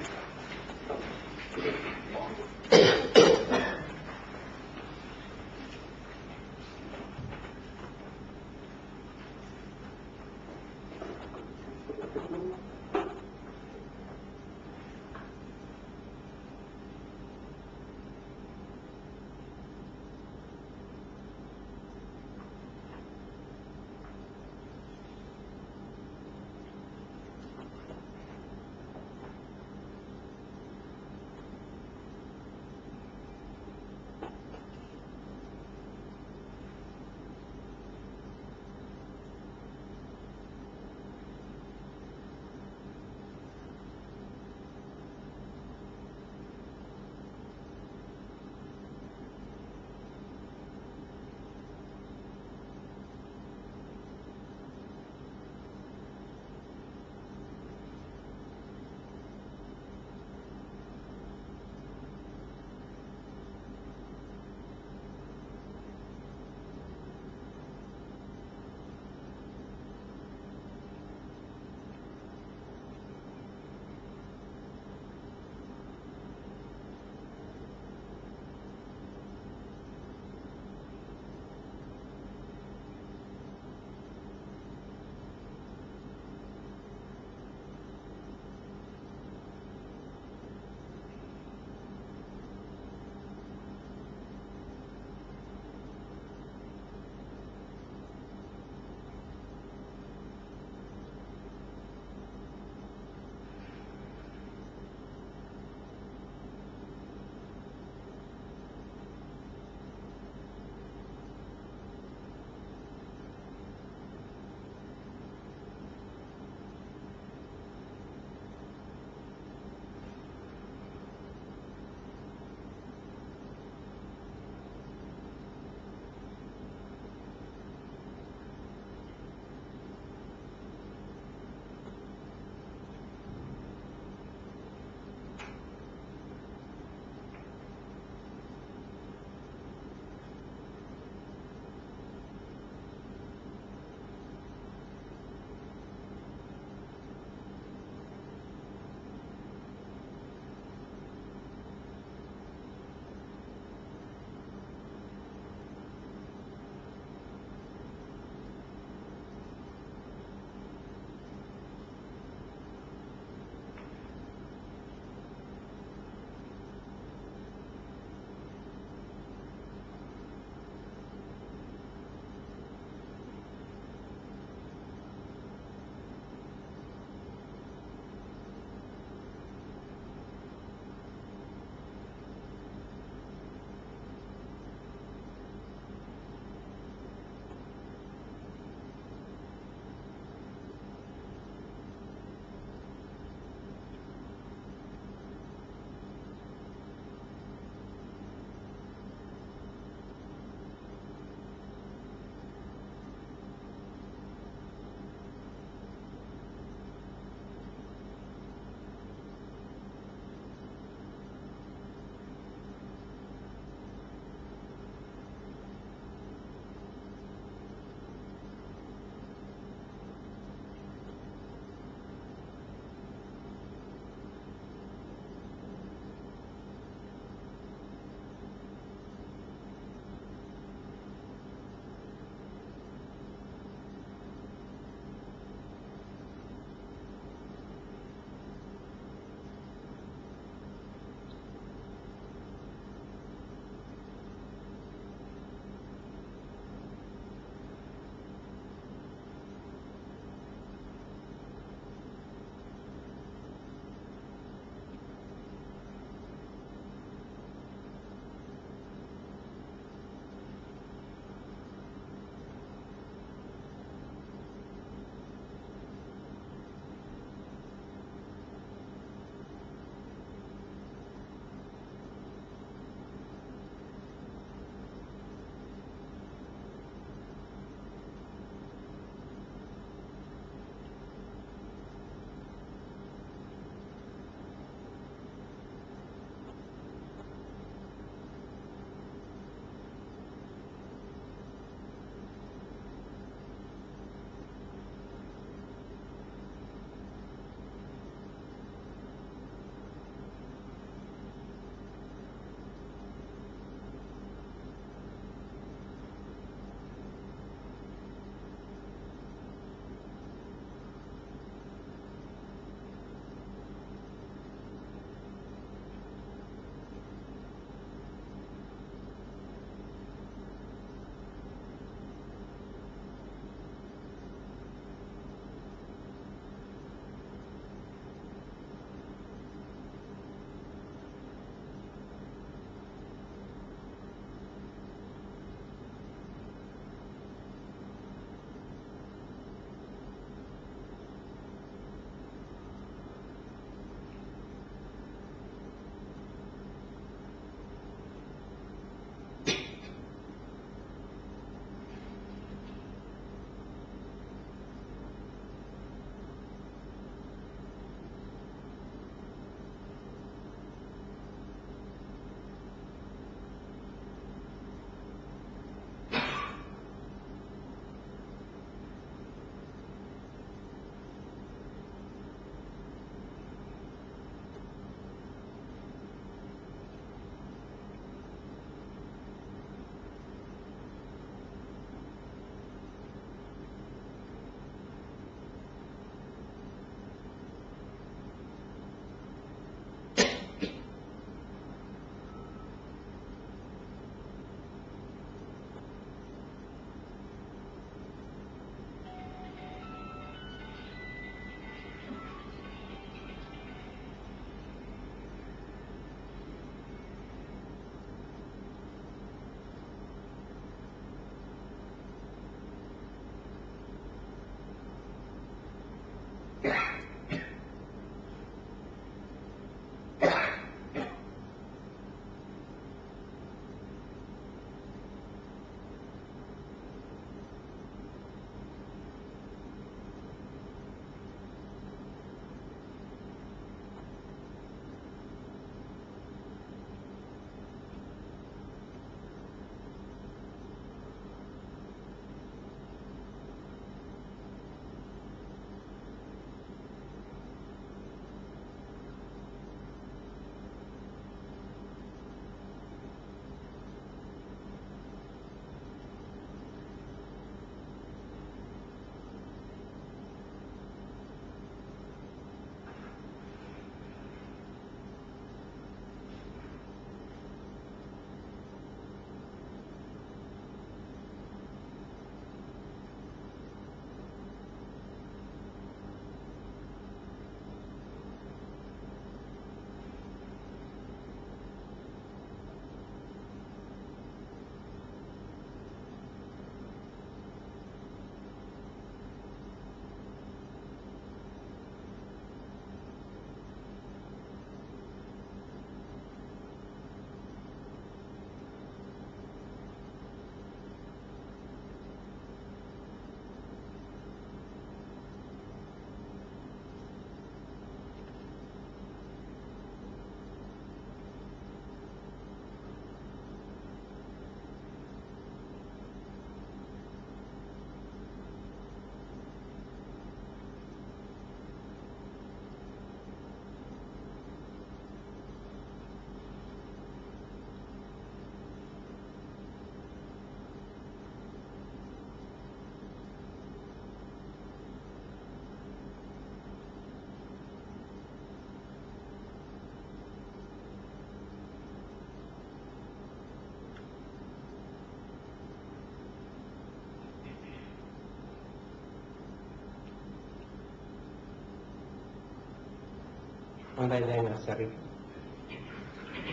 හොඳයි දැන් අස්සරි.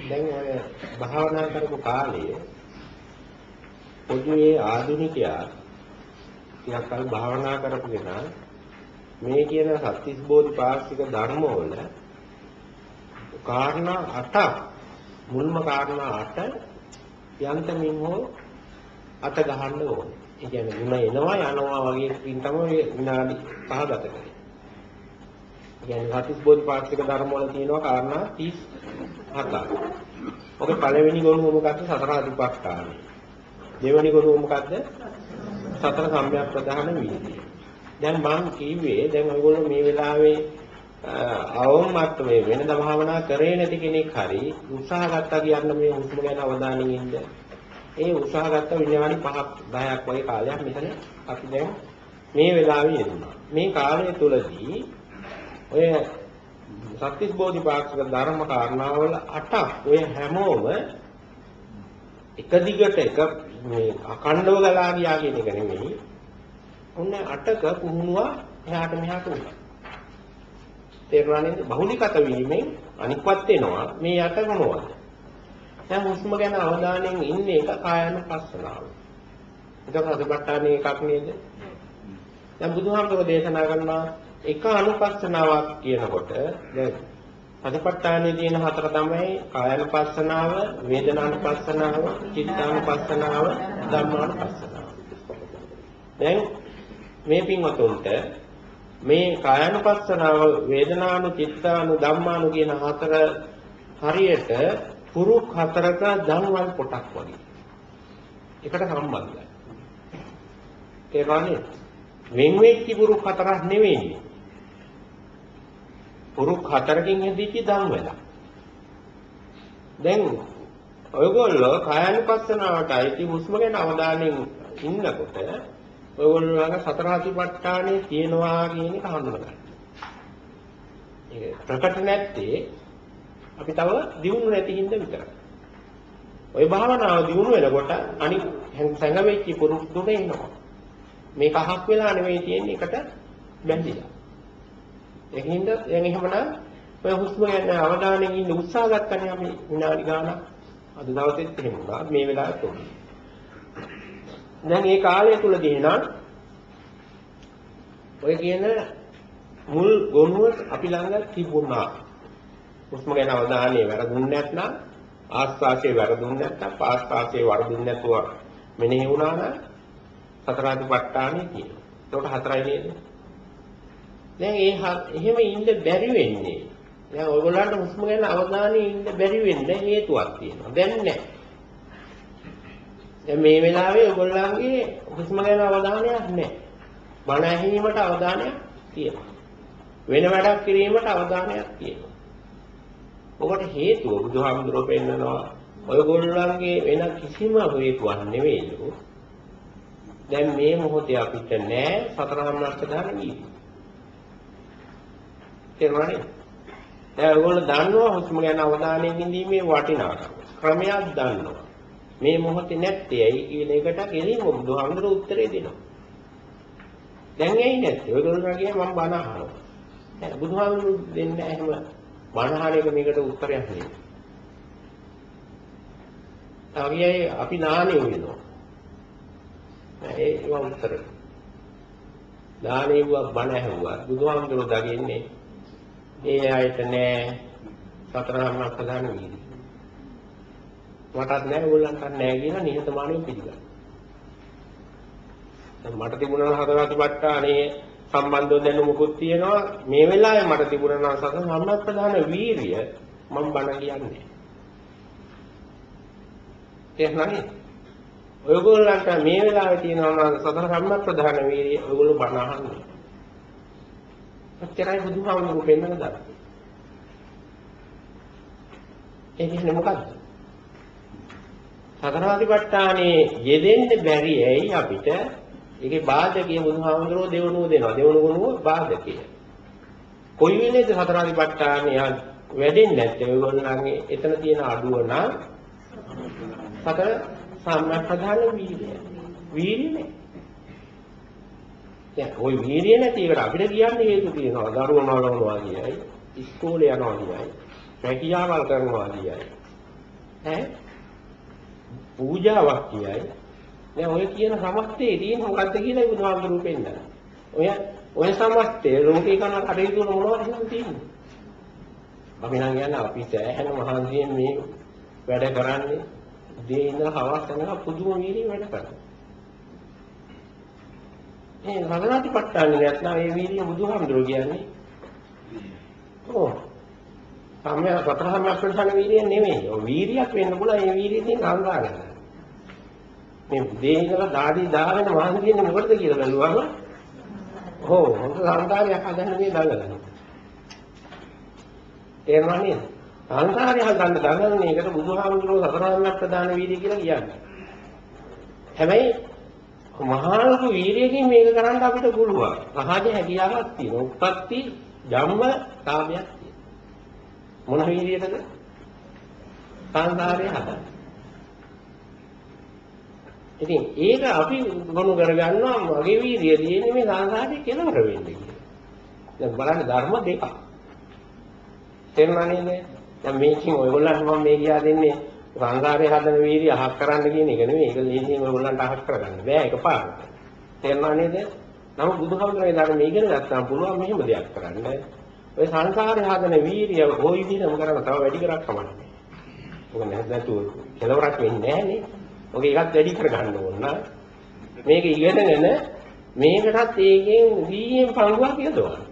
දැන් ඔය භාවනා කරපු කාලයේ පොදුවේ ආධුනිකයා ටිකක් කල් භාවනා කරපු කෙනා මේ කියන සත්‍තිස් බෝධිපාක්ෂික ධර්මවල කාරණා 8ක් මුල්ම කාරණා 8 යන්තමින් හෝ අත ගහන්න ඕනේ. ඒ කියන්නේ මුණ එනවා යනවා වගේ ඉතින් තමයි විනාඩි 5 ගත කරන්නේ. ඒ කියන්නේ සත්‍තිස් බෝධිපාක්ෂික ධර්ම වල තියෙනවා කාරණා 37ක්. ඔක පළවෙනි ගොනුව මොකක්ද සතර අධිපක්ඛාන. දෙවෙනි ගොනුව මොකක්ද? සතර සම්‍යක් ප්‍රධාන වීර්යය. දැන් මම කිව්වේ දැන් ඔයගොල්ලෝ මේ වෙලාවේ අවම මට්ටමේ වෙනද භාවනා කරේ නැති කෙනෙක් හරි උත්සාහ ගත්තා කියන්න මේ හුස්ම ගැන අවධානයෙන් ඉන්න. ඒ උත්සාහ ගත්ත විනාඩි 5ක් 10ක් වගේ කාලයක් මෙතන අපි දැන් මේ වෙලාවේ යෙදුණා. මේ කාලය තුලදී ඔය සත්‍තිස් බෝධිපාක්ෂික ධර්ම කාරණාවල 8ක් ඔය හැමෝම එක දිගට එක මේ අකණ්ඩව ගලා ගියා කියන එක නෙමෙයි. ඔන්න 8ක පුහුණුව එහාට මෙහාට උනා. තේරුණා නේද? බහුලීගත වීමෙන් අනික්වත් වෙනවා මේ යට මොනවද? දැන් හුස්ම ගැන අවධානයෙන් ඉන්නේ එක කායानुපස්සනාව. ඒක ප්‍රතිපත්තානේ එකක් නේද? දැන් බුදුහාමුදුරුවෝ දේශනා කරනවා එක අනුපස්සනාවක් කියනකොට දැන් සතිපට්ඨානයේ තියෙන හතර තමයි කායानुපස්සනාව, වේදනානුපස්සනාව, චිත්තානුපස්සනාව, ධම්මානුපස්සනාව. දැන් මේ පින්වතුන්ට මේ කායानुපස්සනාව, වේදනානු, චිත්තානු, ධම්මානු කියන හතර හරියට පුරුක් හතරක ධම්වල් පොටක් වගේ. එකට සම්බන්ධයි. ඒ වගේ වෙන් වෙච්ච පුරුක් හතරක් නෙවෙයි. කුරුක් හතරකින් හැදිච්ච ධම් වෙලා. දැන් ඔයගොල්ලෝ කායනුපස්සනාවට අයිති හුස්ම ගැන අවධානයෙන් ඉන්නකොට ඔයගොල්ලෝ ළඟ සතර අතිපට්ඨානේ තියෙනවා කියන එක හඳුනගන්න. ඒක ප්‍රකට නැත්තේ අපි තව දියුණු නැති හින්දා විතරයි. ওই භාවනාව දියුණු වෙනකොට අනිත් සංගමෙච්චි පුරුක් තුනේ එනවා. මේක අහක් වෙලා නෙවෙයි තියෙන්නේ එකට බැඳිලා. ඒකින්ද දැන් එහෙමනම් ඔය හුස්ම ගැන අවධානයෙන් ඉන්න උත්සාහ ගන්නනේ අපි විනාඩි ගාණක් අද දවසෙත් එහෙම වුණා මේ වෙලාවට උනේ. දැන් මේ කාලය තුලදී නම් ඔය කියන මුල් ගොනුව අපි ළඟ තිබුණා. හුස්ම ගැන අවධානය වැරදුන්නේ නැත්නම් ආස්වාසේ වැරදුන්නේ නැත්නම් පාස්වාසේ වරදුන්නේ නැතුව මෙනෙහි වුණා නම් සතරාදිපට්ඨානෙ කියනවා. ඒකට හතරයි නේද? දැන් ඒ එහෙම ඉන්න බැරි වෙන්නේ. දැන් ඔයගොල්ලන්ට හුස්ම ගැන අවධානය ඉන්න බැරි වෙන්න හේතුවක් තියෙනවා. දැන් නැහැ. දැන් මේ වෙලාවේ ඔයගොල්ලන්ගේ හුස්ම ගැන අවධානයක් නැහැ. බණ ඇහිීමට අවධානයක් තියෙනවා. වෙන වැඩක් කිරීමට අවධානයක් තියෙනවා. ඔකට හේතුව බුදුහාමුදුරුවෝ පෙන්නනවා ඔයගොල්ලන්ගේ වෙන කිසිම හේතුවක් නෙවෙයිලු. දැන් මේ මොහොතේ අපිට නෑ සතර සම්මාස්කදාන වීම. තේරුණානේ? දැන් ඔයගොල්ලෝ දන්නවා හුස්ම ගැන අවධානයෙන් ඉඳීමේ වටිනාකම. ක්‍රමයක් දන්නවා. මේ මොහොතේ නැත්තේ ඇයි කියන එකට කෙලින්ම බුදුහාමුදුරුවෝ උත්තරේ දෙනවා. දැන් ඇයි නැත්තේ? ඔයගොල්ලෝ කියනවා මම බණ අහනවා. දැන් බුදුහාමුදුරුවෝ දෙන්නේ එහෙම බණ අහන එක මේකට උත්තරයක් නෙවෙයි. අපි අපි නානේ වෙනවා. ඒ ඒවා උත්තර. දානෙව බණ ඇහුවා. බුදුහාමුදුරුවෝ දකින්නේ ඒ අයට නෑ සතර ධර්ම ප්‍රධාන වීදි. මටත් නෑ ඕගොල්ලන්ට නෑ කියලා නිහතමානීව පිළිගන්න. දැන් මට තිබුණා හතරවතිපට්ඨානේ සම්බන්ධව දැනු මුකුත් තියෙනවා මේ වෙලාවේ මට තිබුණා නම් සතර ධර්ම ප්‍රධාන වීරිය මම බණ කියන්නේ. එහෙනම් ඔයගොල්ලන්ට මේ වෙලාවේ තියෙනවා නම් සතර ධර්ම ප්‍රධාන වීරිය ඔයගොල්ලෝ බණ අහන්නේ. ඔච්චරයි බුදුහාමුදුරුවෝ පෙන්නන දා. ඒ කියන්නේ මොකද්ද? සතරාදිපට්ඨානේ යෙදෙන්න බැරි ඇයි අපිට? ඒකේ බාධකයේ බුදුහාමුදුරුවෝ දෙවනුව දෙනවා. දෙවනුව බාධකය. කොයි වෙලේද සතරාදිපට්ඨානේ වැඩෙන්නේ නැත්තේ ඔයගොල්ලන්ගේ එතන තියෙන අඩුව නම් සතර සම්මප්‍රධාන වීර්යය. වීර්යනේ දැන් ওই වීර්ය නැති එකට අපිට කියන්න හේතු තියෙනවා දරුවෝ මලවනවා කියයි ඉස්කෝලේ යනවා කියයි. රැකියාවල් කරනවා කියයි. ඈ පූජාවක් කියයි. දැන් ඔය කියන සමස්තේ තියෙන මොකද්ද කියලා බුදුහාමුදුරුවෝ පෙන්නනවා. ඔය ඔය සමස්තේ ලෝකේ කරන කටයුතු වල මොනවද කියලා තියෙන්නේ? අපි නම් කියන්නේ අපි සෑහෙන මහන්සියෙන් මේ වැඩ කරන්නේ. දේ ඉඳලා හවස් වෙනකම් පුදුම වීර්යයෙන් වැඩ කරනවා. මේ රගනාතිපට්ඨානේ නැත්නම් ඒ වීර්ය බුදුහාමුදුරුවෝ කියන්නේ. ඔව්. සම්මය සතරහම ප්‍රධාන වීර්යය නෙමෙයි. ඔය වීර්යයක් වෙන්න පුළුවන් ඒ වීර්යය තියෙන අංගාගන. මේ දේ ඉඳලා දාඩි දාගෙන මහන්සියෙන් මොකටද කියලා බැලුවම ඔව් හොඳ සංකාරයක් හදන්න මේ දඟලන. තේරුණා නේද? සංකාරය හදන්න දඟලන එකට බුදුහාමුදුරුවෝ සතරහම ප්‍රධාන වීර්යය කියලා කියන්නේ. හැබැයි මහා ලොකු වීර්යයෙන් මේක කරන්න අපිට පුළුවන්. සහජ හැකියාවක් තියෙනවා. උත්පත්ති ජම්ම කාමයක් තියෙනවා. මොන වීර්යයටද? සංසාරේ හදන්න. ඉතින් ඒක අපි ගොනු කරගන්නවා මගේ වීර්යය තියෙන්නේ මේ සංසාරේ කෙලවර වෙන්න කියලා. දැන් බලන්න ධර්ම දෙකක්. තේරුණා නේද? දැන් මේකෙන් ඔයගොල්ලන්ට මම මේ කියා දෙන්නේ සංසාරේ හදන වීර්ය අහක් කරන්න කියන එක නෙමෙයි. ඒක ලේසියෙන් ඔයගොල්ලන්ට අහක් කරගන්න බෑ එකපාරට. තේරුණා නේද? නමුත් බුදුහාමුදුරේ ධර්ම ඉගෙන ගත්තාම පුළුවන් මෙහෙම දෙයක් කරන්න. ඔය සංසාරේ හදන වීර්ය ওই විදිහම කරලා තව වැඩි කරක් කමන්නේ. ඔක නැත්නම් කෙලවරක් වෙන්නේ නැහනේ. ඔක එකත් වැඩි කරගන්න ඕන. මේක ඉගෙනගෙන මේකටත් ඒකෙන් 100න් පංගුවක් යදවන්න.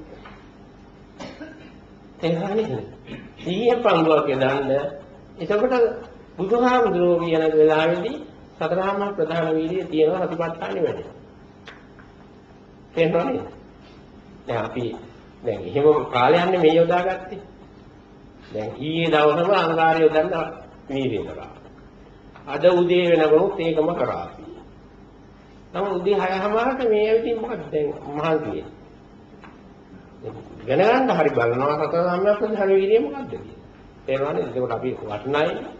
තේරුණා නේද? 100න් පංගුවක් යදන්න. එතකොට බුදුහාමුදුරුවෝ කියන වෙලාවේදී සතරහම ප්‍රධාන වීර්යය තියෙනවා සතිපට්ඨානෙ වැඩි. තේරුණා නේද? දැන් අපි දැන් එහෙම කාලයන්නේ මේ යොදාගත්තේ. දැන් ඊයේ දවසම අංගාරය යොදන්න වීර්යය කරා. අද උදේ වෙනකොත් ඒකම කරා අපි. නමුත් උදේ 6:00ට මේ ඇවිදින් මොකද දැන් මහන්සිය. ඉගෙන ගන්න හරි බලනවා සතරහම ප්‍රධාන වීර්යය මොකද්ද කියලා. තේරුණා නේද? ඒකට අපි වටිනායි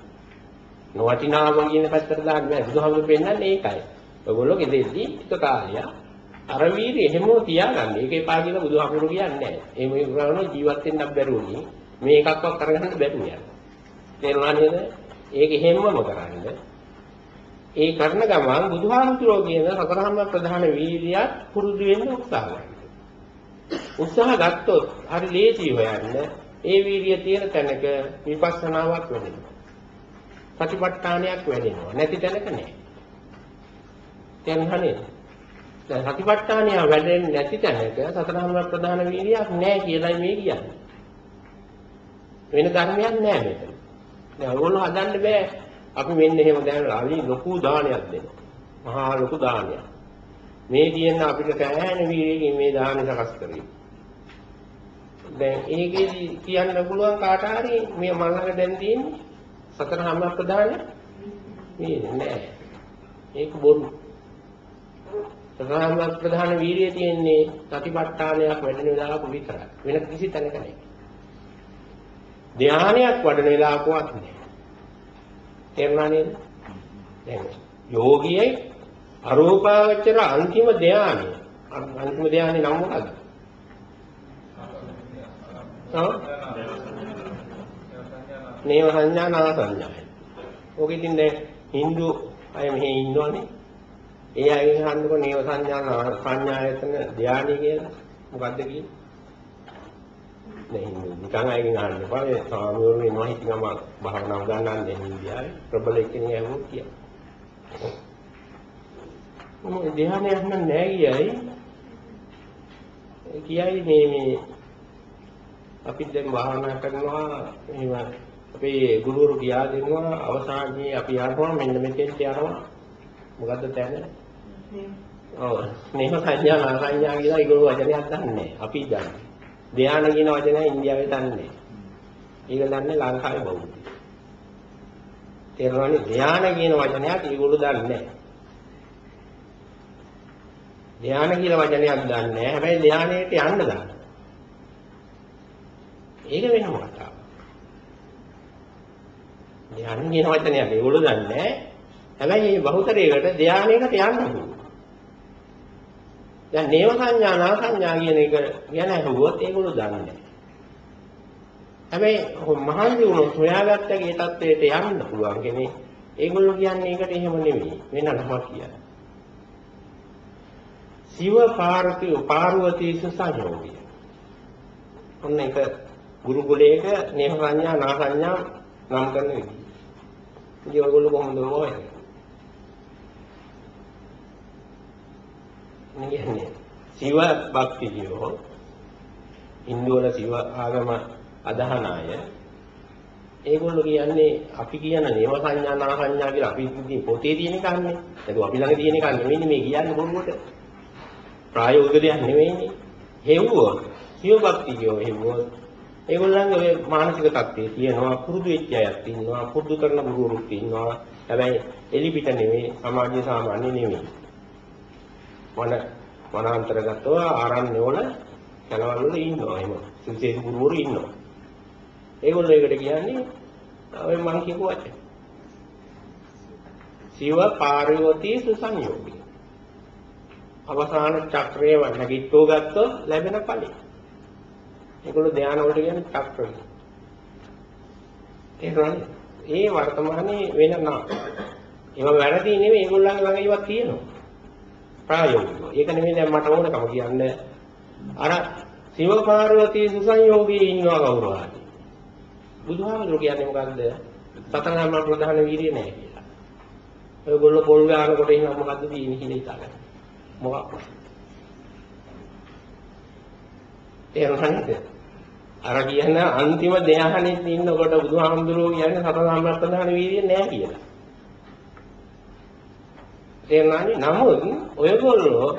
නොවටිනාම කියන පැත්තට දාන්න බෑ. බුදුහාමුදුරු පෙන්නන්නේ ඒකයි. ඔයගොල්ලෝ ගෙදෙද්දී එක කාලයක් අර වීර්ය එහෙම තියාගන්න. ඒක එපා කියලා බුදුහාමුදුරු කියන්නේ නැහැ. ඒ මේ කරන ජීවත් වෙන්න බැරුණි. මේ එකක්වත් කරගන්න බැරුව යනවා. තේරුණා නේද? ඒක එහෙමම කරන්න. ඒ කරන ගමන් බුදුහාමුදුරෝ කියන සතරහම ප්‍රධාන වීර්යයත් පුරුදු වෙන්න උත්සාහ කරන්න. උත්සාහ ගත්තොත් හරි ලේසි හොයන්න. ඒ වීර්යය තියෙන තැනක විපස්සනාවක් වෙනවා. සතිපට්ඨානයක් වැඩෙනවා. නැති තැනක නෑ. තේරුණා නේද? දැන් සතිපට්ඨානය වැඩෙන්නේ නැති තැනක සතරහම ප්‍රධාන වීර්යයක් නෑ කියලායි මේ කියන්නේ. වෙන ධර්මයක් නෑ මෙතන. දැන් ඕගොල්ලෝ හදන්න බෑ. අපි මෙන්න එහෙම දැනලා අවි ලොකු දානයක් දෙනවා. මහා ලොකු දානයක්. මේ තියෙන අපිට සෑහෙන වීර්යයෙන් මේ දාන සකස් කරේ. දැන් ඒකෙදි කියන්න පුළුවන් කාට හරි මේ මල්ලක දැන් තියෙන්නේ සතරහම ප්‍රධාන මේ නෑ. ඒක බොරු. සතරහම ප්‍රධාන වීර්යය තියෙන්නේ සතිපට්ඨානයක් වැඩෙන වෙලාවක විතරයි. වෙන කිසි තැනක නෑ. ධානයක් වඩන වෙලාවකවත් නෑ. තේරුණා නේද? දැන් යෝගියේ අරූපාවචර අන්තිම ධානය. අන්තිම ධානය නම් මොකද්ද? ඔව්. නේව සංඥා නා සංඥායි. ඔක ඉතින් දැන් Hindu අය මෙහි ඉන්නවනේ. ඒ අයගෙන් අහන්නකො නේව සංඥා නා සංඥායතන ධානය කියලා. මොකද්ද කියන්නේ? නේ නිකන් අයගෙන් අහන්න එපා. ඒ සාමූර්ණ ඉන්නවා හිතනම භාවනාව ගන්නන්නේ ඉන්දියාවේ ප්‍රබල එක්කෙනෙක් ඇහුවොත් කියලා. මොකද ධ්‍යානයක් නම් නෑ කියයි. කියයි මේ මේ අපි දැන් භාවනා කරනවා එහෙම අපේ ගුරුවරු කියා දෙනවා අවසානයේ අපි යනවා මෙන්න මෙතෙන්ට යනවා මොකද්ද තැන? ඔව් ස්නේහ සංඥා නා සංඥා කියලා ඒගොල්ලෝ වචනයක් දන්නේ අපි දන්නේ. ධ්‍යාන කියන වචනය ඉන්දියාවේ දන්නේ. ඒක දන්නේ ලංකාවේ බෞද්ධ. තේරුණානේ ධ්‍යාන කියන වචනයක් ඒගොල්ලෝ දන්නේ. ධ්‍යාන කියන වචනයක් දන්නේ. හැබැයි ධ්‍යානයට යන්න දාන්න. ඒක වෙන මොකක්ද? ධ්‍යාන කියන වචනයක් ඒගොල්ලෝ දන්නේ නැහැ. හැබැයි මේ බහුතරයකට ධ්‍යානයකට යන්න ඕනේ. දැන් නේව සංඥා නා සංඥා කියන එක ගැන අහුවොත් ඒගොල්ලෝ දන්නේ නැහැ. හැබැයි මහන්සි වුණොත් හොයාගත්ත ඒ தത്വයට යන්න පුළුවන් කෙනේ. ඒගොල්ලෝ කියන්නේ ඒකට එහෙම නෙමෙයි. වෙන නමක් කියන්නේ. සිව පාර්වති පාර්වතීස සංයෝගය. ඔන්න ඒක ගුරුකුලයක නේව සංඥා නා සංඥා නම් කරන විදිහ. ඉතින් ඔයගොල්ලෝ කොහොමද හොයන්නේ? කියන්නේ සිව භක්තියෝ ඉන්දුවල සිව ආගම අදහන අය ඒගොල්ලෝ කියන්නේ අපි කියන නේම සංඥා නා සංඥා කියලා අපි ඉතින් පොතේ තියෙන කන්නේ. ඒක අපි ළඟ තියෙන කන්නේ නෙමෙයි මේ කියන්නේ බොරුවට. ප්‍රායෝගික දෙයක් නෙමෙයිනේ. හෙව්වොත් සිව භක්තියෝ හෙව්වොත් ඒගොල්ලන්ගේ ඔය මානසික තත්ත්වයේ තියෙනවා පුරුදු වෙච්ච අයත් ඉන්නවා පුරුදු කරන ගුරුවරුත් ඉන්නවා. හැබැයි එලිපිට නෙමෙයි සමාජීය සාමාන්‍ය නෙමෙයි. වන වනාන්තරගතව ආරණ්‍ය වල කැලවල් වල ඉන්නවා එහෙම. සුවිශේෂ ගුරුවරු ඉන්නවා. ඒගොල්ලෝ ඒකට කියන්නේ ඔය මං කියපු වචන. සිව පාරිවතී සුසංයෝගී. අවසාන චක්‍රයේ නැගිට්ටෝ ගත්තොත් ලැබෙන ඵලෙ. ඒගොල්ලෝ ධානය වලට කියන්නේ චක්‍රය. තේරුණාද? ඒ වර්තමානයේ වෙන නා. ඒවා වැරදි නෙමෙයි ඒගොල්ලන්ගේ ළඟ ඒවා තියෙනවා. ප්‍රායෝගිකව. ඒක නෙමෙයි දැන් මට ඕනකම කියන්නේ. අර සිව පාර්වතී සුසංයෝගී ඉන්නවා කවුරු හරි. බුදුහාමුදුරු කියන්නේ මොකද්ද? සතර සම්මා ප්‍රධාන වීර්යය නැහැ කියලා. ඔයගොල්ලෝ පොල් ගන්නකොට එහෙනම් මොකද්ද තියෙන්නේ කියලා හිතාගන්න. මොකක්? තේරුණාද? අර කියන අන්තිම ධ්‍යානෙත් ඉන්නකොට බුදුහාමුදුරුවෝ කියන්නේ සතර සම්මා ප්‍රධාන වීර්යය නැහැ කියලා. තේරුණානේ? නමුත් ඔයගොල්ලෝ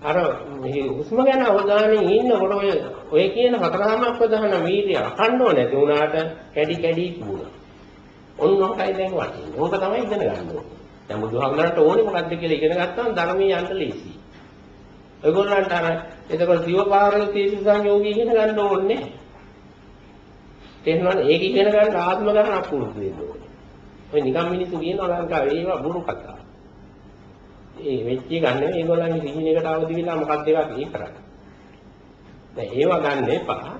අර මේ හුස්ම ගැන අවධානයෙන් ඉන්නකොට ඔය ඔය කියන හතරාම ප්‍රධාන වීර්ය අකණ්ඩව නැති වුණාට කැඩි කැඩි තිබුණා. ඔන්න ඔකයි දැන් වටින්නේ. ඕක තමයි ඉගෙන ගන්න ඕනේ. දැන් බුදුහාමුදුරන්ට ඕනේ මොකද්ද කියලා ඉගෙන ගත්තාම ධර්මයේ යන්න ලේසියි. ඔයගොල්ලන්ට අර එතකොට සිවපාරවතී සංයෝගී ඉගෙන ගන්න ඕනේ. තේරෙනවද? ඒක ඉගෙන ගන්න ආත්ම ගන්න අපුරුදු වෙන්න ඕනේ. ඔය නිකම් මිනිස්සු කියනවා ලංකාවේ ඒවා බුරු කතා. ඒ වෙච්ච එක ගන්න ඒගොල්ලන්ගේ සිහිනයකට අවදි වෙලා මොකක්ද ඒවා ඒ කරන්නේ. දැන් ඒවා ගන්න එපා.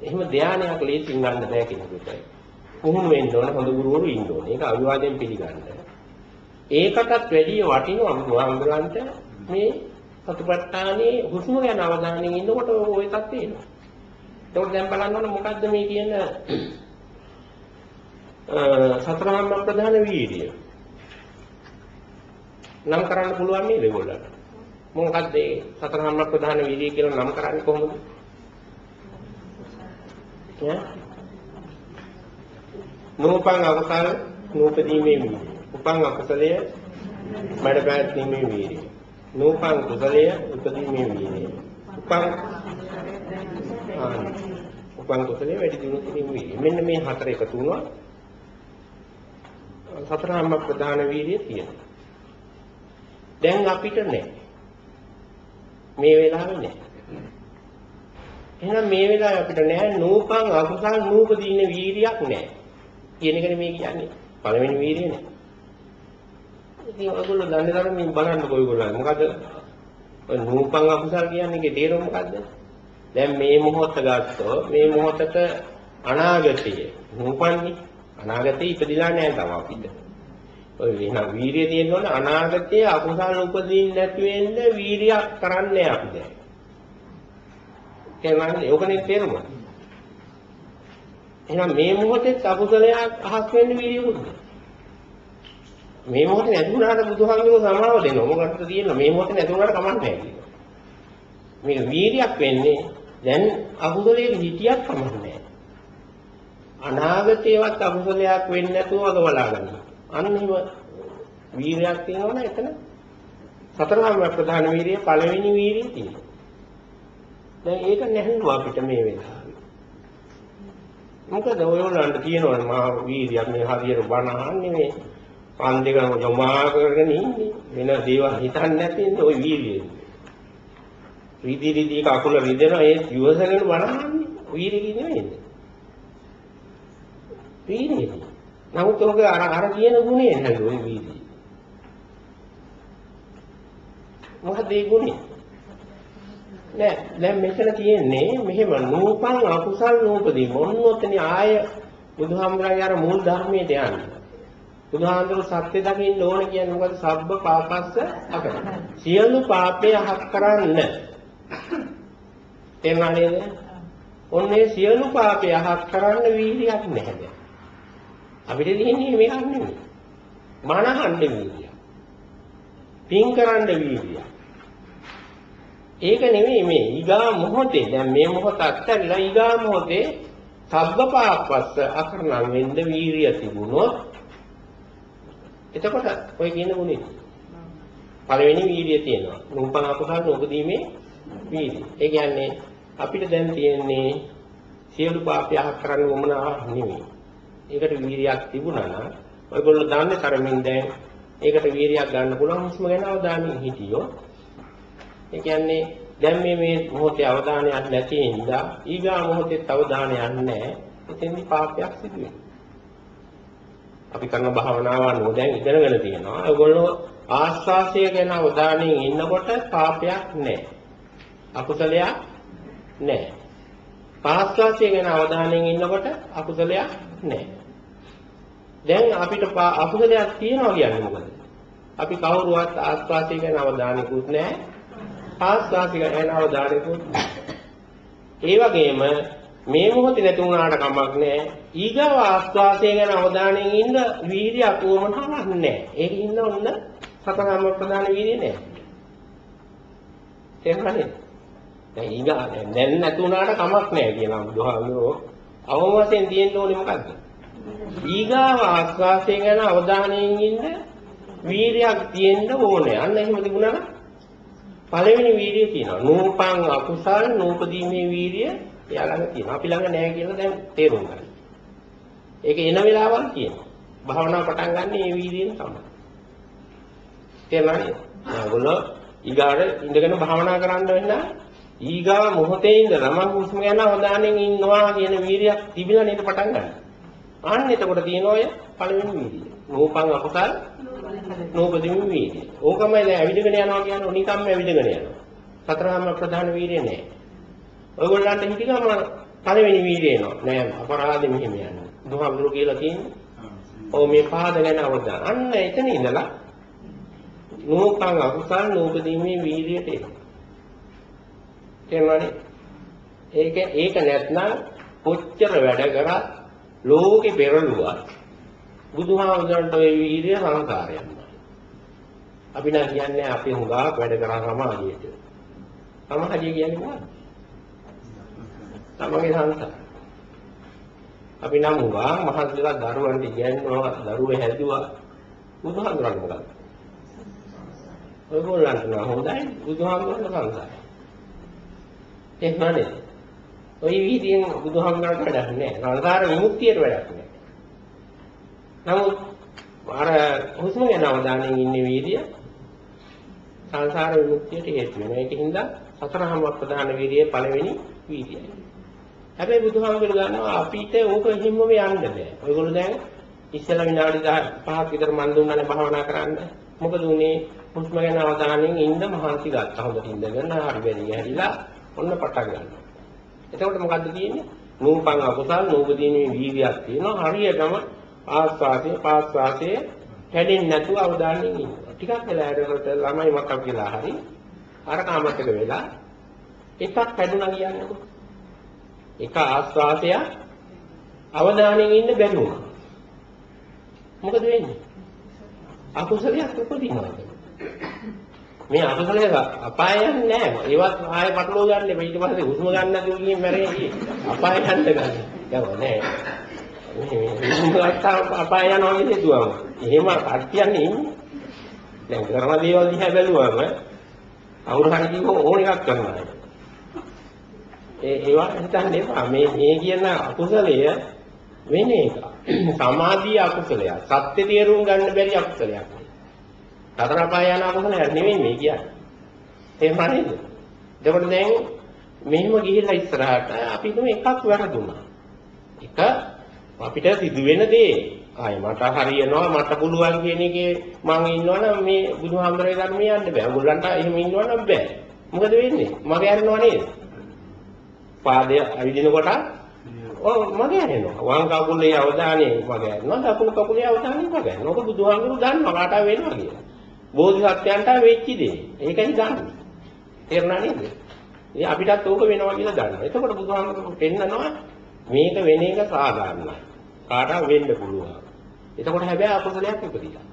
එහෙම ධානයක් ලේසියෙන් ගන්න බෑ කෙනෙකුට. පුහුණු වෙන්න ඕන හොඳ ගුරුවරු ඉන්න ඕනේ. ඒක අවිවාදයෙන් පිළිගන්න. ඒකටත් වැඩිය වටිනවා බුදුහාමුදුරන්ට මේ සතිපට්ඨානේ හුස්ම ගැන අවධානයෙන් ඉන්නකොට ওই තත්ත්වේ එනවා. ඒකට දැන් බලන්න ඕන මොකද්ද මේ කියන සතරාම ප්‍රධාන වීර්යය. නම් කරන්න පුළුවන් නේද ඒගොල්ලන්ට? මොකක්ද ඒ සතරාම ප්‍රධාන වීර්යය කියලා නම් කරන්නේ කොහොමද? ඈ? නූපං අවසාන නූපදීමේ වීර්යය. උපං අකුසලය මඩ පැවැත්ීමේ වීර්යය. නූපං කුසලය උපදීමේ වීර්යය. උපං උපං කුසලයේ වැඩි දියුණු කිරීම වීර්යය. මෙන්න මේ හතර එකතු වුණා. සතරාම ප්‍රධාන වීර්යය තියෙනවා. දැන් අපිට නැහැ. මේ වෙලාවේ නැහැ. එහෙනම් මේ වෙලාවේ අපිට නැහැ නූපං අකුසල් නූපදීන වීරියක් නැහැ. කියන එකනේ මේ කියන්නේ. පළවෙනි වීරිය නැහැ. ඉතින් ඔයගොල්ලෝ දන්නේ ධර්මයෙන් බලන්නකෝ ඔයගොල්ලෝ. මොකද ඔය නූපං අකුසල් කියන්නේ ඒකේ තේරුම මොකද්ද? දැන් මේ මොහොත ගත්තොත් මේ මොහොතට අනාගතය නූපන්නේ අනාගතේ ඉපදිලා නැහැ තව අපිට. ඔය වෙන වීරිය තියෙනවනේ අනාගතයේ අකුසල උපදින්න නැති වෙන්න වීරියක් කරන්නේ අපි දැන්. එහෙනම් ඕකනේ තේරුම. එහෙනම් මේ මොහොතේ අකුසලයක් අහක් වෙන්න වීරියකුත් මේ මොහොතේ නැති වුණාට බුදුහාමුදුරුවෝ සමාව දෙනවා. මොකටද තියෙන්නේ මේ මොහොතේ නැති වුණාට කමක් නැහැ කියනවා. මේක වීරියක් වෙන්නේ දැන් අකුසලයේ හිතියක් කමක් නැහැ. අනාගතේවත් අකුසලයක් වෙන්නේ නැතුව වග බලා ගන්නවා. අන්න එහෙම වීරයක් තියෙනවනේ එතන සතරම ප්‍රධාන වීරිය පළවෙනි වීරිය තියෙනවා. දැන් ඒක නැහැලුවා අපිට මේ වෙලාවේ. මොකද ඔයගොල්ලන්ට තියෙනවනේ මහා වීරියක් මේ හරියට බණ අහන්නේ මේ පන් දෙකම ජමා කරගෙන ඉන්නේ වෙන දේවල් හිතන්නේ නැති ඉන්නේ ওই වීරිය. රීති රීති කකුල රිදෙනවා ඒ ඉවසගෙන බණ අහන්නේ වීරිය නෙමෙයි. වීරිය. නමුත් ඔක අර අර කියන ගුණය නේද ওই වීර්යය. මොකද ඒ ගුණය? නෑ දැන් මෙතන තියෙන්නේ මෙහෙම නූපන් අකුසල් නූපදී මොන්න ඔතන ආය බුදුහාමුදුරන්ගේ අර මූල ධර්මයට යන්න. බුදුහාමුදුරු සත්‍ය දකින්න ඕන කියන්නේ මොකද? සබ්බ පාපස්ස අකර. සියලු පාපේ අහක් කරන්න. තේරුණා නේද? ඔන්නේ සියලු පාපේ අහක් කරන්න වීර්යයක් නැහැ දැන්. අපිට තියෙන්නේ මේක නෙමෙයි. මනහන්න වීර්යය. පින් කරන්න වීර්යය. ඒක නෙමෙයි මේ ඊගා මොහොතේ දැන් මේ මොහොත අත්හැරලා ඊගා මොහොතේ සබ්බපාපස්ස අකරණ වෙන්න වීරිය තිබුණොත් එතකොට ඔය කියන ගුණේ පළවෙනි වීරිය තියෙනවා නූපන් අකුසල් නොකදීමේ වීරිය. ඒ කියන්නේ අපිට දැන් තියෙන්නේ සියලු පාපය කරන්න වමනාවක් නෙමෙයි. ඒකට වීරියක් තිබුණා නම් ඔයගොල්ලෝ දන්නේ තරමින් දැන් ඒකට වීරියක් ගන්න පුළුවන් හුස්ම ගැන අවධානය හිටියොත් ඒ කියන්නේ දැන් මේ මේ මොහොතේ අවධානයක් නැති හින්දා ඊගා මොහොතේ අවධානයක් නැහැ. එතෙන්දි පාපයක් සිදු වෙනවා. අපි කරන භාවනාව අනුව දැන් ඉගෙනගෙන තියෙනවා. ඒගොල්ලෝ ආස්වාසය ගැන අවධානයෙන් ඉන්නකොට පාපයක් නැහැ. අකුසලයක් නැහැ. පාස්වාසය ගැන අවධානයෙන් ඉන්නකොට අකුසලයක් නැහැ. දැන් අපිට අකුසලයක් තියෙනවා කියන්නේ මොකද? අපි කවුරුවත් ආස්වාසය ගැන අවධානයකුත් නැහැ. ආස්වාසික ගැන අවධානයකුත් ඒ වගේම මේ මොහොතේ නැති වුණාට කමක් නැහැ. ඊගව ආස්වාසය ගැන අවධානයෙන් ඉන්න වීර්ය අකුවමනාවක් නැහැ. ඒක ඉන්න ඔන්න සතරම ප්‍රධාන වීර්ය නැහැ. තේරුණානේ? දැන් ඊගා දැන් නැති වුණාට කමක් නැහැ කියනවා බුදුහාමුදුරුවෝ. අවම වශයෙන් තියෙන්න ඕනේ මොකද්ද? ඊගාව ආස්වාසය ගැන අවධානයෙන් ඉන්න වීර්යයක් තියෙන්න ඕනේ. අන්න එහෙම තිබුණා නම් පළවෙනි වීර්යය තියෙනවා. නූපං අකුසල් නූපදීමේ වීර්යය එයා ළඟ තියෙනවා. අපි ළඟ නැහැ කියලා දැන් තේරුම් ගන්න. ඒක එන වෙලාවල් තියෙනවා. භාවනාව පටන් ගන්න මේ වීර්යයෙන් තමයි. තේරුණානේ? ඔයගොල්ලෝ ඊගාට ඉඳගෙන භාවනා කරන්න වෙන්න ඊගා මොහොතේ ඉඳලා මම හුස්ම ගන්න අවධානයෙන් ඉන්නවා කියන වීර්යයක් තිබිලා නේද පටන් ගන්න. අන්න එතකොට තියෙන ඔය පළවෙනි වීර්යය. නූපං අකුසල් නූපදිමු වීර්යය. ඕකමයි දැන් ඇවිදගෙන යනවා කියන්නේ නිකම්ම ඇවිදගෙන යනවා. සතරාම ප්‍රධාන වීර්යය නෑ. ඔයගොල්ලන්ට හිතිගම පළවෙනි වීර්යය එනවා. නෑ අපරාධෙ මෙහෙම යනවා. බුදුහාමුදුරු කියලා තියෙන්නේ. ඔව් මේ පාද ගැන අවධාන. අන්න එතන ඉඳලා නූපං අකුසල් නූපදීමේ වීර්යයට එනවා. තේරුණානේ? ඒක ඒක නැත්නම් කොච්චර වැඩ කරත් ලෝකේ පෙරළුවා බුදුහාමුදුරන්ට ඔය වීර්ය සංසාරයක්. අපි නම් කියන්නේ අපි හුඟක් වැඩ කරා සමාජයට. සමාජය කියන්නේ මොකක්ද? තමගේ සංසාර. අපි නම් හුඟක් මහත්ලා දරුවන්ට ඉගෙනනවා, දරුවෝ හැදුවා. බුදුහාමුදුරන් මොකක්ද? ඔයගොල්ලන්ට නම් හොඳයි බුදුහාමුදුරන්ගේ සංසාරය. එහෙම නේද? ඔය විදිහෙන් බුදුහාමුදුරන්ට වැඩක් නැහැ. සංසාර විමුක්තියට වැඩක් නැහැ. නමුත් අර හුස්ම ගැන අවධානයෙන් ඉන්නේ වීර්ය සංසාර විමුක්තියට හේතු වෙනවා. ඒකින්ද සතරහම ප්‍රධාන වීර්යයේ පළවෙනි වීර්යයයි. හැබැයි බුදුහාමුදුරු ගන්නවා අපිට ඕක හිම්මම යන්න බෑ. ඔයගොල්ලෝ දැන් ඉස්සෙල්ලා විනාඩි 5ක් විතර මන් දුන්නානේ භාවනා කරන්න. මොකද උනේ හුස්ම ගැන අවධානයෙන් ඉන්න මහන්සි ගත්තා. හොඳට ඉඳගෙන හරි බැරි ඇහිලා ඔන්න පටන් ගන්නවා. එතකොට මොකද්ද තියෙන්නේ? නූපං අකුසල් නූපදීනේ වීර්යයක් තියෙනවා. හරියටම ආස්වාදයේ පාස්වාදයේ කැඩෙන්නේ නැතුව අවධානයෙන් ඉන්නවා. ටිකක් වෙලා යනකොට ළමයි මතක් වෙලා හරි අර කාමතක වෙලා එකක් කැඩුනා කියන්නකො. එක ආස්වාදය අවධානයෙන් ඉන්න බැරි වුණා. මොකද වෙන්නේ? අකුසලයක් උපදිනවා. මේ අකුසලයේ අපාය යන්නේ නැහැ. ඒවත් ආයෙ පටලවා ගන්න එපා. ඊට පස්සේ හුස්ම ගන්න නැතුව ගිහින් මැරෙන්නේ. අපාය යන්න ගන්න. යනවා නෑ. ගත්තා අපාය යනවා කියන්නේ දුවම. එහෙම කට්ටියන්නේ ඉන්නේ. දැන් කරන දේවල් දිහා බැලුවම අවුරු හරි කිව්ව ඕන එකක් කරනවා. ඒ ඒවා හිතන්න එපා. මේ මේ කියන අකුසලය වෙන එක. සමාධිය අකුසලයක්. සත්‍ය තේරුම් ගන්න බැරි අකුසලයක්. සතර අපාය යන අකුසලයක් නෙමෙයි මේ කියන්නේ. එහෙම නේද? එතකොට දැන් මෙහෙම ගිහිල්ලා ඉස්සරහට අපි තුම එකක් වැරදුනා. එක අපිට සිදුවෙන දේ ආයි මට හරියනවා මට පුළුවන් කියන එකේ මං ඉන්නවනම් මේ බුදුහාමරේ ධර්මයේ යන්න බෑ. ඔයගොල්ලන්ට එහෙම ඉන්නවනම් බෑ. මොකද වෙන්නේ? මග යනවා නේද? පාදය ඇවිදිනකොට ඔව් මග යනවා. වම් කකුලේ අවධානය මග යනවා. දකුණු කකුලේ අවධානය මග යනවා. ඔක බුදුහාමුදුරු දන්නවා කාට වෙනවා කියලා. බෝධිසත්වයන්ට වෙච්ච දේ. ඒකයි දන්නේ. තේරුණා නේද? ඉතින් අපිටත් ඕක වෙනවා කියලා දන්නවා. එතකොට බුදුහාමුදුරු පෙන්නනවා මේක වෙන එක සාධාරණයි. කාටවත් වෙන්න පුළුවන්. එතකොට හැබැයි අකුසලයක් උපදිනවා.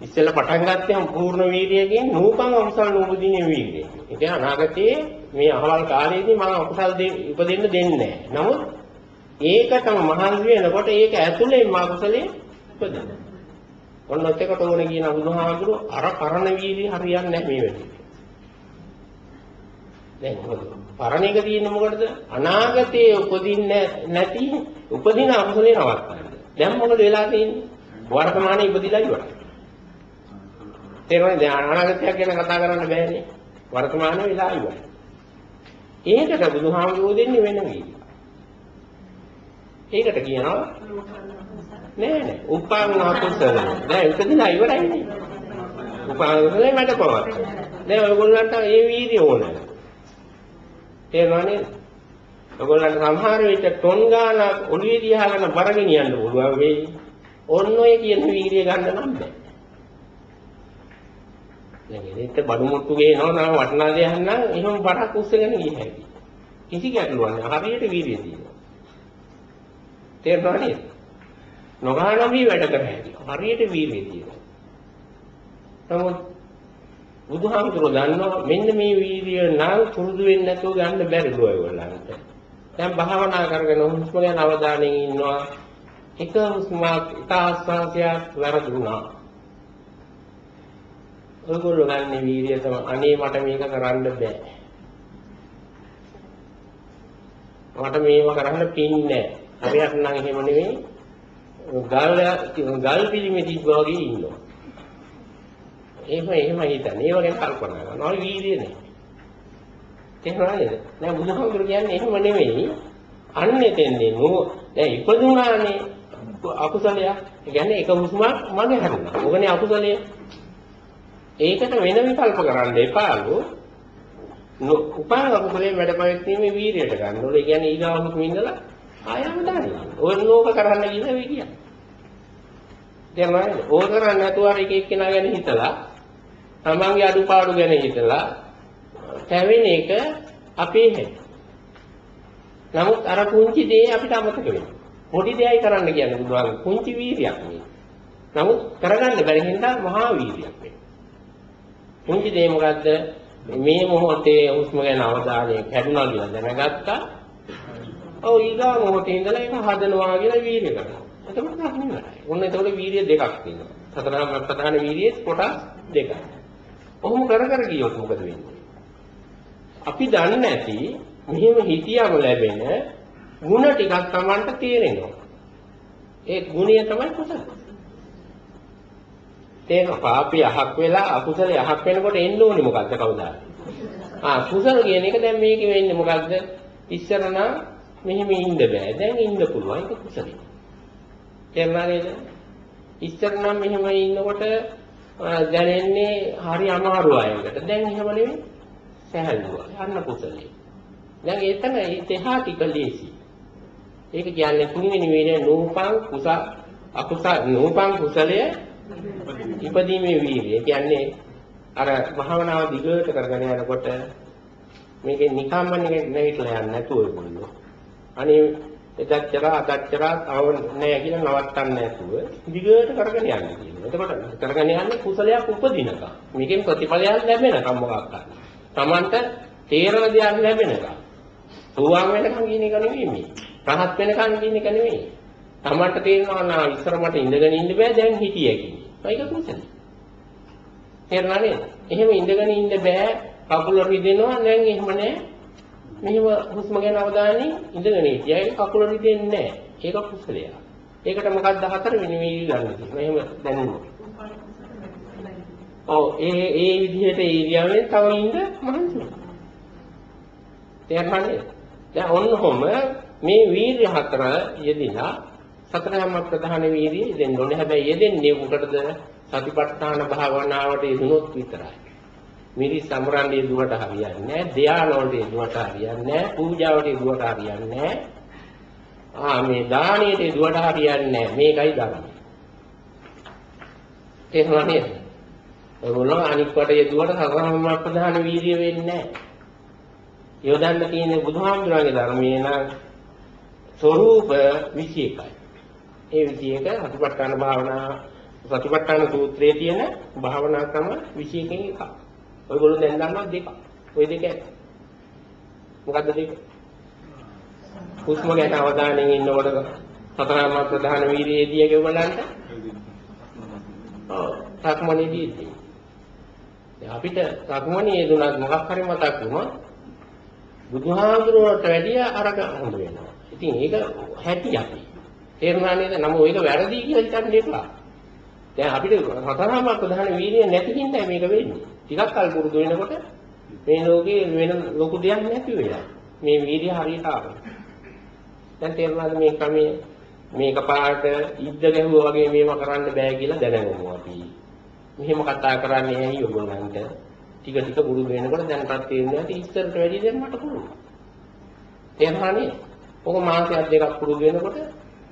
ඉස්සෙල්ලා පටන් ගත්තේ පූර්ණ වීර්යයෙන් නූපන් අකුසල නූපදිනේ වීර්යයෙන්. ඒ කියන්නේ අනාගතයේ මේ අහවල් කාලයේදී මම අකුසල් උපදින්න දෙන්නේ නැහැ. නමුත් ඒකටම මහන්සි වෙනකොට ඒක ඇතුලේ මා කුසලයේ උපදිනවා. ඔන්න ඔතේකට ඕනේ කියන බුදුහාමුදුරු අර කරන වීර්ය හරියන්නේ නැහැ මේ වෙලේ. දැන් මොකද? පරණ එක තියෙන්නේ මොකටද? අනාගතයේ උපදින්නේ නැති උපදින අකුසලේ නවත්තන්න. දැන් මොකද වෙලා තියෙන්නේ? වර්තමානයේ ඉපදිලා ඉවරයි. තේරෙනවද? දැන් අනාගතයක් ගැන කතා කරන්න බෑනේ. වර්තමාන වෙලා ඉවරයි. ඒකට බුදුහාමුදුරුවෝ දෙන්නේ වෙන වීර්ය. ඒකට කියනවා නෑ නෑ උපාංග අකුසල. දැන් උපදිනා ඉවරයිනේ. උපාංග කුසලේ මට පවත්. දැන් ඔයගොල්ලන්ට ඒ වීර්ය ඕනේ. තේරෙනවනේ? ඔයගොල්ලන්ට සමහර විට ටොන් ගානක් ඔළුවේ දිහාගෙන බර ගෙනියන්න පුළුවන් වෙයි. ඔන්න ඔය කියන වීර්ය ගන්න නම් බෑ. දැන් ඒත් බඩු මුට්ටු ගේනවා නම් වටනා දෙයක් නම් එහෙම බරක් උස්සගෙන ගිය හැකි. කිසි ගැටලුවක් නෑ. හරියට වීර්යය තියෙනවා. තේරුණා නේද? නොගානමී වැඩ කර හැකි. හරියට වීර්යය තියෙනවා. නමුත් බුදුහාමුදුරුවෝ දන්නවා මෙන්න මේ වීර්යය නම් පුරුදු වෙන්නේ නැතුව ගන්න බැරිලු ඔයගොල්ලන්ට. දැන් භාවනා කරගෙන හුස්ම ගැන අවධානයෙන් ඉන්නවා. එක හුස්මක් ඉතාස්වාසයක් වැරදුනා. ඔයගොල්ලෝ ගන්න වීර්යය තමයි අනේ මට මේක කරන්න බෑ. මට මේව කරන්න පින්නේ නැහැ. හරියට නම් එහෙම නෙවෙයි. ගල් ගල් පිළිමේ තිබ්බා වගේ ඉන්නවා. එහෙම එහෙම හිතන්නේ. ඒව ගැන කල්පනා කරනවා. ඔය වීර්යය නේ. තේරුණා නේද? දැන් බුදුහාමුදුරු කියන්නේ එහෙම නෙවෙයි. අන්න එතෙන්දී නෝ දැන් ඉපදුනානේ අකුසලයක්. ඒ කියන්නේ එක හුස්මක් මගේ හැරුණා. මොකනේ අකුසලය? ඒකට වෙන විකල්ප කරන්න එපාලු. උපාන අකුසලයේ වැඩ පවත්ීමේ වීරියට ගන්න ඕනේ. ඒ කියන්නේ ඊගාව හුස්ම ඉඳලා ආයම දාන්න. ඔය නෝක කරන්න කියලා වෙයි කියන්නේ. දැන් මම ඕක කරන්නේ නැතුව අර එක එක්කෙනා ගැන හිතලා තමන්ගේ අඩුපාඩු ගැන හිතලා තැවෙන එක අපේ හැටි. නමුත් අර පුංචි දේ අපිට අමතක වෙනවා. පොඩි දෙයයි කරන්න කියන්නේ බුදුහාම පුංචි වීර්යයක් නේ. නමුත් කරගන්න බැරි හින්දා මහා වීර්යයක් වෙනවා. පුංචි දේ මොකද්ද? මේ මොහොතේ හුස්ම ගැන අවධානය කැඩුනා කියලා දැනගත්තා. ඔව් ඊගා මොහොතේ ඉඳලා ඒක හදනවා කියලා වීර්ය කරනවා. එතකොට ධර්ම වැඩයි. ඔන්න එතකොට වීර්ය දෙකක් තියෙනවා. සතරම ප්‍රධාන වීර්යයේ කොටස් දෙකක්. ඔහොම කර කර ගියොත් මොකද වෙන්නේ? අපි දන්නේ නැති මෙහෙම හිතියම ලැබෙන ಗುಣ ටිකක් Tamanට තේරෙනවා. ඒ ගුණය තමයි කුසල. තේන පාපي අහක් වෙලා අකුසල යහක් වෙනකොට එන්න ඕනේ මොකද්ද කවදා? ආ කුසල කියන එක දැන් මේකේ වෙන්නේ මොකද්ද? ඉස්සර නම් මෙහෙම ඉන්න බෑ. දැන් ඉන්න පුළුවන්. ඒක කුසලයි. තේරුණා නේද? ඉස්සර නම් මෙහෙම ඉන්නකොට දැනෙන්නේ හරි අමාරු අයකට. දැන් එහෙම නෙවෙයි. සහැල්ලුවා. යන්න කුසලයි. දැන් එතන එහා ටික ලේසි. ඒක කියන්නේ තුන්වෙනි වේනේ නූපං කුස අකුස නූපං කුසලය ඉපදීමේ වීර්යය. ඒ කියන්නේ අර භාවනාව දිගට කරගෙන යනකොට මේකේ නිකම්ම නෙවිట్లా යන්නේ නැතුව ඒගොල්ලෝ. අනේ එදච්චර අදච්චර තව නෑ කියලා නවත්තන්න නැතුව දිගට කරගෙන යන්න කියනවා. එතකොට කරගෙන යන්නේ කුසලයක් උපදිනකම්. මේකෙන් ප්‍රතිඵලයක් ලැබෙනකම් මොකක්ද? Tamanට තේරෙන දෙයක් ලැබෙනකම්. සෝවාන් වෙනකම් කියන එක නෙවෙයි මේ. රහත් වෙනකම් කියන එක නෙවෙයි. Tamanට තේරෙනවා නා ඉස්සර මට ඉඳගෙන ඉන්න බෑ දැන් හිටියයි කියන්නේ. ඒක කුසල. තේරුණා නේද? එහෙම ඉඳගෙන ඉන්න බෑ කකුල රිදෙනවා දැන් එහෙම නෑ. මෙහෙම හුස්ම ගැන අවධානය ඉඳගෙන හිටියා. ඒක කකුල රිදෙන්නේ නෑ. ඒක කුසලයක්. ඒකට මොකක්ද හතර වෙනි වී ගන්න තියෙනවා. එහෙම දැනුනොත්. ඔව් ඒ ඒ විදිහට ඒ ඉරියව්වෙන් තව ඉඳ මහන්සි වෙනවා. තේරුණා නේද? දැන් ඔන්නකොම මේ වීර්ය හතර යෙදිලා සතරම ප්‍රධාන වීර්යය යෙදෙන්න ඕනේ. හැබැයි යෙදෙන්නේ මොකටද? සතිපට්ඨාන භාවනාවට යෙදුනොත් විතරයි. මිරිස් සමරන්නේ යෙදුවට හරියන්නේ නැහැ. ධ්‍යාන වලට යෙදුවට හරියන්නේ නැහැ. පූජාවට යෙදුවට හරියන්නේ නැහැ. ආ මේ දානයට යෙදුවට හරියන්නේ නැහැ. මේකයි ධර්මය. තේරුණා නේද? ඔයගොල්ලෝ අනික් වට යෙදුවට සතරම ප්‍රධාන වීර්ය වෙන්නේ නැහැ. යොදන්න තියෙන බුදුහාමුදුරන්ගේ ධර්මයේ නම් ස්වરૂප 21යි. ඒ 21 සතිපට්ඨාන භාවනා සතිපට්ඨාන සූත්‍රයේ තියෙන භාවනා ක්‍රම 21කින් එකක්. ඔයගොල්ලෝ දැන් දන්නවා දෙකක්. ওই දෙක ඇත්ත. මොකද්ද දෙක? හුස්ම ගැන අවධානයෙන් ඉන්නකොට සතරම ප්‍රධාන වීර්යයේදී ඒගොල්ලන්ට ඔව් සක්මණේදී දැන් අපිට සක්මණේ දුනත් මොකක් හරි මතක් වුණොත් බුදුහාමුදුරුවන්ට වැඩිය අරග හොඳ වෙනවා. ඉතින් ඒක හැටි අපි. තේරුණා නේද? නම ඔයක වැරදි කියලා හිතන්න එපා. දැන් අපිට සතරම ප්‍රධාන වීර්යය නැති හින්දා මේක වෙන්නේ. ටිකක් කල් පුරුදු වෙනකොට මේ ලෝකේ වෙන ලොකු දෙයක් නැති වෙනවා. මේ වීර්යය හරියට ආවා. දැන් තේරුණාද මේ ක්‍රමයේ මේක පාට ඉද්ද ගැහුවා වගේ මේව කරන්න බෑ කියලා දැනගමු අපි. මෙහෙම කතා කරන්නේ ඇයි ඔයගොල්ලන්ට? ටික ටික පුරුදු වෙනකොට දැනටත් තේරෙනවා ඉතින් ඉස්සරට වැඩි දැන් මට පුළුවන්. තේරුණා නේද? ඔක මාසයක් දෙකක් පුරුදු වෙනකොට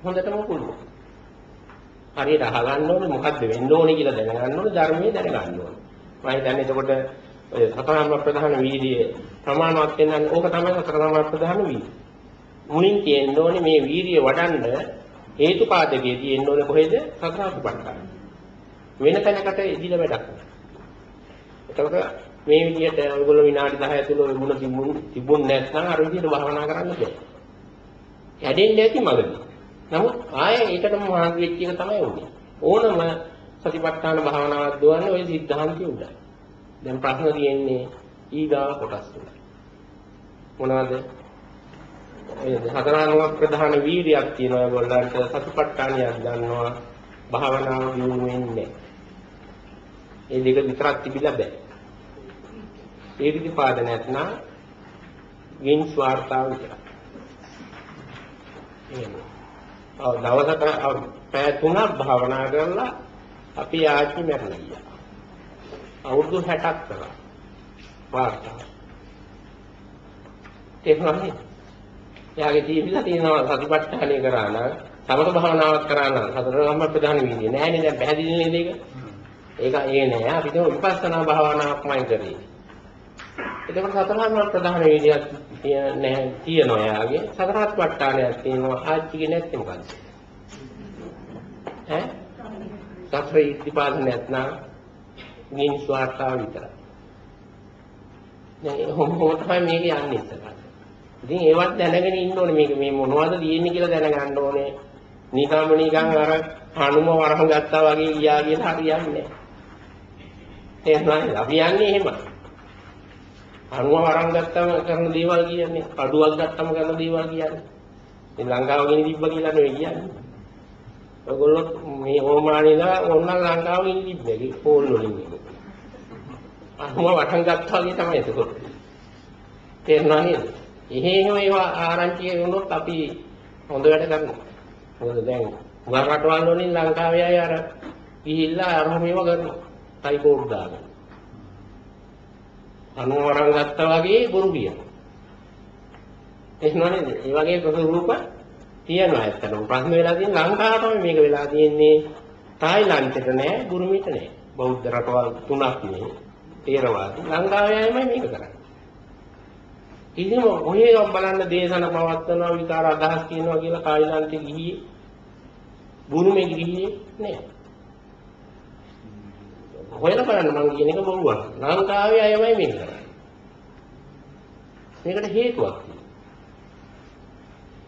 හොඳටම පුළුවන්. හරියට අහගන්න ඕනේ මොකද්ද වෙන්න ඕනේ කියලා දැනගන්න ඕනේ ධර්මයේ දැනගන්න ඕනේ. මම හිතන්නේ එතකොට ඔය සතරම ප්‍රධාන වීර්යය ප්‍රමාණවත් වෙනන්නේ ඕක තමයි සතරම ප්‍රධාන වීර්යය. මුලින් තියෙන්න ඕනේ මේ වීර්යය වඩන්න හේතුපාදකයේ තියෙන්න ඕනේ කොහෙද? සතරාපපට්ඨාන. වෙන තැනකට ඉදිලා වැඩක් නෑ. එතකොට මේ විදිහට ඔයගොල්ලෝ විනාඩි 10 ඇතුළත ඔය මුණ තිබුණ තිබුණ නැත්නම් අර විදිහට භාවනා කරන්න බෑ. හැදෙන්නේ නැති මගදී. නමුත් ආයේ ඒකටම මහන්සි වෙච්ච එක තමයි උනේ. ඕනම සතිපට්ඨාන භාවනාවක් දුවන්නේ ওই සිද්ධාන්තය උඩ. දැන් ප්‍රශ්න තියෙන්නේ ඊගා කොටස් තුන. මොනවද? ඒ හතරානුවක් ප්‍රධාන වීර්යයක් තියෙනවා ඔයගොල්ලන්ට සතිපට්ඨානියක් ගන්නවා භාවනාව දියුණු වෙන්නේ. ඒ දෙක විතරක් තිබිලා බෑ. ඒ ප්‍රතිපාද නැත්නම් වෙන් ස්වార్థාව විතරයි. එහෙම. ආ දවසට පැය තුනක් භාවනා කරලා අපි ආච්චි මැරලා ගියා. අවුරුදු 60ක් කරා. වාර්තා. තේරුණාද? එයාගේ ජීවිතය තියෙනවා සතිපට්ඨානය කරා නම් සමත භාවනාවක් කරා නම් සතර සම්ම ප්‍රධාන වීර්යය නෑනේ දැන් පැහැදිලි නේද ඒක? ඒක ඒ නෑ අපි තෝ විපස්සනා භාවනාවක්මයි කරේ. එතකොට සතරම ප්‍රධාන වීර්යයක් නැහැ තියෙනවා එයාගේ සතරත් පට්ඨානයක් තියෙනවා ආච්චිගේ නැත්නම් මොකද්ද? ඈ? සතර ඉතිපාද නැත්නම් නින් ස්වාර්ථාව විතරයි. දැන් හොම තමයි මේක යන්නේ ඉස්සරහට. ඉතින් ඒවත් දැනගෙන ඉන්න ඕනේ මේක මේ මොනවද තියෙන්නේ කියලා දැනගන්න ඕනේ. නිකම්ම නිකන් අර හනුම වරහන් ගත්තා වගේ ගියා කියලා හරියන්නේ නැහැ. එහෙමයි අපි යන්නේ එහෙමයි. හනුම වරහන් ගත්තම කරන දේවල් කියන්නේ අඩුවක් ගත්තම කරන දේවල් කියන්නේ. ඉතින් ලංකාව ගෙන තිබ්බ කියලා නෙවෙයි කියන්නේ. ඔයගොල්ලෝ මේ ඕමානිලා ඕන්න ලංකාව ගෙන තිබ්බේ පෝල් වලින්. හනුම වරහන් ගත්තා වගේ තමයි ඒක. තේරුණා නේද? එහෙ එහෙම ඒවා ආරංචි වුණොත් අපි හොඳ වැඩ කරනවා. මොකද දැන් උගර රටවල් වලින් ලංකාවේ අය අර ගිහිල්ලා අර මේවා කරනවා. ටයිපෝඩ් දාගෙන. අනුවරන් ගත්තා වගේ බොරු කියනවා. එහෙම නේද? ඒ වගේ ප්‍රතිරූප තියෙනවා ඇත්තටම. ප්‍රශ්න වෙලා තියෙන්නේ ලංකාවට මේක වෙලා තියෙන්නේ තායිලන්තෙට නෑ, බුරුමිට නෑ. බෞද්ධ රටවල් තුනක් නේ. තේරවාදී. ලංකාවේ අයමයි මේක කරන්නේ. කිසිම ඔහේම බලන්න දේශන පවත්වනවා විකාර අදහස් කියනවා කියලා තායිලන්තෙ ගිහියේ බුරුමේ ගිහියේ නෑ. හොයලා බලන්න මම කියන එක බොරුවක්. ලංකාවේ අයමයි මේක කරන්නේ. මේකට හේතුවක්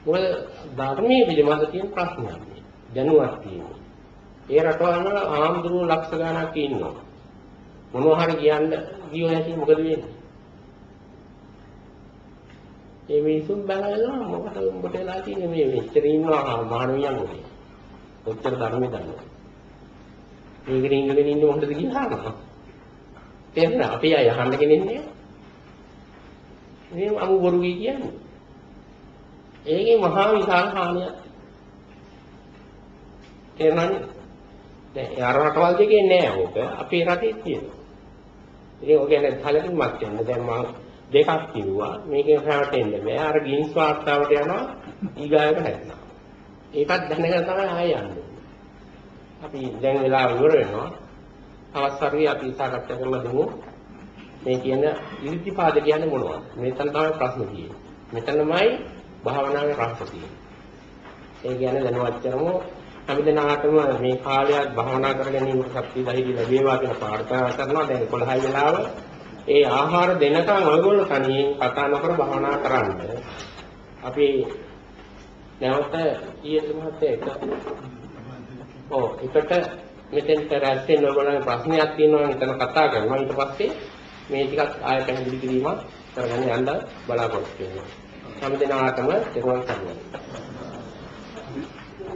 මොකද ධර්මයේ පිළිබඳ තියෙන ප්‍රශ්නයක් මේ. දැනුවක් තියෙනවා. ඒ රටවල් වල ආම්දුරු ලක්ෂ ගණනක් ඉන්නවා. මොනවා හරි කියන්න ගියෝ නැති මොකද වෙන්නේ? ඒ මිනිසුන් බලනවා මොකද උඹට වෙලා තියෙන්නේ මේ මෙච්චර ඉන්නවා මහණවියන් උනේ. කොච්චර ධර්මයේ දන්නවා. මේකට ඉඳගෙන ඉන්න මොකටද කියලා තේරුණා අපි අය අහන්න කෙනෙන්නේ මේ අමු බොරු කියන්නේ ඒකේ මහා විශාල හානියක් තේරුණානේ දැන් අර රටවල් දෙකේ නෑ ඕක අපේ රටේ තියෙනවා ඉතින් ඔය කියන්නේ කලකින්මත් වෙන්න. දැන් මම දෙකක් කිව්වා. මේකෙන් රැවටෙන්න බෑ. අර ගින්ස් වාර්තාවට යනවා ඊගායක නැත්නම්. ඒකත් දැනගෙන තමයි ආයෙ යන්නේ. අපි දැන් වෙලාව ඉවර වෙනවා. අවස්ථාවේ අපි සාකච්ඡා කරලා දෙමු. මේ කියන ඉරිතිපාද කියන්නේ මොනවද? මෙතන තමයි ප්‍රශ්න තියෙන්නේ. මෙතනමයි භාවනාවේ රහස තියෙන්නේ. ඒ කියන්නේ දැනුවත් කරමු අපි දෙනාටම මේ කාලයක් භාවනා කර ගැනීමට ශක්තිය ධෛර්ය ලැබේවා කියලා ප්‍රාර්ථනා කරනවා. දැන් 11 වෙලාව ඒ ආහාර දෙනකන් ඔයගොල්ලෝ තනියෙන් කතා නොකර භාවනා කරන්න. අපි නැවත ඊයේ මහත්තයා එක ඔව් එකට මෙතෙන්ට රැස් වෙන ඔයගොල්ලන්ගේ ප්‍රශ්නයක් තියෙනවා නම් එතන කතා කරනවා. ඊට පස්සේ මේ ටිකක් ආයෙ පැහැදිලි කිරීමක් කරගෙන යන්න බලාපොරොත්තු වෙනවා. හැම දිනාටම තෙරුවන් සරණයි.